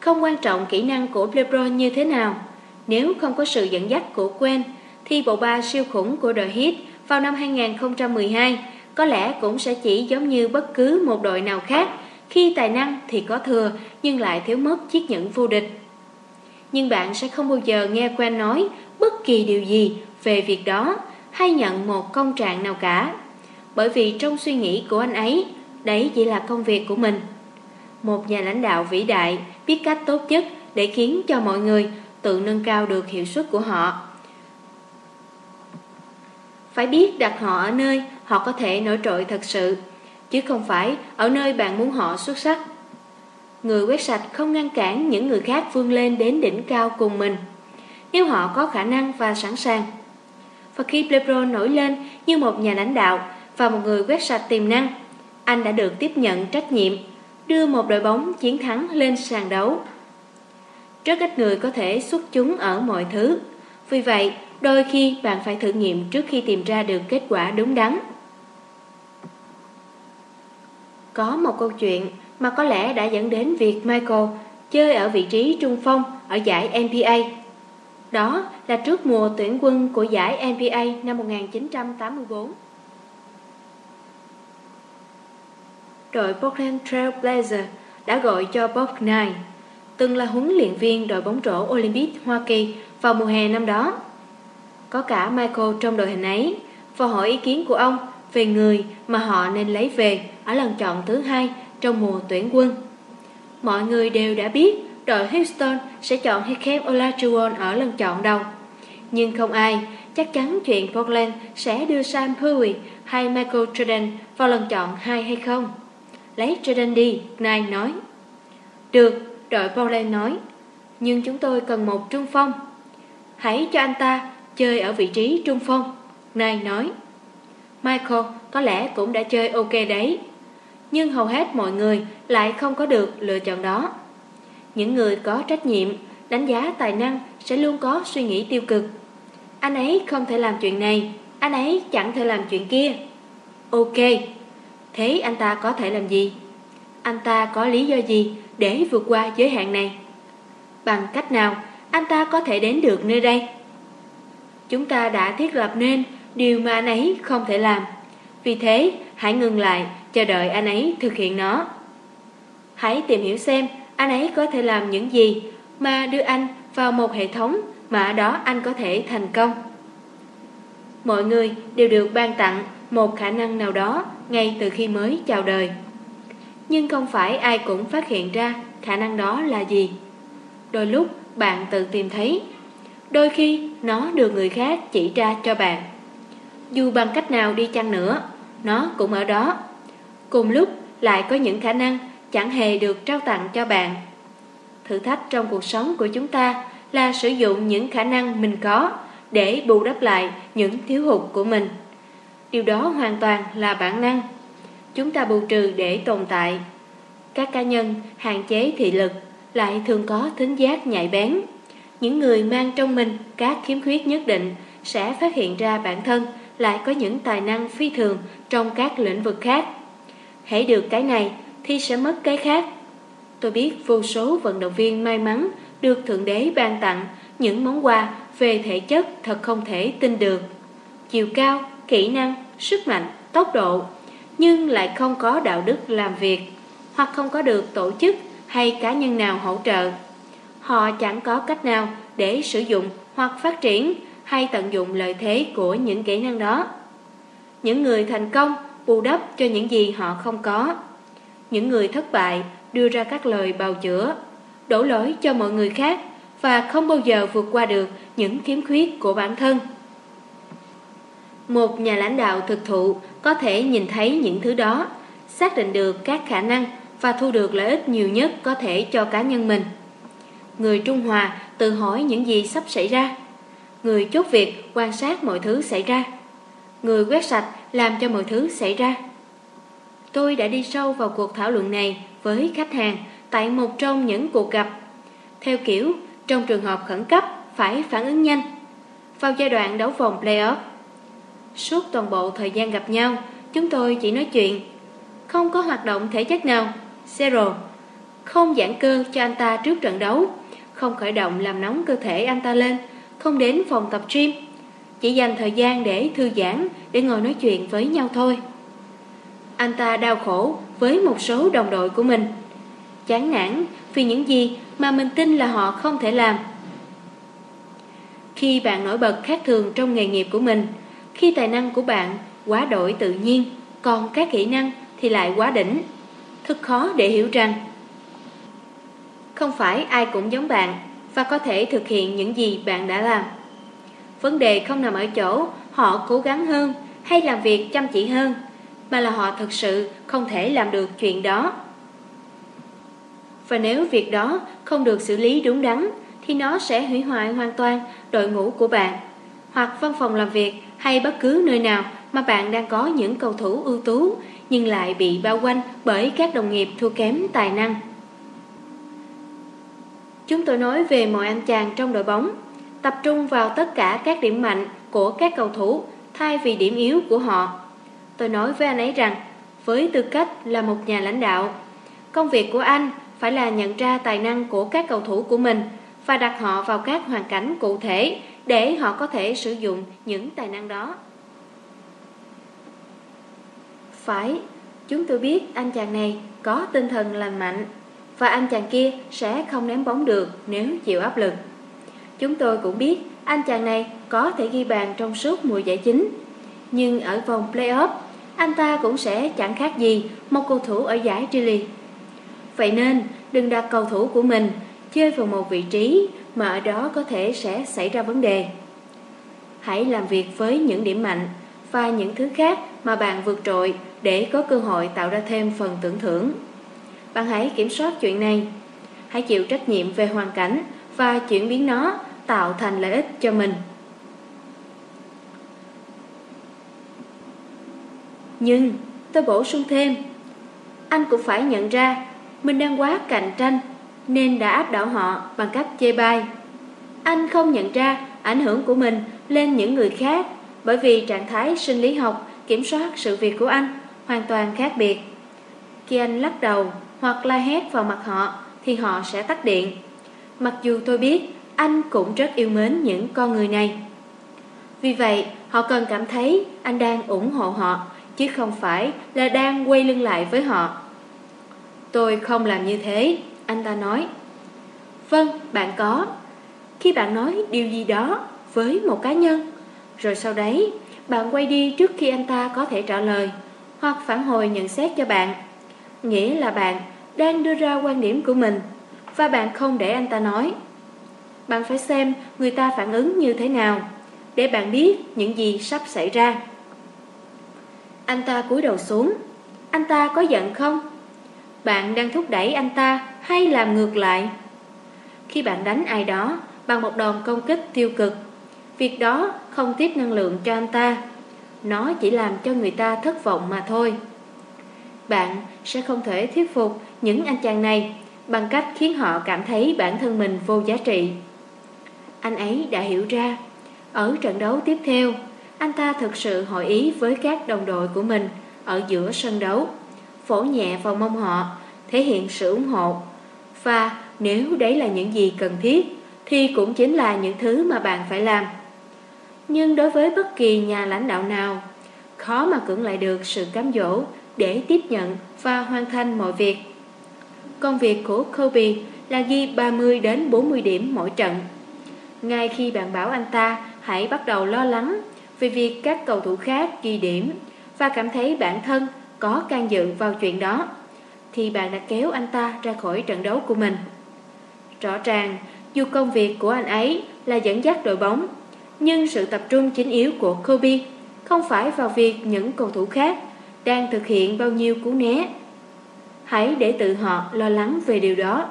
Speaker 1: Không quan trọng kỹ năng của LeBron như thế nào, nếu không có sự dẫn dắt của Quen thì bộ ba siêu khủng của đội Heat vào năm 2012 có lẽ cũng sẽ chỉ giống như bất cứ một đội nào khác Khi tài năng thì có thừa nhưng lại thiếu mất chiếc nhẫn vô địch. Nhưng bạn sẽ không bao giờ nghe quen nói bất kỳ điều gì về việc đó hay nhận một công trạng nào cả. Bởi vì trong suy nghĩ của anh ấy, đấy chỉ là công việc của mình. Một nhà lãnh đạo vĩ đại biết cách tốt nhất để khiến cho mọi người tự nâng cao được hiệu suất của họ. Phải biết đặt họ ở nơi họ có thể nổi trội thật sự, chứ không phải ở nơi bạn muốn họ xuất sắc. Người quét sạch không ngăn cản những người khác vươn lên đến đỉnh cao cùng mình, nếu họ có khả năng và sẵn sàng. Và khi Lebron nổi lên như một nhà lãnh đạo và một người quét sạch tiềm năng, anh đã được tiếp nhận trách nhiệm, đưa một đội bóng chiến thắng lên sàn đấu. Rất ít người có thể xuất chúng ở mọi thứ, vì vậy đôi khi bạn phải thử nghiệm trước khi tìm ra được kết quả đúng đắn. Có một câu chuyện mà có lẽ đã dẫn đến việc Michael chơi ở vị trí trung phong ở giải NBA. Đó là trước mùa tuyển quân của giải NBA năm 1984. Đội Portland Trail Blazers đã gọi cho Bob Knight, từng là huấn luyện viên đội bóng rổ Olympic Hoa Kỳ vào mùa hè năm đó. Có cả Michael trong đội hình ấy và hỏi ý kiến của ông về người mà họ nên lấy về ở lần chọn thứ hai trong mùa tuyển quân. Mọi người đều đã biết đội Houston sẽ chọn Hakeem Olajuwon ở lần chọn đầu. Nhưng không ai chắc chắn chuyện Portland sẽ đưa Sam Huey hay Michael Jordan vào lần chọn hai hay không. Lấy Jordan đi, Knight nói. Được, đội Portland nói. Nhưng chúng tôi cần một trung phong. Hãy cho anh ta chơi ở vị trí trung phong, Knight nói. Michael có lẽ cũng đã chơi ok đấy nhưng hầu hết mọi người lại không có được lựa chọn đó Những người có trách nhiệm, đánh giá tài năng sẽ luôn có suy nghĩ tiêu cực Anh ấy không thể làm chuyện này, anh ấy chẳng thể làm chuyện kia Ok, thế anh ta có thể làm gì? Anh ta có lý do gì để vượt qua giới hạn này? Bằng cách nào anh ta có thể đến được nơi đây? Chúng ta đã thiết lập nên điều mà anh ấy không thể làm. Vì thế, hãy ngừng lại, chờ đợi anh ấy thực hiện nó. Hãy tìm hiểu xem anh ấy có thể làm những gì mà đưa anh vào một hệ thống mà ở đó anh có thể thành công. Mọi người đều được ban tặng một khả năng nào đó ngay từ khi mới chào đời. Nhưng không phải ai cũng phát hiện ra khả năng đó là gì. Đôi lúc bạn tự tìm thấy, đôi khi nó được người khác chỉ ra cho bạn. Dù bằng cách nào đi chăng nữa nó cũng ở đó. Cùng lúc, lại có những khả năng Chẳng hề được trao tặng cho bạn. Thử thách trong cuộc sống của chúng ta Là sử dụng những khả năng mình có Để bù đắp lại những thiếu hụt của mình. Điều đó hoàn toàn là bản năng. Chúng ta bù trừ để tồn tại. Các cá nhân hạn chế thị lực Lại thường có thính giác nhạy bén. Những người mang trong mình các khiếm khuyết nhất định Sẽ phát hiện ra bản thân lại có những tài năng phi thường trong các lĩnh vực khác. Hãy được cái này thì sẽ mất cái khác. Tôi biết vô số vận động viên may mắn được Thượng Đế ban tặng những món quà về thể chất thật không thể tin được. Chiều cao, kỹ năng, sức mạnh, tốc độ, nhưng lại không có đạo đức làm việc, hoặc không có được tổ chức hay cá nhân nào hỗ trợ. Họ chẳng có cách nào để sử dụng hoặc phát triển hay tận dụng lợi thế của những kỹ năng đó. Những người thành công bù đắp cho những gì họ không có. Những người thất bại đưa ra các lời bào chữa, đổ lỗi cho mọi người khác và không bao giờ vượt qua được những khiếm khuyết của bản thân. Một nhà lãnh đạo thực thụ có thể nhìn thấy những thứ đó, xác định được các khả năng và thu được lợi ích nhiều nhất có thể cho cá nhân mình. Người Trung Hòa tự hỏi những gì sắp xảy ra Người chốt việc, quan sát mọi thứ xảy ra. Người quét sạch, làm cho mọi thứ xảy ra. Tôi đã đi sâu vào cuộc thảo luận này với khách hàng tại một trong những cuộc gặp. Theo kiểu, trong trường hợp khẩn cấp, phải phản ứng nhanh. Vào giai đoạn đấu vòng playoff, Suốt toàn bộ thời gian gặp nhau, Chúng tôi chỉ nói chuyện. Không có hoạt động thể chất nào, Zero. Không giãn cơ cho anh ta trước trận đấu, Không khởi động làm nóng cơ thể anh ta lên không đến phòng tập gym, chỉ dành thời gian để thư giãn, để ngồi nói chuyện với nhau thôi. Anh ta đau khổ với một số đồng đội của mình. Chán nản vì những gì mà mình tin là họ không thể làm. Khi bạn nổi bật khác thường trong nghề nghiệp của mình Khi tài năng của bạn quá đổi tự nhiên Còn các kỹ năng thì lại quá đỉnh. Thật khó để hiểu rằng Không phải ai cũng giống bạn. Và có thể thực hiện những gì bạn đã làm Vấn đề không nằm ở chỗ họ cố gắng hơn hay làm việc chăm chỉ hơn, Mà là họ thực sự không thể làm được chuyện đó Và nếu việc đó không được xử lý đúng đắn, Thì nó sẽ hủy hoại hoàn toàn đội ngũ của bạn, Hoặc văn phòng làm việc hay bất cứ nơi nào mà bạn đang có những cầu thủ ưu tú nhưng lại bị bao quanh bởi các đồng nghiệp thua kém tài năng. Chúng tôi nói về mọi anh chàng trong đội bóng, tập trung vào tất cả các điểm mạnh của các cầu thủ thay vì điểm yếu của họ. Tôi nói với anh ấy rằng, với tư cách là một nhà lãnh đạo, công việc của anh phải là nhận ra tài năng của các cầu thủ của mình và đặt họ vào các hoàn cảnh cụ thể để họ có thể sử dụng những tài năng đó. Phải, chúng tôi biết anh chàng này có tinh thần lành mạnh và anh chàng kia sẽ không ném bóng được nếu chịu áp lực. Chúng tôi cũng biết anh chàng này có thể ghi bàn trong suốt mùa giải chính. Nhưng ở vòng playoff, anh ta cũng sẽ chẳng khác gì một cầu thủ ở giải Chile. Vậy nên, đừng đặt cầu thủ của mình chơi vào một vị trí mà ở đó có thể sẽ xảy ra vấn đề. Hãy làm việc với những điểm mạnh và những thứ khác mà bạn vượt trội để có cơ hội tạo ra thêm phần tưởng thưởng. Bạn hãy kiểm soát chuyện này. Hãy chịu trách nhiệm về hoàn cảnh và chuyển biến nó tạo thành lợi ích cho mình. Nhưng tôi bổ sung thêm, anh cũng phải nhận ra mình đang quá cạnh tranh nên đã áp đảo họ bằng cách chê bai. Anh không nhận ra ảnh hưởng của mình lên những người khác bởi vì trạng thái sinh lý học kiểm soát sự việc của anh hoàn toàn khác biệt. Khi anh lắc đầu hoặc la hét vào mặt họ thì họ sẽ tắt điện. Mặc dù tôi biết anh cũng rất yêu mến những con người này. Vì vậy, họ cần cảm thấy anh đang ủng hộ họ, chứ không phải là đang quay lưng lại với họ. Tôi không làm như thế, anh ta nói. Vâng, bạn có. Khi bạn nói điều gì đó với một cá nhân, rồi sau đấy bạn quay đi trước khi anh ta có thể trả lời, hoặc phản hồi nhận xét cho bạn. Nghĩa là bạn đang đưa ra quan điểm của mình, và bạn không để anh ta nói. Bạn phải xem người ta phản ứng như thế nào Để bạn biết những gì sắp xảy ra Anh ta cúi đầu xuống Anh ta có giận không? Bạn đang thúc đẩy anh ta hay làm ngược lại? Khi bạn đánh ai đó bằng một đòn công kích tiêu cực Việc đó không tiếp năng lượng cho anh ta Nó chỉ làm cho người ta thất vọng mà thôi Bạn sẽ không thể thuyết phục những anh chàng này Bằng cách khiến họ cảm thấy bản thân mình vô giá trị anh ấy đã hiểu ra. Ở trận đấu tiếp theo, anh ta thực sự hội ý với các đồng đội của mình ở giữa sân đấu, phổ nhẹ vào mông họ, thể hiện sự ủng hộ. Và nếu đấy là những gì cần thiết, thì cũng chính là những thứ mà bạn phải làm. Nhưng đối với bất kỳ nhà lãnh đạo nào, khó mà cưỡng lại được sự cám dỗ để tiếp nhận và hoàn thành mọi việc. Công việc của Kobe là ghi 30 đến 40 điểm mỗi trận. Ngay khi bạn bảo anh ta hãy bắt đầu lo lắng về việc các cầu thủ khác ghi điểm và cảm thấy bản thân có can dự vào chuyện đó, thì bạn đã kéo anh ta ra khỏi trận đấu của mình. Rõ ràng, dù công việc của anh ấy là dẫn dắt đội bóng, nhưng sự tập trung chính yếu của Kobe không phải vào việc những cầu thủ khác đang thực hiện bao nhiêu cú né. Hãy để tự họ lo lắng về điều đó.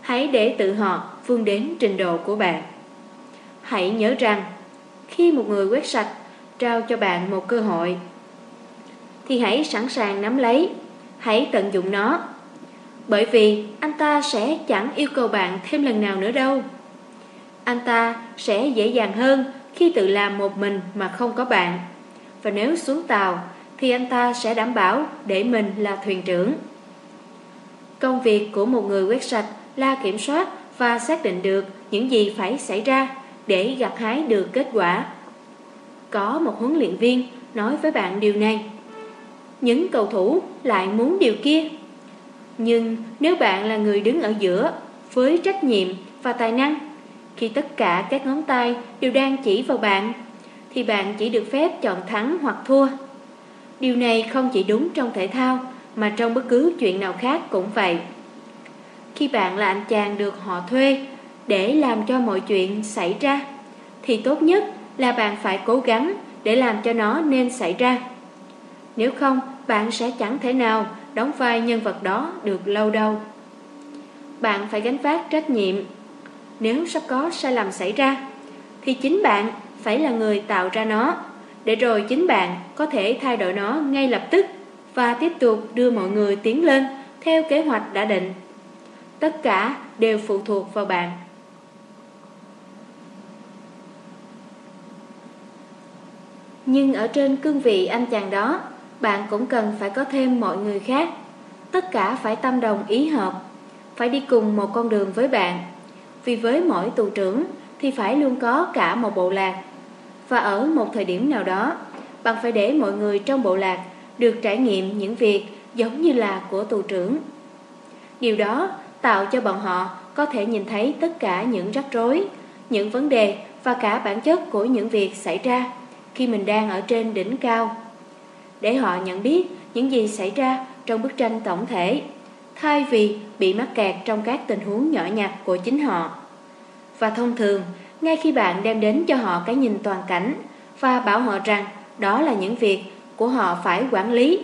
Speaker 1: Hãy để tự họ vươn đến trình độ của bạn. Hãy nhớ rằng, khi một người quét sạch trao cho bạn một cơ hội, thì hãy sẵn sàng nắm lấy, hãy tận dụng nó. Bởi vì anh ta sẽ chẳng yêu cầu bạn thêm lần nào nữa đâu. Anh ta sẽ dễ dàng hơn khi tự làm một mình mà không có bạn. Và nếu xuống tàu, thì anh ta sẽ đảm bảo để mình là thuyền trưởng. Công việc của một người quét sạch là kiểm soát và xác định được những gì phải xảy ra để gặt hái được kết quả. Có một huấn luyện viên nói với bạn điều này. những cầu thủ lại muốn điều kia. Nhưng nếu bạn là người đứng ở giữa với trách nhiệm và tài năng, khi tất cả các ngón tay đều đang chỉ vào bạn, thì bạn chỉ được phép chọn thắng hoặc thua. Điều này không chỉ đúng trong thể thao mà trong bất cứ chuyện nào khác cũng vậy. Khi bạn là anh chàng được họ thuê để làm cho mọi chuyện xảy ra, thì tốt nhất là bạn phải cố gắng để làm cho nó nên xảy ra. Nếu không, bạn sẽ chẳng thể nào đóng vai nhân vật đó được lâu đâu. Bạn phải gánh vác trách nhiệm. Nếu sắp có sai lầm xảy ra, thì chính bạn phải là người tạo ra nó, để rồi chính bạn có thể thay đổi nó ngay lập tức và tiếp tục đưa mọi người tiến lên theo kế hoạch đã định. Tất cả đều phụ thuộc vào bạn. Nhưng ở trên cương vị anh chàng đó, bạn cũng cần phải có thêm mọi người khác. Tất cả phải tâm đồng ý hợp, phải đi cùng một con đường với bạn. Vì với mỗi tù trưởng thì phải luôn có cả một bộ lạc. Và ở một thời điểm nào đó, bạn phải để mọi người trong bộ lạc được trải nghiệm những việc giống như là của tù trưởng. Điều đó tạo cho bọn họ có thể nhìn thấy tất cả những rắc rối, những vấn đề và cả bản chất của những việc xảy ra khi mình đang ở trên đỉnh cao. Để họ nhận biết những gì xảy ra trong bức tranh tổng thể, thay vì bị mắc kẹt trong các tình huống nhỏ nhặt của chính họ. Và thông thường, ngay khi bạn đem đến cho họ cái nhìn toàn cảnh và bảo họ rằng đó là những việc của họ phải quản lý,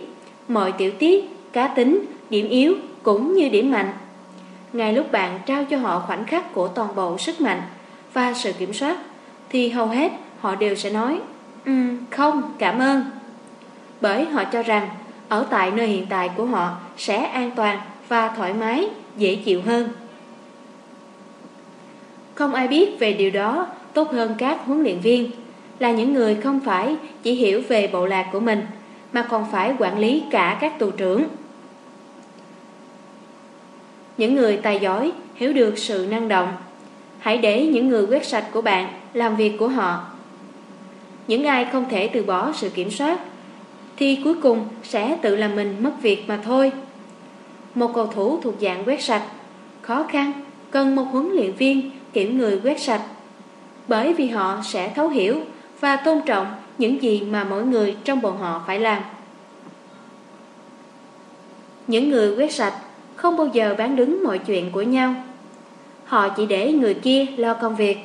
Speaker 1: mọi tiểu tiết, cá tính, điểm yếu cũng như điểm mạnh. Ngay lúc bạn trao cho họ khoảnh khắc của toàn bộ sức mạnh và sự kiểm soát, thì hầu hết họ đều sẽ nói um, không, cảm ơn. Bởi họ cho rằng ở tại nơi hiện tại của họ sẽ an toàn và thoải mái, dễ chịu hơn. Không ai biết về điều đó, tốt hơn các huấn luyện viên là những người không phải chỉ hiểu về bộ lạc của mình, mà còn phải quản lý cả các tù trưởng. Những người tài giỏi hiểu được sự năng động. Hãy để những người quét sạch của bạn làm việc của họ. Những ai không thể từ bỏ sự kiểm soát, thì cuối cùng sẽ tự làm mình mất việc mà thôi. Một cầu thủ thuộc dạng quét sạch, khó khăn, cần một huấn luyện viên kiểu người quét sạch bởi vì họ sẽ thấu hiểu và tôn trọng những gì mà mỗi người trong bọn họ phải làm. Những người quét sạch không bao giờ bán đứng mọi chuyện của nhau. Họ chỉ để người kia lo công việc.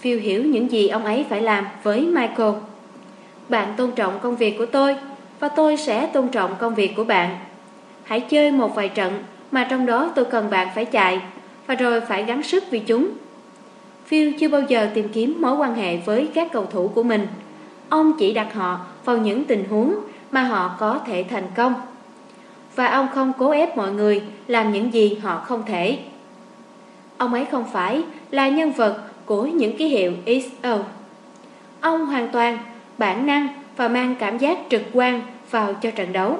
Speaker 1: Phil hiểu những gì ông ấy phải làm với Michael. Bạn tôn trọng công việc của tôi và tôi sẽ tôn trọng công việc của bạn. Hãy chơi một vài trận mà trong đó tôi cần bạn phải chạy và rồi phải gắng sức vì chúng. Phil chưa bao giờ tìm kiếm mối quan hệ với các cầu thủ của mình. Ông chỉ đặt họ vào những tình huống mà họ có thể thành công. Và ông không cố ép mọi người làm những gì họ không thể. Ông ấy không phải là nhân vật của những ký hiệu XO. Ông hoàn toàn bản năng và mang cảm giác trực quan vào cho trận đấu.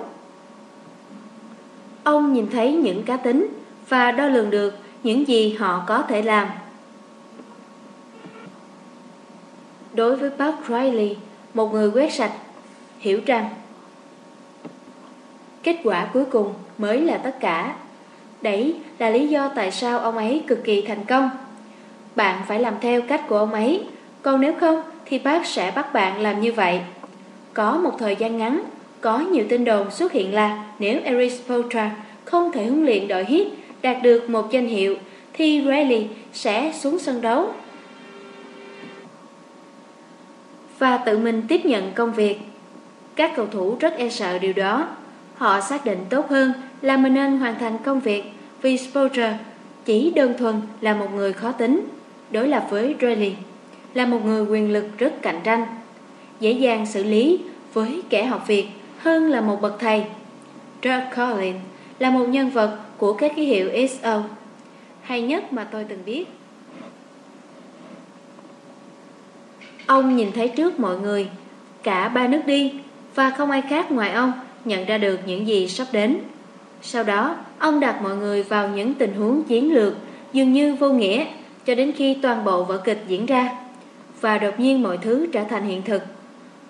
Speaker 1: Ông nhìn thấy những cá tính và đo lường được những gì họ có thể làm. Đối với Park Riley, một người quét sạch, hiểu rằng kết quả cuối cùng mới là tất cả. Đấy là lý do tại sao ông ấy cực kỳ thành công. Bạn phải làm theo cách của ông ấy, còn nếu không thì bác sẽ bắt bạn làm như vậy. Có một thời gian ngắn, có nhiều tin đồn xuất hiện là nếu Eric Spoelstra không thể huấn luyện đội hit đạt được một danh hiệu thì Riley sẽ xuống sân đấu và tự mình tiếp nhận công việc. Các cầu thủ rất e sợ điều đó. Họ xác định tốt hơn là mình nên hoàn thành công việc vì Spolter chỉ đơn thuần là một người khó tính, đối lập với Riley, là một người quyền lực rất cạnh tranh, dễ dàng xử lý với kẻ học việc hơn là một bậc thầy. Doug Collins là một nhân vật của các ký hiệu SO hay nhất mà tôi từng biết. Ông nhìn thấy trước mọi người, cả ba nước đi, và không ai khác ngoài ông nhận ra được những gì sắp đến. Sau đó, ông đặt mọi người vào những tình huống chiến lược dường như vô nghĩa cho đến khi toàn bộ vở kịch diễn ra. Và đột nhiên mọi thứ trở thành hiện thực.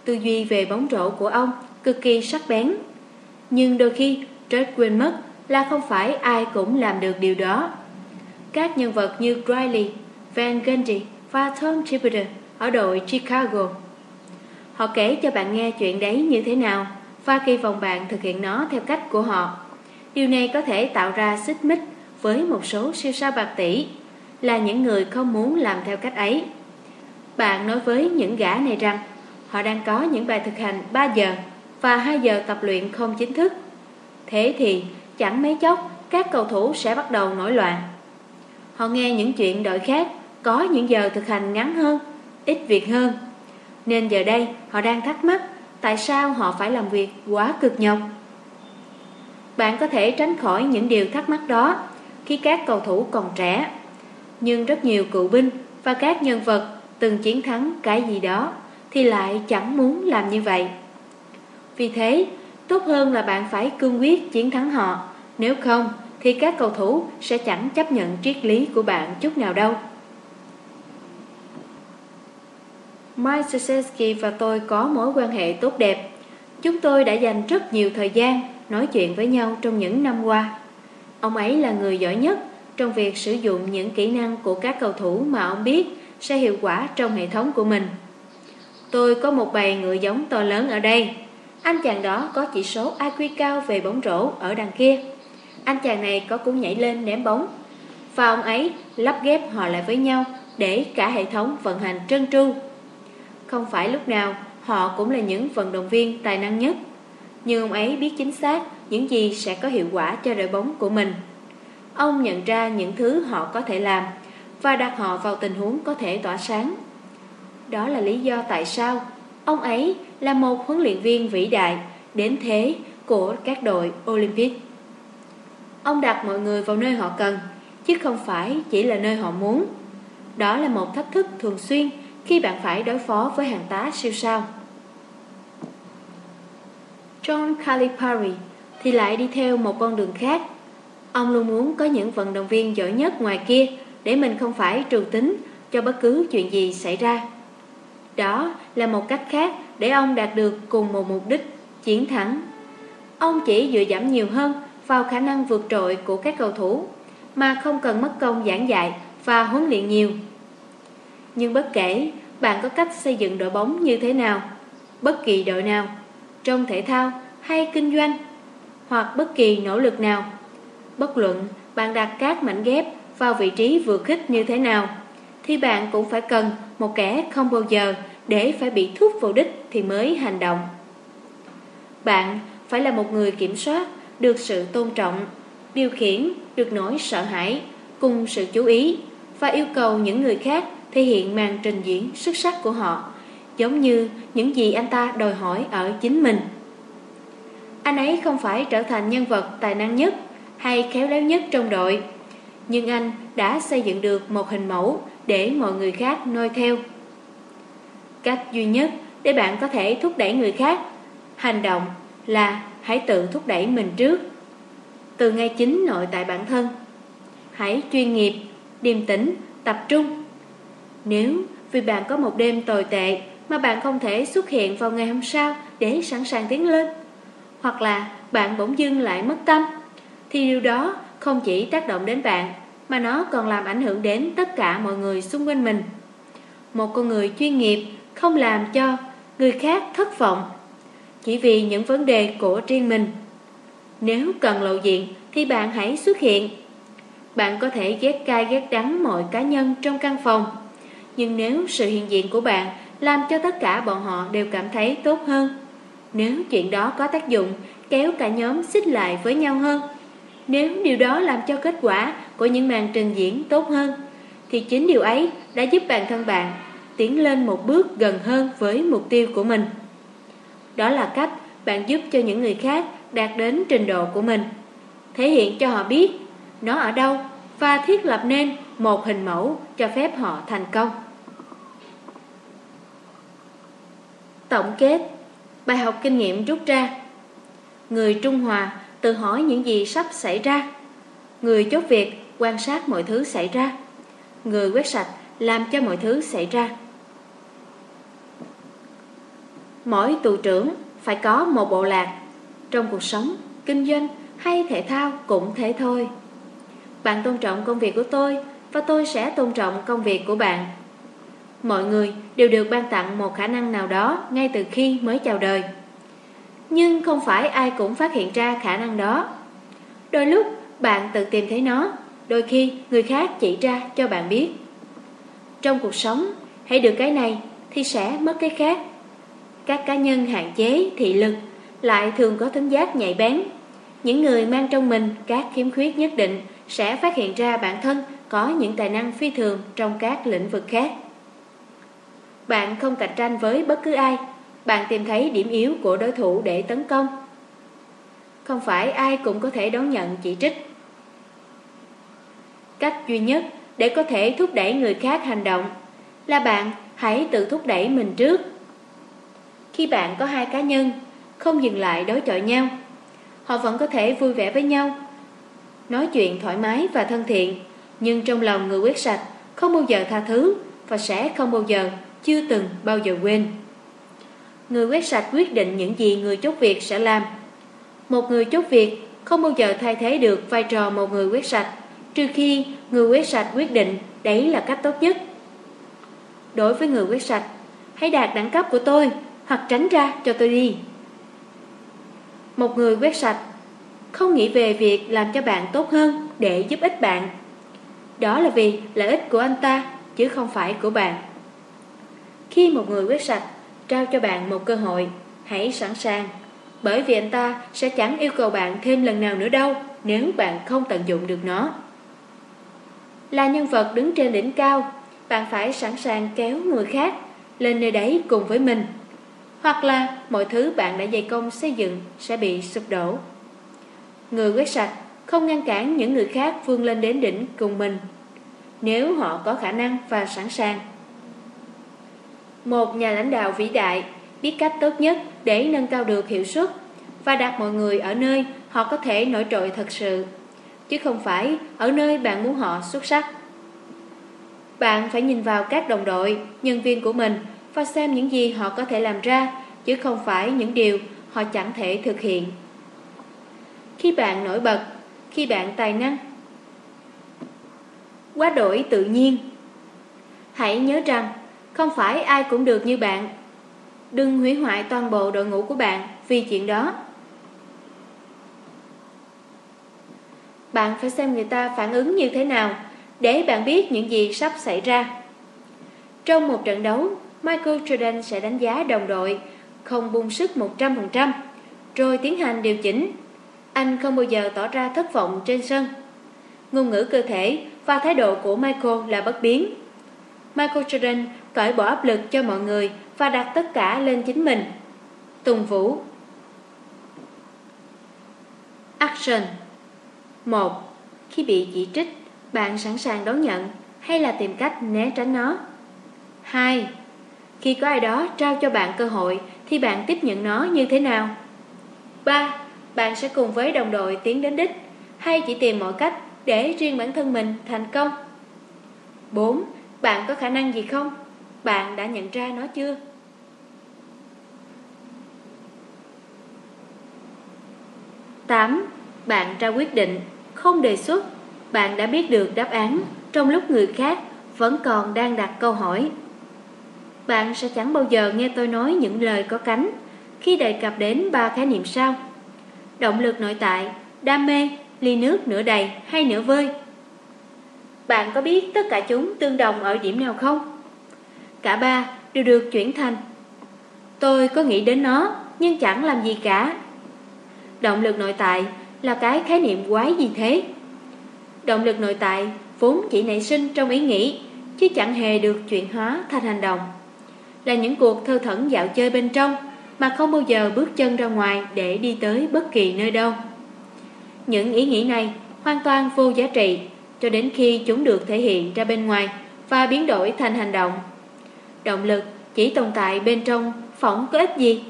Speaker 1: Tư duy về bóng rổ của ông cực kỳ sắc bén. Nhưng đôi khi Trớt quên mất là không phải ai cũng làm được điều đó. Các nhân vật như Riley, Van Gundy và Tom Thibodeau ở đội Chicago. Họ kể cho bạn nghe chuyện đấy như thế nào và kỳ vọng bạn thực hiện nó theo cách của họ. Điều này có thể tạo ra xích mích với một số siêu sao bạc tỷ là những người không muốn làm theo cách ấy. Bạn nói với những gã này rằng họ đang có những bài thực hành 3 giờ và 2 giờ tập luyện không chính thức. Thế thì chẳng mấy chốc các cầu thủ sẽ bắt đầu nổi loạn. Họ nghe những chuyện đội khác có những giờ thực hành ngắn hơn, ít việc hơn. Nên giờ đây họ đang thắc mắc tại sao họ phải làm việc quá cực nhọc. Bạn có thể tránh khỏi những điều thắc mắc đó khi các cầu thủ còn trẻ. Nhưng rất nhiều cựu binh và các nhân vật từng chiến thắng cái gì đó thì lại chẳng muốn làm như vậy. Vì thế, tốt hơn là bạn phải cương quyết chiến thắng họ, nếu không thì các cầu thủ sẽ chẳng chấp nhận triết lý của bạn chút nào đâu. Mike Sasetsky và tôi có mối quan hệ tốt đẹp. Chúng tôi đã dành rất nhiều thời gian nói chuyện với nhau trong những năm qua. Ông ấy là người giỏi nhất trong việc sử dụng những kỹ năng của các cầu thủ mà ông biết sẽ hiệu quả trong hệ thống của mình. Tôi có một bầy ngựa giống to lớn ở đây. Anh chàng đó có chỉ số IQ cao về bóng rổ ở đằng kia. Anh chàng này có cũng nhảy lên ném bóng. Và ông ấy lắp ghép họ lại với nhau để cả hệ thống vận hành trơn tru. Không phải lúc nào họ cũng là những vận động viên tài năng nhất. Nhưng ông ấy biết chính xác những gì sẽ có hiệu quả cho đội bóng của mình. Ông nhận ra những thứ họ có thể làm và đặt họ vào tình huống có thể tỏa sáng. Đó là lý do tại sao ông ấy là một huấn luyện viên vĩ đại đến thế của các đội Olympic. Ông đặt mọi người vào nơi họ cần, chứ không phải chỉ là nơi họ muốn. Đó là một thách thức thường xuyên khi bạn phải đối phó với hàng tá siêu sao. John Calipari thì lại đi theo một con đường khác. Ông luôn muốn có những vận động viên giỏi nhất ngoài kia để mình không phải trừ tính cho bất cứ chuyện gì xảy ra. Đó là một cách khác để ông đạt được cùng một mục đích, chiến thắng. Ông chỉ dựa dẫm nhiều hơn vào khả năng vượt trội của các cầu thủ, mà không cần mất công giảng dạy và huấn luyện nhiều. Nhưng bất kể bạn có cách xây dựng đội bóng như thế nào, bất kỳ đội nào, trong thể thao hay kinh doanh, hoặc bất kỳ nỗ lực nào, bất luận bạn đặt các mảnh ghép vào vị trí vừa khích như thế nào, thì bạn cũng phải cần một kẻ không bao giờ để phải bị thúc vào đích thì mới hành động. Bạn phải là một người kiểm soát được sự tôn trọng, điều khiển được nỗi sợ hãi cùng sự chú ý và yêu cầu những người khác thể hiện màn trình diễn xuất sắc của họ, giống như những gì anh ta đòi hỏi ở chính mình. Anh ấy không phải trở thành nhân vật tài năng nhất hay khéo léo nhất trong đội, nhưng anh đã xây dựng được một hình mẫu để mọi người khác noi theo. Cách duy nhất để bạn có thể thúc đẩy người khác hành động là hãy tự thúc đẩy mình trước. Từ ngay chính nội tại bản thân. Hãy chuyên nghiệp, điềm tĩnh, tập trung. Nếu vì bạn có một đêm tồi tệ mà bạn không thể xuất hiện vào ngày hôm sau để sẵn sàng tiến lên, hoặc là bạn bỗng dưng lại mất tâm, thì điều đó không chỉ tác động đến bạn mà nó còn làm ảnh hưởng đến tất cả mọi người xung quanh mình. Một con người chuyên nghiệp không làm cho người khác thất vọng chỉ vì những vấn đề của riêng mình. Nếu cần lộ diện thì bạn hãy xuất hiện. Bạn có thể ghét cay ghét đắng mọi cá nhân trong căn phòng, nhưng nếu sự hiện diện của bạn làm cho tất cả bọn họ đều cảm thấy tốt hơn, nếu chuyện đó có tác dụng kéo cả nhóm xích lại với nhau hơn, nếu điều đó làm cho kết quả của những màn trình diễn tốt hơn, thì chính điều ấy đã giúp bản thân bạn tiến lên một bước gần hơn với mục tiêu của mình. Đó là cách bạn giúp cho những người khác đạt đến trình độ của mình, thể hiện cho họ biết nó ở đâu và thiết lập nên một hình mẫu cho phép họ thành công. Tổng kết Bài học kinh nghiệm rút ra. Người Trung Hòa tự hỏi những gì sắp xảy ra. Người chốt việc quan sát mọi thứ xảy ra. Người quét sạch làm cho mọi thứ xảy ra. Mỗi tù trưởng phải có một bộ lạc trong cuộc sống, kinh doanh hay thể thao cũng thế thôi. Bạn tôn trọng công việc của tôi và tôi sẽ tôn trọng công việc của bạn. Mọi người đều được ban tặng một khả năng nào đó ngay từ khi mới chào đời. Nhưng không phải ai cũng phát hiện ra khả năng đó. Đôi lúc bạn tự tìm thấy nó, đôi khi người khác chỉ ra cho bạn biết. Trong cuộc sống, hãy được cái này thì sẽ mất cái khác. Các cá nhân hạn chế thị lực lại thường có thính giác nhạy bén. Những người mang trong mình các khiếm khuyết nhất định sẽ phát hiện ra bản thân có những tài năng phi thường trong các lĩnh vực khác. Bạn không cạnh tranh với bất cứ ai, bạn tìm thấy điểm yếu của đối thủ để tấn công. Không phải ai cũng có thể đón nhận chỉ trích. Cách duy nhất để có thể thúc đẩy người khác hành động là bạn hãy tự thúc đẩy mình trước. Khi bạn có hai cá nhân, không dừng lại đối chọi nhau, họ vẫn có thể vui vẻ với nhau, nói chuyện thoải mái và thân thiện, nhưng trong lòng người quét sạch không bao giờ tha thứ và sẽ không bao giờ, chưa từng bao giờ quên. Người quét sạch quyết định những gì người chốt việc sẽ làm. Một người chốt việc không bao giờ thay thế được vai trò một người quét sạch, trừ khi người quét sạch quyết định đấy là cách tốt nhất. Đối với người quét sạch, hãy đạt đẳng cấp của tôi hoặc tránh ra cho tôi đi. Một người quét sạch không nghĩ về việc làm cho bạn tốt hơn để giúp ích bạn. Đó là vì lợi ích của anh ta chứ không phải của bạn. Khi một người quét sạch trao cho bạn một cơ hội, hãy sẵn sàng. Bởi vì anh ta sẽ chẳng yêu cầu bạn thêm lần nào nữa đâu nếu bạn không tận dụng được nó. Là nhân vật đứng trên đỉnh cao, bạn phải sẵn sàng kéo người khác lên nơi đấy cùng với mình. Hoặc là mọi thứ bạn đã dày công xây dựng sẽ bị sụp đổ. Người quét sạch không ngăn cản những người khác vươn lên đến đỉnh cùng mình nếu họ có khả năng và sẵn sàng. Một nhà lãnh đạo vĩ đại biết cách tốt nhất để nâng cao được hiệu suất và đặt mọi người ở nơi họ có thể nổi trội thật sự, chứ không phải ở nơi bạn muốn họ xuất sắc. Bạn phải nhìn vào các đồng đội, nhân viên của mình và xem những gì họ có thể làm ra, chứ không phải những điều họ chẳng thể thực hiện. Khi bạn nổi bật, khi bạn tài năng, quá đổi tự nhiên. Hãy nhớ rằng không phải ai cũng được như bạn Đừng hủy hoại toàn bộ đội ngũ của bạn vì chuyện đó Bạn phải xem người ta phản ứng như thế nào Để bạn biết những gì sắp xảy ra Trong một trận đấu Michael Jordan sẽ đánh giá đồng đội Không buông sức 100% Rồi tiến hành điều chỉnh Anh không bao giờ tỏ ra thất vọng trên sân Ngôn ngữ cơ thể và thái độ của Michael là bất biến Michael Jordan cởi bỏ áp lực cho mọi người và đặt tất cả lên chính mình. Tùng Vũ Action 1. Khi bị chỉ trích, bạn sẵn sàng đón nhận hay là tìm cách né tránh nó? 2. Khi có ai đó trao cho bạn cơ hội thì bạn tiếp nhận nó như thế nào? 3. Bạn sẽ cùng với đồng đội tiến đến đích hay chỉ tìm mọi cách để riêng bản thân mình thành công? 4. Bạn có khả năng gì không? Bạn đã nhận ra nó chưa? Tám, bạn ra quyết định, không đề xuất. Bạn đã biết được đáp án trong lúc người khác vẫn còn đang đặt câu hỏi. Bạn sẽ chẳng bao giờ nghe tôi nói những lời có cánh khi đề cập đến ba khái niệm sau. Động lực nội tại, đam mê, ly nước nửa đầy hay nửa vơi. Bạn có biết tất cả chúng tương đồng ở điểm nào không? Cả ba đều được chuyển thành Tôi có nghĩ đến nó Nhưng chẳng làm gì cả Động lực nội tại là cái khái niệm quái gì thế Động lực nội tại vốn chỉ nảy sinh trong ý nghĩ Chứ chẳng hề được chuyển hóa thành hành động là những cuộc thơ thẩn dạo chơi bên trong Mà không bao giờ bước chân ra ngoài để đi tới bất kỳ nơi đâu Những ý nghĩ này hoàn toàn vô giá trị Cho đến khi chúng được thể hiện ra bên ngoài Và biến đổi thành hành động Động lực chỉ tồn tại bên trong phỏng có ích gì?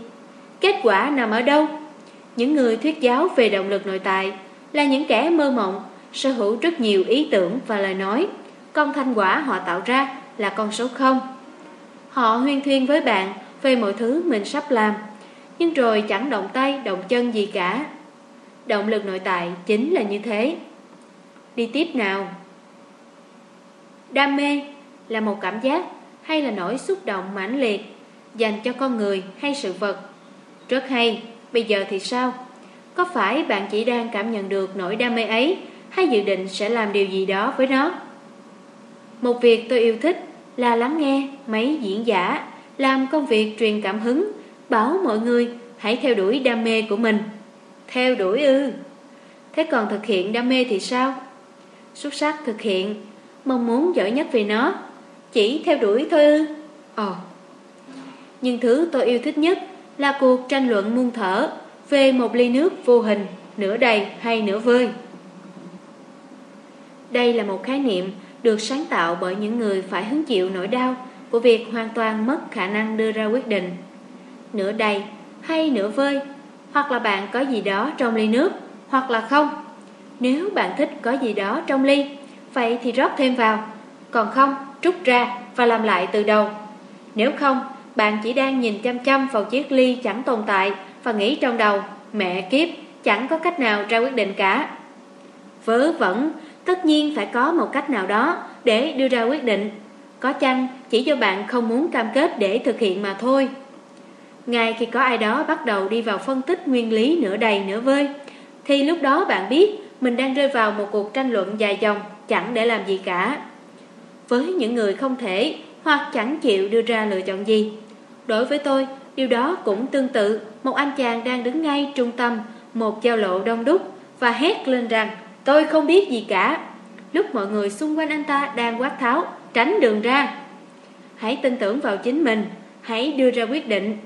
Speaker 1: Kết quả nằm ở đâu? Những người thuyết giáo về động lực nội tại là những kẻ mơ mộng, sở hữu rất nhiều ý tưởng và lời nói. còn thành quả họ tạo ra là con số không. Họ huyên thuyên với bạn về mọi thứ mình sắp làm, Nhưng rồi chẳng động tay, động chân gì cả Động lực nội tại chính là như thế Đi tiếp nào Đam mê là một cảm giác hay là nỗi xúc động mãnh liệt dành cho con người hay sự vật. Rất hay, bây giờ thì sao? Có phải bạn chỉ đang cảm nhận được nỗi đam mê ấy hay dự định sẽ làm điều gì đó với nó? Một việc tôi yêu thích là lắng nghe mấy diễn giả làm công việc truyền cảm hứng, bảo mọi người hãy theo đuổi đam mê của mình. Theo đuổi ư? Thế còn thực hiện đam mê thì sao? Xuất sắc thực hiện, mong muốn giỏi nhất về nó, chỉ theo đuổi thôi ư? Ồ. Nhưng thứ tôi yêu thích nhất là cuộc tranh luận muôn thở về một ly nước vô hình, nửa đầy hay nửa vơi. Đây là một khái niệm được sáng tạo bởi những người phải hứng chịu nỗi đau của việc hoàn toàn mất khả năng đưa ra quyết định. Nửa đầy hay nửa vơi, hoặc là bạn có gì đó trong ly nước, hoặc là không. Nếu bạn thích có gì đó trong ly, vậy thì rót thêm vào, còn không, trút ra và làm lại từ đầu. Nếu không, bạn chỉ đang nhìn chăm chăm vào chiếc ly chẳng tồn tại và nghĩ trong đầu, mẹ kiếp, chẳng có cách nào ra quyết định cả. Vớ vẩn, tất nhiên phải có một cách nào đó để đưa ra quyết định. Có chăng chỉ do bạn không muốn cam kết để thực hiện mà thôi. Ngay khi có ai đó bắt đầu đi vào phân tích nguyên lý nửa đầy nửa vơi, thì lúc đó bạn biết mình đang rơi vào một cuộc tranh luận dài dòng chẳng để làm gì cả. Với những người không thể hoặc chẳng chịu đưa ra lựa chọn gì, đối với tôi, điều đó cũng tương tự một anh chàng đang đứng ngay trung tâm một giao lộ đông đúc và hét lên rằng tôi không biết gì cả. Lúc mọi người xung quanh anh ta đang quát tháo, tránh đường ra. Hãy tin tưởng vào chính mình, hãy đưa ra quyết định.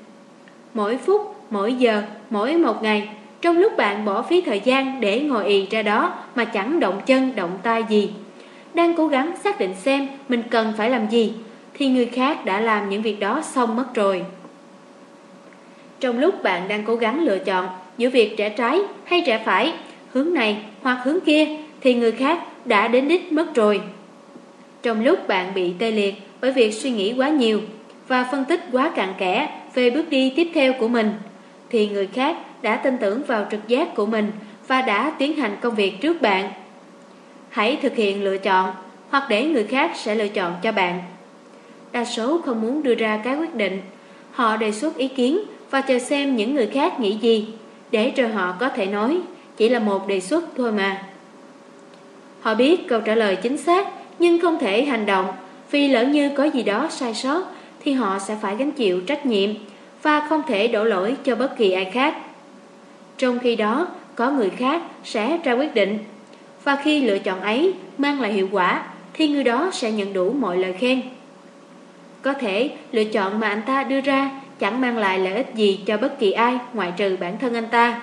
Speaker 1: Mỗi phút, mỗi giờ, mỗi một ngày, trong lúc bạn bỏ phí thời gian để ngồi ì ra đó mà chẳng động chân, động tay gì, đang cố gắng xác định xem mình cần phải làm gì, thì người khác đã làm những việc đó xong mất rồi. Trong lúc bạn đang cố gắng lựa chọn giữa việc trẻ trái hay trẻ phải, hướng này hoặc hướng kia, thì người khác đã đến đích mất rồi. Trong lúc bạn bị tê liệt bởi việc suy nghĩ quá nhiều và phân tích quá cặn kẽ về bước đi tiếp theo của mình, thì người khác đã tin tưởng vào trực giác của mình và đã tiến hành công việc trước bạn. Hãy thực hiện lựa chọn hoặc để người khác sẽ lựa chọn cho bạn. Đa số không muốn đưa ra cái quyết định, họ đề xuất ý kiến và chờ xem những người khác nghĩ gì, để rồi họ có thể nói chỉ là một đề xuất thôi mà. Họ biết câu trả lời chính xác nhưng không thể hành động vì lỡ như có gì đó sai sót thì họ sẽ phải gánh chịu trách nhiệm và không thể đổ lỗi cho bất kỳ ai khác. Trong khi đó, có người khác sẽ ra quyết định và khi lựa chọn ấy mang lại hiệu quả thì người đó sẽ nhận đủ mọi lời khen. Có thể lựa chọn mà anh ta đưa ra chẳng mang lại lợi ích gì cho bất kỳ ai ngoại trừ bản thân anh ta.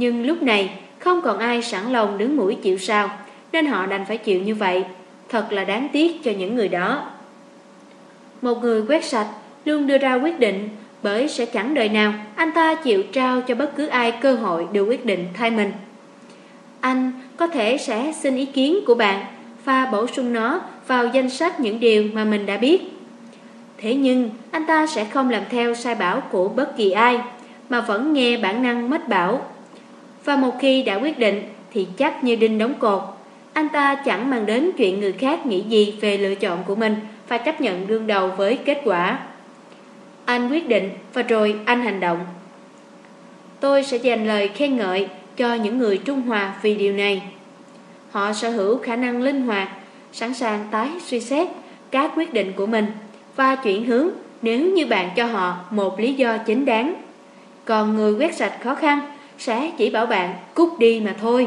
Speaker 1: Nhưng lúc này, không còn ai sẵn lòng đứng mũi chịu sao, nên họ đành phải chịu như vậy. Thật là đáng tiếc cho những người đó. Một người quét sạch luôn đưa ra quyết định, bởi sẽ chẳng đời nào anh ta chịu trao cho bất cứ ai cơ hội đưa quyết định thay mình. Anh có thể sẽ xin ý kiến của bạn và bổ sung nó vào danh sách những điều mà mình đã biết. Thế nhưng, anh ta sẽ không làm theo sai bảo của bất kỳ ai, mà vẫn nghe bản năng mách bảo. Và một khi đã quyết định thì chắc như đinh đóng cột. Anh ta chẳng mang đến chuyện người khác nghĩ gì về lựa chọn của mình và chấp nhận đương đầu với kết quả. Anh quyết định và rồi anh hành động. Tôi sẽ dành lời khen ngợi cho những người Trung Hòa vì điều này. Họ sở hữu khả năng linh hoạt, sẵn sàng tái suy xét các quyết định của mình và chuyển hướng nếu như bạn cho họ một lý do chính đáng. Còn người quét sạch khó khăn sẽ chỉ bảo bạn cút đi mà thôi.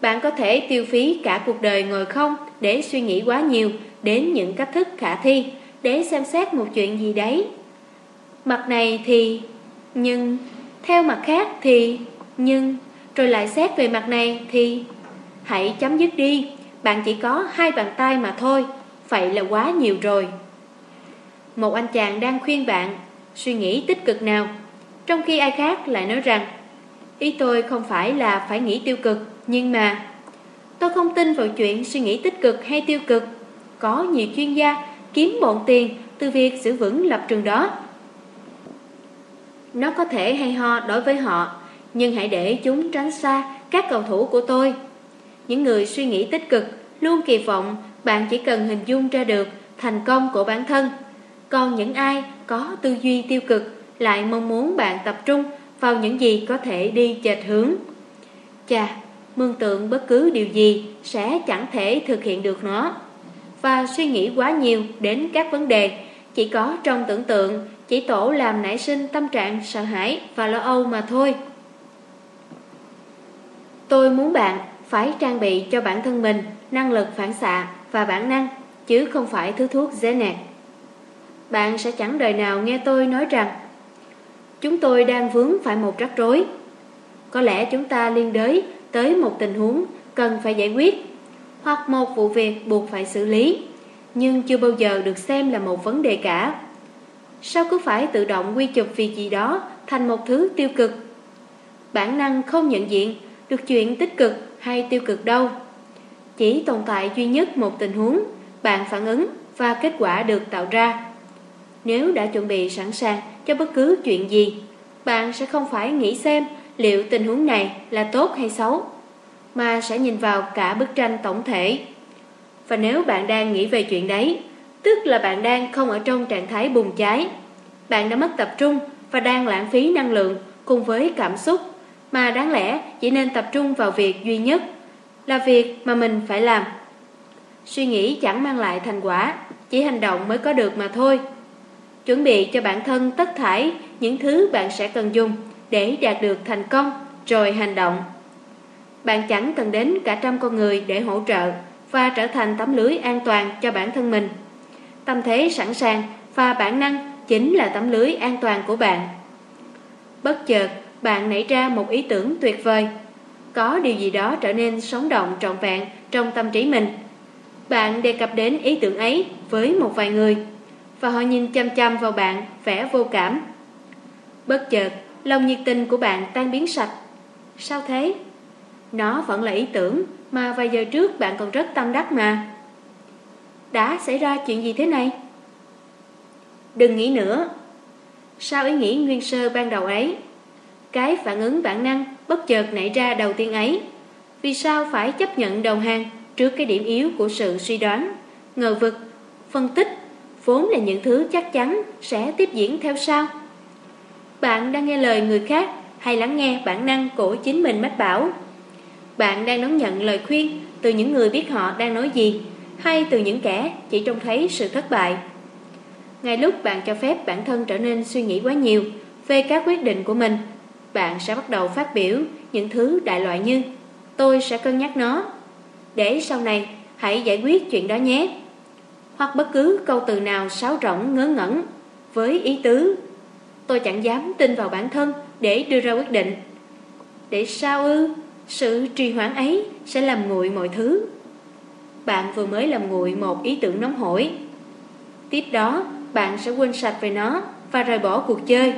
Speaker 1: Bạn có thể tiêu phí cả cuộc đời ngồi không để suy nghĩ quá nhiều đến những cách thức khả thi để xem xét một chuyện gì đấy. Mặt này thì nhưng, theo mặt khác thì nhưng, rồi lại xét về mặt này thì hãy chấm dứt đi, bạn chỉ có hai bàn tay mà thôi, vậy là quá nhiều rồi. Một anh chàng đang khuyên bạn suy nghĩ tích cực nào, trong khi ai khác lại nói rằng ý tôi không phải là phải nghĩ tiêu cực, nhưng mà tôi không tin vào chuyện suy nghĩ tích cực hay tiêu cực. Có nhiều chuyên gia kiếm bộn tiền từ việc giữ vững lập trường đó. Nó có thể hay ho đối với họ, nhưng hãy để chúng tránh xa các cầu thủ của tôi. Những người suy nghĩ tích cực luôn kỳ vọng bạn chỉ cần hình dung ra được thành công của bản thân. Còn những ai có tư duy tiêu cực lại mong muốn bạn tập trung vào những gì có thể đi chệch hướng. Chà, mường tượng bất cứ điều gì sẽ chẳng thể thực hiện được nó. Và suy nghĩ quá nhiều đến các vấn đề chỉ có trong tưởng tượng chỉ tổ làm nảy sinh tâm trạng sợ hãi và lo âu mà thôi. Tôi muốn bạn phải trang bị cho bản thân mình năng lực phản xạ và bản năng, chứ không phải thứ thuốc dễ nạt. Bạn sẽ chẳng đời nào nghe tôi nói rằng Chúng tôi đang vướng phải một rắc rối. Có lẽ chúng ta liên đới tới một tình huống cần phải giải quyết hoặc một vụ việc buộc phải xử lý nhưng chưa bao giờ được xem là một vấn đề cả. Sao cứ phải tự động quy chụp việc gì đó thành một thứ tiêu cực? Bản năng không nhận diện được chuyện tích cực hay tiêu cực đâu. Chỉ tồn tại duy nhất một tình huống, bạn phản ứng và kết quả được tạo ra. Nếu đã chuẩn bị sẵn sàng cho bất cứ chuyện gì, bạn sẽ không phải nghĩ xem liệu tình huống này là tốt hay xấu, mà sẽ nhìn vào cả bức tranh tổng thể. Và nếu bạn đang nghĩ về chuyện đấy, tức là bạn đang không ở trong trạng thái bùng cháy. Bạn đã mất tập trung và đang lãng phí năng lượng cùng với cảm xúc, mà đáng lẽ chỉ nên tập trung vào việc duy nhất, là việc mà mình phải làm. Suy nghĩ chẳng mang lại thành quả, chỉ hành động mới có được mà thôi. Chuẩn bị cho bản thân tất thải những thứ bạn sẽ cần dùng để đạt được thành công, rồi hành động. Bạn chẳng cần đến cả trăm con người để hỗ trợ và trở thành tấm lưới an toàn cho bản thân mình. Tâm thế sẵn sàng và bản năng chính là tấm lưới an toàn của bạn. Bất chợt, bạn nảy ra một ý tưởng tuyệt vời. Có điều gì đó trở nên sống động trọn vẹn trong tâm trí mình. Bạn đề cập đến ý tưởng ấy với một vài người và họ nhìn chăm chăm vào bạn vẻ vô cảm. Bất chợt, lòng nhiệt tình của bạn tan biến sạch. Sao thế? Nó vẫn là ý tưởng mà vài giờ trước bạn còn rất tâm đắc mà. Đã xảy ra chuyện gì thế này? Đừng nghĩ nữa. Sao ý nghĩ nguyên sơ ban đầu ấy? Cái phản ứng bản năng bất chợt nảy ra đầu tiên ấy. Vì sao phải chấp nhận đầu hàng trước cái điểm yếu của sự suy đoán, ngờ vực, phân tích vốn là những thứ chắc chắn sẽ tiếp diễn theo sau. Bạn đang nghe lời người khác hay lắng nghe bản năng của chính mình mách bảo? Bạn đang đón nhận lời khuyên từ những người biết họ đang nói gì hay từ những kẻ chỉ trông thấy sự thất bại? Ngay lúc bạn cho phép bản thân trở nên suy nghĩ quá nhiều về các quyết định của mình, bạn sẽ bắt đầu phát biểu những thứ đại loại như Tôi sẽ cân nhắc nó. Để sau này hãy giải quyết chuyện đó nhé hoặc bất cứ câu từ nào sáo rỗng, ngớ ngẩn với ý tứ, tôi chẳng dám tin vào bản thân để đưa ra quyết định. Để sao ư? Sự trì hoãn ấy sẽ làm nguội mọi thứ. Bạn vừa mới làm nguội một ý tưởng nóng hổi. Tiếp đó, bạn sẽ quên sạch về nó và rời bỏ cuộc chơi.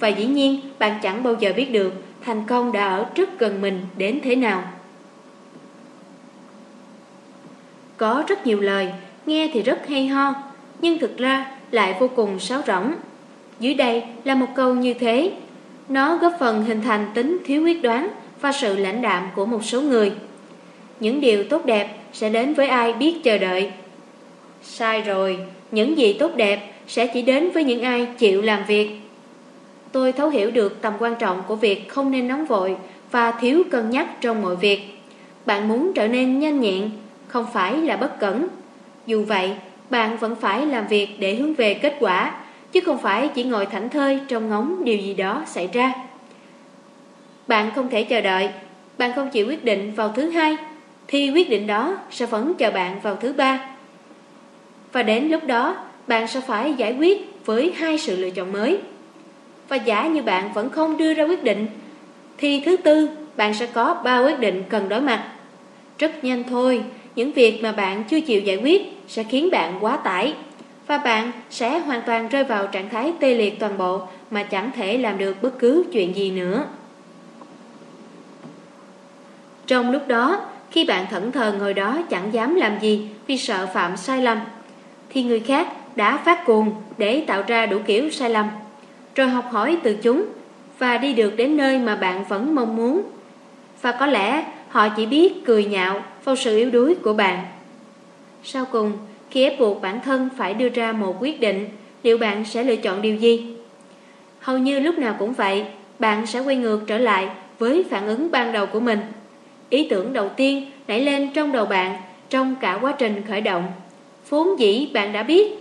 Speaker 1: Và dĩ nhiên, bạn chẳng bao giờ biết được thành công đã ở rất gần mình đến thế nào. Có rất nhiều lời nghe thì rất hay ho, nhưng thực ra lại vô cùng sáo rỗng. Dưới đây là một câu như thế, nó góp phần hình thành tính thiếu quyết đoán và sự lãnh đạm của một số người. Những điều tốt đẹp sẽ đến với ai biết chờ đợi. Sai rồi, những gì tốt đẹp sẽ chỉ đến với những ai chịu làm việc. Tôi thấu hiểu được tầm quan trọng của việc không nên nóng vội và thiếu cân nhắc trong mọi việc. Bạn muốn trở nên nhanh nhẹn, không phải là bất cẩn. Dù vậy, bạn vẫn phải làm việc để hướng về kết quả, chứ không phải chỉ ngồi thảnh thơi trong ngóng điều gì đó xảy ra. Bạn không thể chờ đợi, bạn không chịu quyết định vào thứ hai, thì quyết định đó sẽ vẫn chờ bạn vào thứ ba. Và đến lúc đó, bạn sẽ phải giải quyết với hai sự lựa chọn mới. Và giả như bạn vẫn không đưa ra quyết định, thì thứ tư, bạn sẽ có ba quyết định cần đối mặt. Rất nhanh thôi, những việc mà bạn chưa chịu giải quyết sẽ khiến bạn quá tải và bạn sẽ hoàn toàn rơi vào trạng thái tê liệt toàn bộ mà chẳng thể làm được bất cứ chuyện gì nữa. Trong lúc đó, khi bạn thẫn thờ ngồi đó chẳng dám làm gì vì sợ phạm sai lầm, thì người khác đã phát cuồng để tạo ra đủ kiểu sai lầm. rồi học hỏi từ chúng và đi được đến nơi mà bạn vẫn mong muốn. Và có lẽ họ chỉ biết cười nhạo vào sự yếu đuối của bạn. Sau cùng, khi ép buộc bản thân phải đưa ra một quyết định, liệu bạn sẽ lựa chọn điều gì? Hầu như lúc nào cũng vậy, bạn sẽ quay ngược trở lại với phản ứng ban đầu của mình. Ý tưởng đầu tiên nảy lên trong đầu bạn trong cả quá trình khởi động. Vốn dĩ bạn đã biết,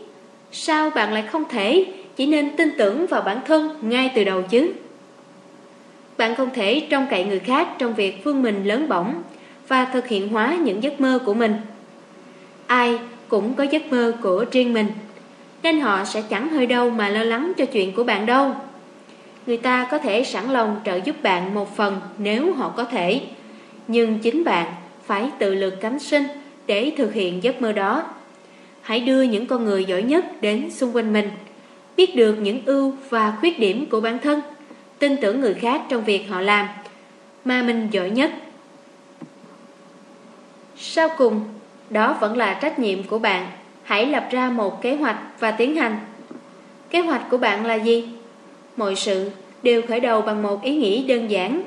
Speaker 1: sao bạn lại không thể chỉ nên tin tưởng vào bản thân ngay từ đầu chứ? Bạn không thể trông cậy người khác trong việc phương mình lớn bổng và thực hiện hóa những giấc mơ của mình. Ai cũng có giấc mơ của riêng mình, nên họ sẽ chẳng hơi đâu mà lo lắng cho chuyện của bạn đâu. Người ta có thể sẵn lòng trợ giúp bạn một phần nếu họ có thể, nhưng chính bạn phải tự lực cánh sinh để thực hiện giấc mơ đó. Hãy đưa những con người giỏi nhất đến xung quanh mình, biết được những ưu và khuyết điểm của bản thân tin tưởng người khác trong việc họ làm mà mình giỏi nhất. Sau cùng, đó vẫn là trách nhiệm của bạn. Hãy lập ra một kế hoạch và tiến hành. Kế hoạch của bạn là gì? Mọi sự đều khởi đầu bằng một ý nghĩ đơn giản.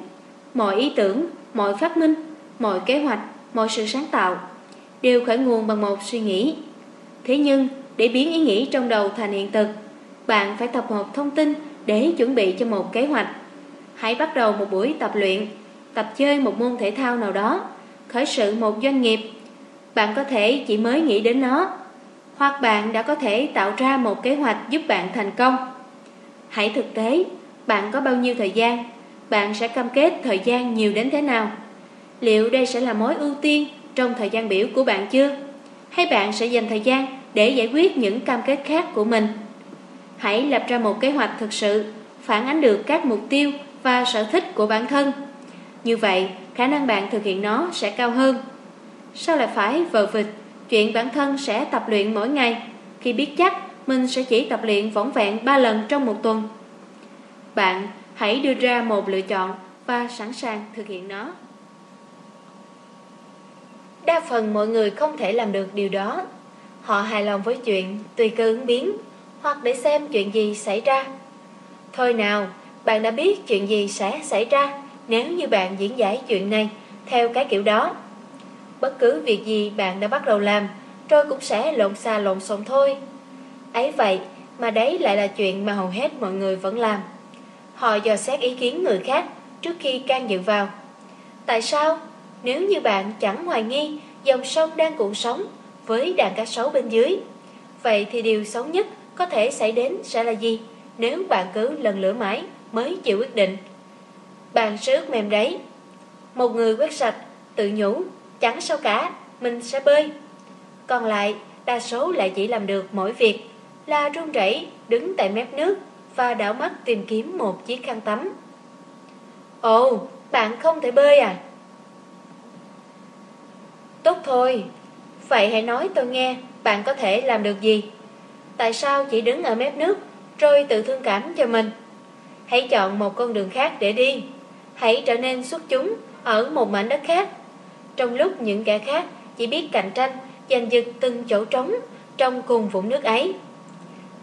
Speaker 1: Mọi ý tưởng, mọi phát minh, mọi kế hoạch, mọi sự sáng tạo đều khởi nguồn bằng một suy nghĩ. Thế nhưng, để biến ý nghĩ trong đầu thành hiện thực, bạn phải tập hợp thông tin để chuẩn bị cho một kế hoạch. Hãy bắt đầu một buổi tập luyện, tập chơi một môn thể thao nào đó, khởi sự một doanh nghiệp. Bạn có thể chỉ mới nghĩ đến nó, hoặc bạn đã có thể tạo ra một kế hoạch giúp bạn thành công. Hãy thực tế, bạn có bao nhiêu thời gian, bạn sẽ cam kết thời gian nhiều đến thế nào. Liệu đây sẽ là mối ưu tiên trong thời gian biểu của bạn chưa? Hay bạn sẽ dành thời gian để giải quyết những cam kết khác của mình? Hãy lập ra một kế hoạch thực sự phản ánh được các mục tiêu và sở thích của bản thân. Như vậy, khả năng bạn thực hiện nó sẽ cao hơn. Sao lại phải vờ vịt chuyện bản thân sẽ tập luyện mỗi ngày khi biết chắc mình sẽ chỉ tập luyện vỏn vẹn 3 lần trong một tuần? Bạn hãy đưa ra một lựa chọn và sẵn sàng thực hiện nó. Đa phần mọi người không thể làm được điều đó. Họ hài lòng với chuyện tùy cơ ứng biến hoặc để xem chuyện gì xảy ra. Thôi nào, bạn đã biết chuyện gì sẽ xảy ra nếu như bạn diễn giải chuyện này theo cái kiểu đó. Bất cứ việc gì bạn đã bắt đầu làm, tôi cũng sẽ lộn xà lộn xộn thôi. Ấy vậy mà đấy lại là chuyện mà hầu hết mọi người vẫn làm. Họ dò xét ý kiến người khác trước khi can dự vào. Tại sao? Nếu như bạn chẳng hoài nghi dòng sông đang cuộn sóng với đàn cá sấu bên dưới, vậy thì điều xấu nhất có thể xảy đến sẽ là gì nếu bạn cứ lần lửa mãi mới chịu quyết định. Bạn sẽ ướt mềm đấy. Một người quét sạch, tự nhủ, chẳng sao cả, mình sẽ bơi. Còn lại, đa số lại chỉ làm được mỗi việc là run rẩy đứng tại mép nước và đảo mắt tìm kiếm một chiếc khăn tắm. Ồ, bạn không thể bơi à? Tốt thôi, vậy hãy nói tôi nghe bạn có thể làm được gì? Tại sao chỉ đứng ở mép nước Rồi tự thương cảm cho mình? Hãy chọn một con đường khác để đi. Hãy trở nên xuất chúng Ở một mảnh đất khác. Trong lúc những kẻ khác chỉ biết cạnh tranh, Giành giật từng chỗ trống Trong cùng vũng nước ấy.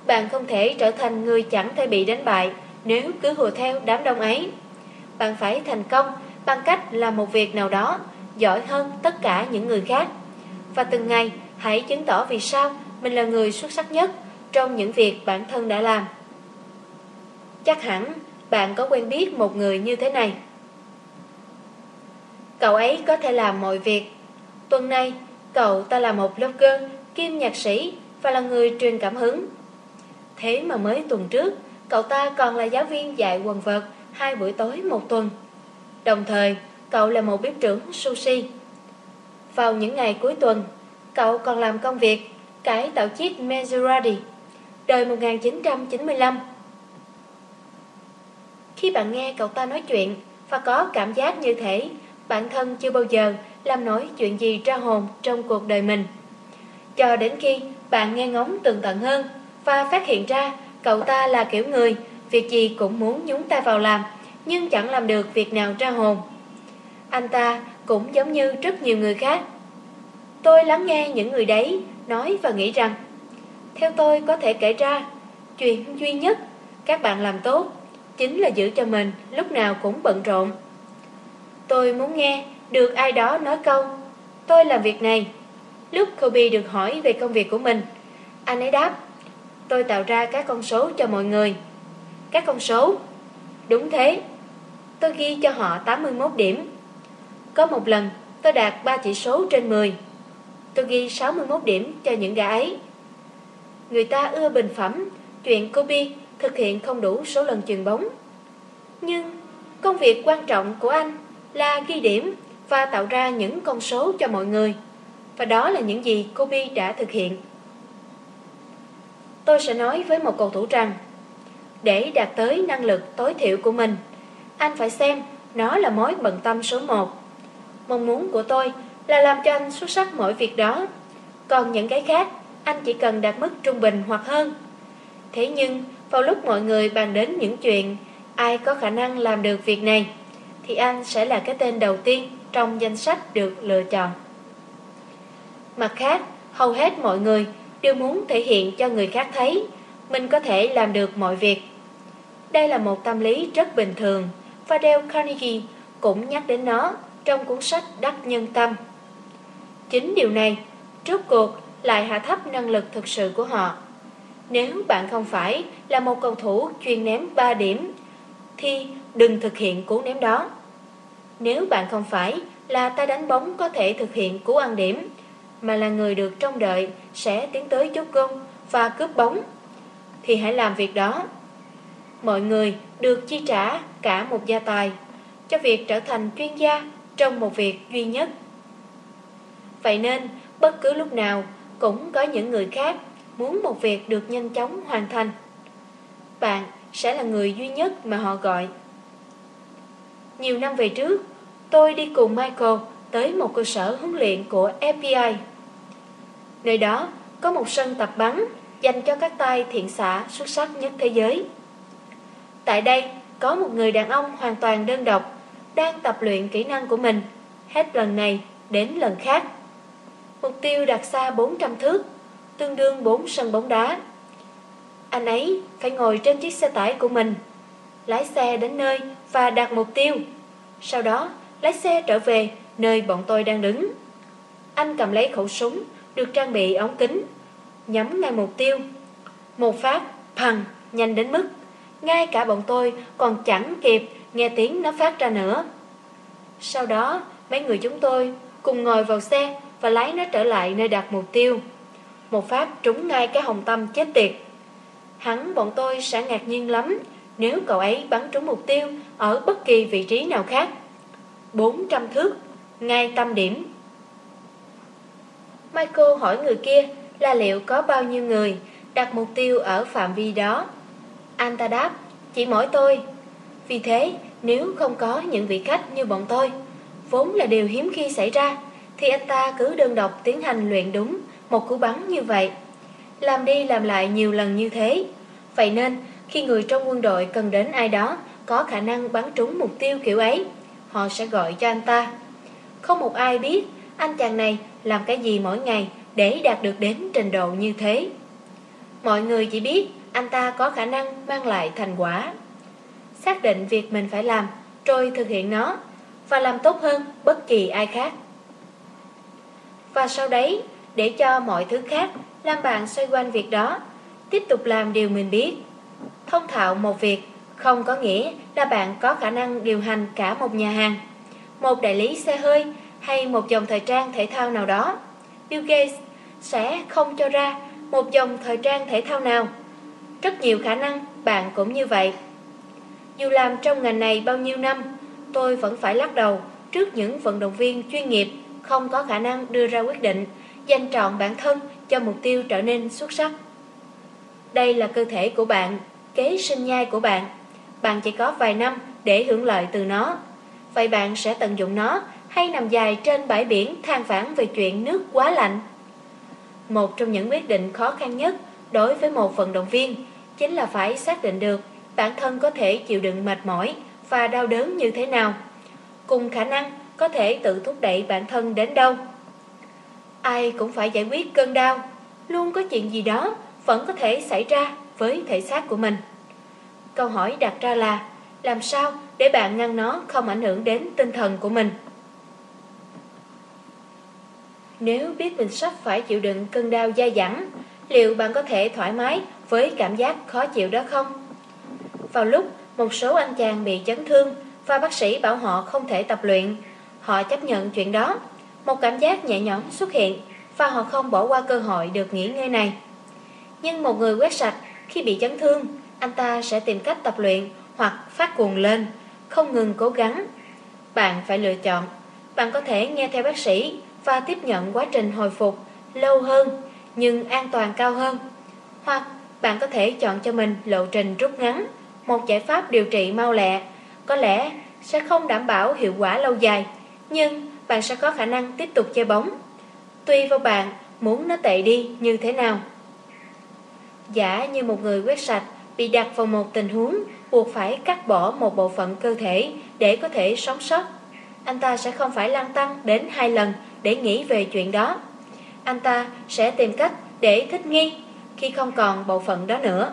Speaker 1: Bạn không thể trở thành người chẳng thể bị đánh bại Nếu cứ hùa theo đám đông ấy. Bạn phải thành công Bằng cách làm một việc nào đó Giỏi hơn tất cả những người khác. Và từng ngày, hãy chứng tỏ vì sao Mình là người xuất sắc nhất trong những việc bản thân đã làm. Chắc hẳn bạn có quen biết một người như thế này. Cậu ấy có thể làm mọi việc. Tuần này, cậu ta là một blogger, kim nhạc sĩ và là người truyền cảm hứng. Thế mà mới tuần trước, cậu ta còn là giáo viên dạy quần vợt hai buổi tối một tuần. Đồng thời, cậu là một bếp trưởng sushi. Vào những ngày cuối tuần, cậu còn làm công việc cải tạo chiếc Maserati đời 1995. Khi bạn nghe cậu ta nói chuyện và có cảm giác như thế, bản thân chưa bao giờ làm nổi chuyện gì ra hồn trong cuộc đời mình. Cho đến khi bạn nghe ngóng tường tận hơn và phát hiện ra cậu ta là kiểu người việc gì cũng muốn nhúng tay vào làm nhưng chẳng làm được việc nào ra hồn. Anh ta cũng giống như rất nhiều người khác. Tôi lắng nghe những người đấy nói và nghĩ rằng theo tôi có thể kể ra Chuyện duy nhất các bạn làm tốt chính là giữ cho mình lúc nào cũng bận rộn. Tôi muốn nghe được ai đó nói câu Tôi làm việc này. Lúc Kobe được hỏi về công việc của mình, anh ấy đáp Tôi tạo ra các con số cho mọi người. Các con số? Đúng thế. Tôi ghi cho họ 81 điểm. Có một lần tôi đạt 3 chỉ số trên 10. Tôi ghi 61 điểm cho những gã ấy. Người ta ưa bình phẩm chuyện Kobe thực hiện không đủ số lần chuyền bóng. Nhưng công việc quan trọng của anh là ghi điểm và tạo ra những con số cho mọi người. Và đó là những gì Kobe đã thực hiện. Tôi sẽ nói với một cầu thủ rằng để đạt tới năng lực tối thiểu của mình, anh phải xem nó là mối bận tâm số 1. Mong muốn của tôi là làm cho anh xuất sắc mọi việc đó. Còn những cái khác, anh chỉ cần đạt mức trung bình hoặc hơn. Thế nhưng, vào lúc mọi người bàn đến những chuyện ai có khả năng làm được việc này, thì anh sẽ là cái tên đầu tiên trong danh sách được lựa chọn. Mặt khác, hầu hết mọi người đều muốn thể hiện cho người khác thấy mình có thể làm được mọi việc. Đây là một tâm lý rất bình thường và Dale Carnegie cũng nhắc đến nó trong cuốn sách Đắc Nhân Tâm. Chính điều này, trước cuộc lại hạ thấp năng lực thực sự của họ. Nếu bạn không phải là một cầu thủ chuyên ném 3 điểm, thì đừng thực hiện cú ném đó. Nếu bạn không phải là tay đánh bóng có thể thực hiện cú ăn điểm, mà là người được trông đợi sẽ tiến tới chốt công và cướp bóng, thì hãy làm việc đó. Mọi người được chi trả cả một gia tài cho việc trở thành chuyên gia trong một việc duy nhất. Vậy nên, bất cứ lúc nào cũng có những người khác muốn một việc được nhanh chóng hoàn thành. Bạn sẽ là người duy nhất mà họ gọi. Nhiều năm về trước, tôi đi cùng Michael tới một cơ sở huấn luyện của FBI. Nơi đó có một sân tập bắn dành cho các tay thiện xạ xuất sắc nhất thế giới. Tại đây có một người đàn ông hoàn toàn đơn độc đang tập luyện kỹ năng của mình hết lần này đến lần khác. Mục tiêu đặt xa 400 thước, tương đương 4 sân bóng đá. Anh ấy phải ngồi trên chiếc xe tải của mình, lái xe đến nơi và đặt mục tiêu. Sau đó, lái xe trở về nơi bọn tôi đang đứng. Anh cầm lấy khẩu súng được trang bị ống kính, nhắm ngay mục tiêu. Một phát, phằng, nhanh đến mức, ngay cả bọn tôi còn chẳng kịp nghe tiếng nó phát ra nữa. Sau đó, mấy người chúng tôi cùng ngồi vào xe và lái nó trở lại nơi đặt mục tiêu. Một phát trúng ngay cái hồng tâm chết tiệt. Hắn bọn tôi sẽ ngạc nhiên lắm nếu cậu ấy bắn trúng mục tiêu ở bất kỳ vị trí nào khác. 400 thước, ngay tâm điểm. Michael hỏi người kia là liệu có bao nhiêu người đặt mục tiêu ở phạm vi đó. Anh ta đáp, chỉ mỗi tôi. Vì thế, nếu không có những vị khách như bọn tôi, vốn là điều hiếm khi xảy ra, thì anh ta cứ đơn độc tiến hành luyện đúng một cú bắn như vậy. Làm đi làm lại nhiều lần như thế. Vậy nên, khi người trong quân đội cần đến ai đó có khả năng bắn trúng mục tiêu kiểu ấy, họ sẽ gọi cho anh ta. Không một ai biết anh chàng này làm cái gì mỗi ngày để đạt được đến trình độ như thế. Mọi người chỉ biết anh ta có khả năng mang lại thành quả. Xác định việc mình phải làm, rồi thực hiện nó, và làm tốt hơn bất kỳ ai khác. Và sau đấy, để cho mọi thứ khác làm bạn xoay quanh việc đó, tiếp tục làm điều mình biết. Thông thạo một việc không có nghĩa là bạn có khả năng điều hành cả một nhà hàng, một đại lý xe hơi hay một dòng thời trang thể thao nào đó. Bill Gates sẽ không cho ra một dòng thời trang thể thao nào. Rất nhiều khả năng bạn cũng như vậy. Dù làm trong ngành này bao nhiêu năm, tôi vẫn phải lắc đầu trước những vận động viên chuyên nghiệp không có khả năng đưa ra quyết định dành trọn bản thân cho mục tiêu trở nên xuất sắc. Đây là cơ thể của bạn, kế sinh nhai của bạn. Bạn chỉ có vài năm để hưởng lợi từ nó. Vậy bạn sẽ tận dụng nó hay nằm dài trên bãi biển than vãn về chuyện nước quá lạnh? Một trong những quyết định khó khăn nhất đối với một vận động viên chính là phải xác định được bản thân có thể chịu đựng mệt mỏi và đau đớn như thế nào, cùng khả năng có thể tự thúc đẩy bản thân đến đâu. Ai cũng phải giải quyết cơn đau, luôn có chuyện gì đó vẫn có thể xảy ra với thể xác của mình. câu hỏi đặt ra là làm sao để bạn ngăn nó không ảnh hưởng đến tinh thần của mình. Nếu biết mình sắp phải chịu đựng cơn đau dai dẳng, liệu bạn có thể thoải mái với cảm giác khó chịu đó không? Vào lúc một số anh chàng bị chấn thương và bác sĩ bảo họ không thể tập luyện, họ chấp nhận chuyện đó. Một cảm giác nhẹ nhõm xuất hiện và họ không bỏ qua cơ hội được nghỉ ngơi này. Nhưng một người quét sạch khi bị chấn thương, anh ta sẽ tìm cách tập luyện hoặc phát cuồng lên, không ngừng cố gắng. Bạn phải lựa chọn. Bạn có thể nghe theo bác sĩ và tiếp nhận quá trình hồi phục lâu hơn nhưng an toàn cao hơn. Hoặc bạn có thể chọn cho mình lộ trình rút ngắn, một giải pháp điều trị mau lẹ, có lẽ sẽ không đảm bảo hiệu quả lâu dài, nhưng bạn sẽ có khả năng tiếp tục chơi bóng. Tùy vào bạn muốn nó tệ đi như thế nào. Giả như một người quét sạch bị đặt vào một tình huống buộc phải cắt bỏ một bộ phận cơ thể để có thể sống sót. Anh ta sẽ không phải lăn tăng đến hai lần để nghĩ về chuyện đó. Anh ta sẽ tìm cách để thích nghi khi không còn bộ phận đó nữa.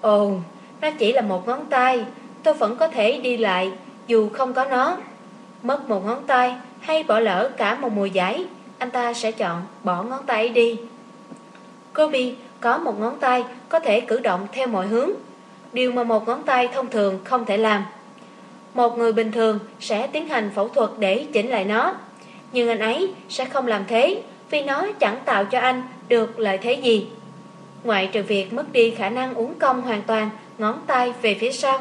Speaker 1: Ồ, nó chỉ là một ngón tay, tôi vẫn có thể đi lại dù không có nó. Mất một ngón tay hay bỏ lỡ cả một mùa giải, anh ta sẽ chọn bỏ ngón tay đi. Kobe có một ngón tay có thể cử động theo mọi hướng, điều mà một ngón tay thông thường không thể làm. Một người bình thường sẽ tiến hành phẫu thuật để chỉnh lại nó, nhưng anh ấy sẽ không làm thế vì nó chẳng tạo cho anh được lợi thế gì. Ngoại trừ việc mất đi khả năng uống cong hoàn toàn ngón tay về phía sau.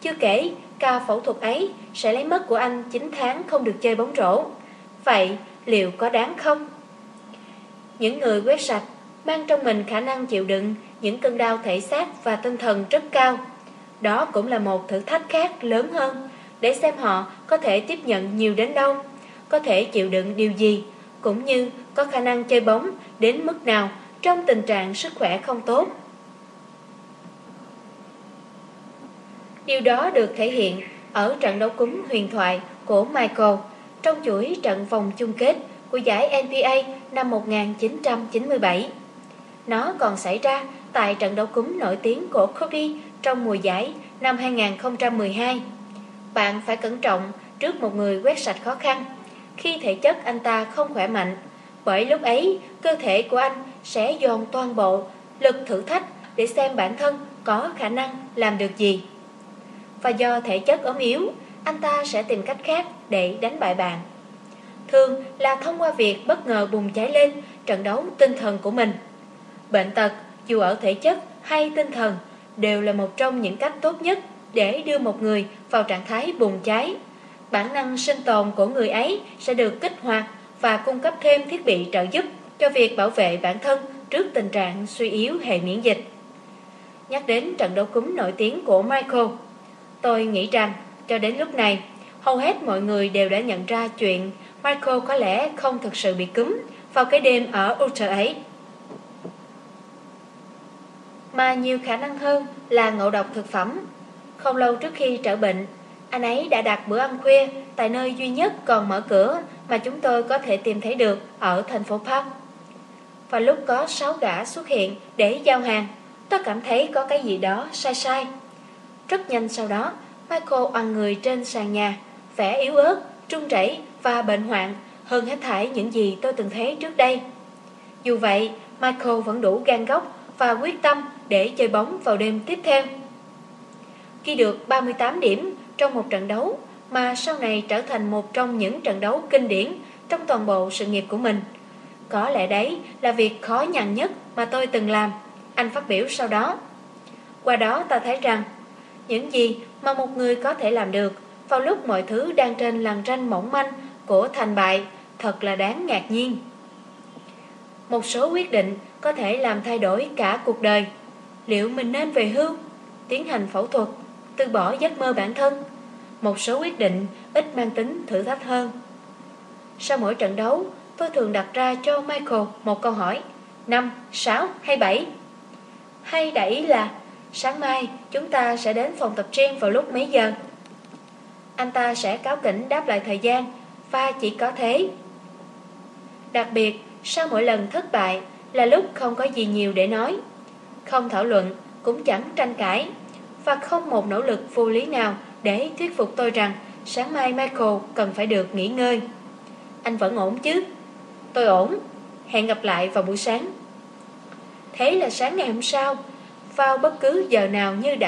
Speaker 1: Chưa kể, ca phẫu thuật ấy sẽ lấy mất của anh 9 tháng không được chơi bóng rổ. Vậy liệu có đáng không? Những người quét sạch mang trong mình khả năng chịu đựng những cơn đau thể xác và tinh thần rất cao. Đó cũng là một thử thách khác lớn hơn để xem họ có thể tiếp nhận nhiều đến đâu, có thể chịu đựng điều gì, cũng như có khả năng chơi bóng đến mức nào trong tình trạng sức khỏe không tốt. Điều đó được thể hiện ở trận đấu cúm huyền thoại của Michael trong chuỗi trận vòng chung kết của giải NBA năm 1997. Nó còn xảy ra tại trận đấu cúm nổi tiếng của Kobe trong mùa giải năm 2012. Bạn phải cẩn trọng trước một người quét sạch khó khăn khi thể chất anh ta không khỏe mạnh, bởi lúc ấy cơ thể của anh sẽ dồn toàn bộ lực thử thách để xem bản thân có khả năng làm được gì. Và do thể chất ốm yếu, anh ta sẽ tìm cách khác để đánh bại bạn. Thường là thông qua việc bất ngờ bùng cháy lên trận đấu tinh thần của mình. Bệnh tật, dù ở thể chất hay tinh thần, đều là một trong những cách tốt nhất để đưa một người vào trạng thái bùng cháy. Bản năng sinh tồn của người ấy sẽ được kích hoạt và cung cấp thêm thiết bị trợ giúp cho việc bảo vệ bản thân trước tình trạng suy yếu hệ miễn dịch. Nhắc đến trận đấu cúm nổi tiếng của Michael, tôi nghĩ rằng cho đến lúc này, hầu hết mọi người đều đã nhận ra chuyện Michael có lẽ không thực sự bị cúm vào cái đêm ở Ulster ấy mà nhiều khả năng hơn là ngộ độc thực phẩm. Không lâu trước khi trở bệnh, anh ấy đã đặt bữa ăn khuya tại nơi duy nhất còn mở cửa mà chúng tôi có thể tìm thấy được ở thành phố Park. Và lúc có sáu gã xuất hiện để giao hàng, tôi cảm thấy có cái gì đó sai sai. Rất nhanh sau đó, Michael oằn người trên sàn nhà, vẻ yếu ớt, trung chảy và bệnh hoạn hơn hết thảy những gì tôi từng thấy trước đây. Dù vậy, Michael vẫn đủ gan góc và quyết tâm để chơi bóng vào đêm tiếp theo. Khi được 38 điểm trong một trận đấu mà sau này trở thành một trong những trận đấu kinh điển trong toàn bộ sự nghiệp của mình. Có lẽ đấy là việc khó nhằn nhất mà tôi từng làm, anh phát biểu sau đó. Qua đó ta thấy rằng, những gì mà một người có thể làm được vào lúc mọi thứ đang trên làn ranh mỏng manh của thành bại thật là đáng ngạc nhiên. Một số quyết định có thể làm thay đổi cả cuộc đời. Liệu mình nên về hưu, tiến hành phẫu thuật, từ bỏ giấc mơ bản thân? Một số quyết định ít mang tính thử thách hơn. Sau mỗi trận đấu, tôi thường đặt ra cho Michael một câu hỏi 5, 6 hay 7 Hay đẩy là Sáng mai, chúng ta sẽ đến phòng tập riêng vào lúc mấy giờ? Anh ta sẽ cáo kỉnh đáp lại thời gian, Và chỉ có thế. Đặc biệt, sau mỗi lần thất bại là lúc không có gì nhiều để nói. Không thảo luận cũng chẳng tranh cãi, Và không một nỗ lực vô lý nào Để thuyết phục tôi rằng Sáng mai Michael cần phải được nghỉ ngơi. Anh vẫn ổn chứ? Tôi ổn. Hẹn gặp lại vào buổi sáng. Thế là sáng ngày hôm sau vào bất cứ giờ nào như đã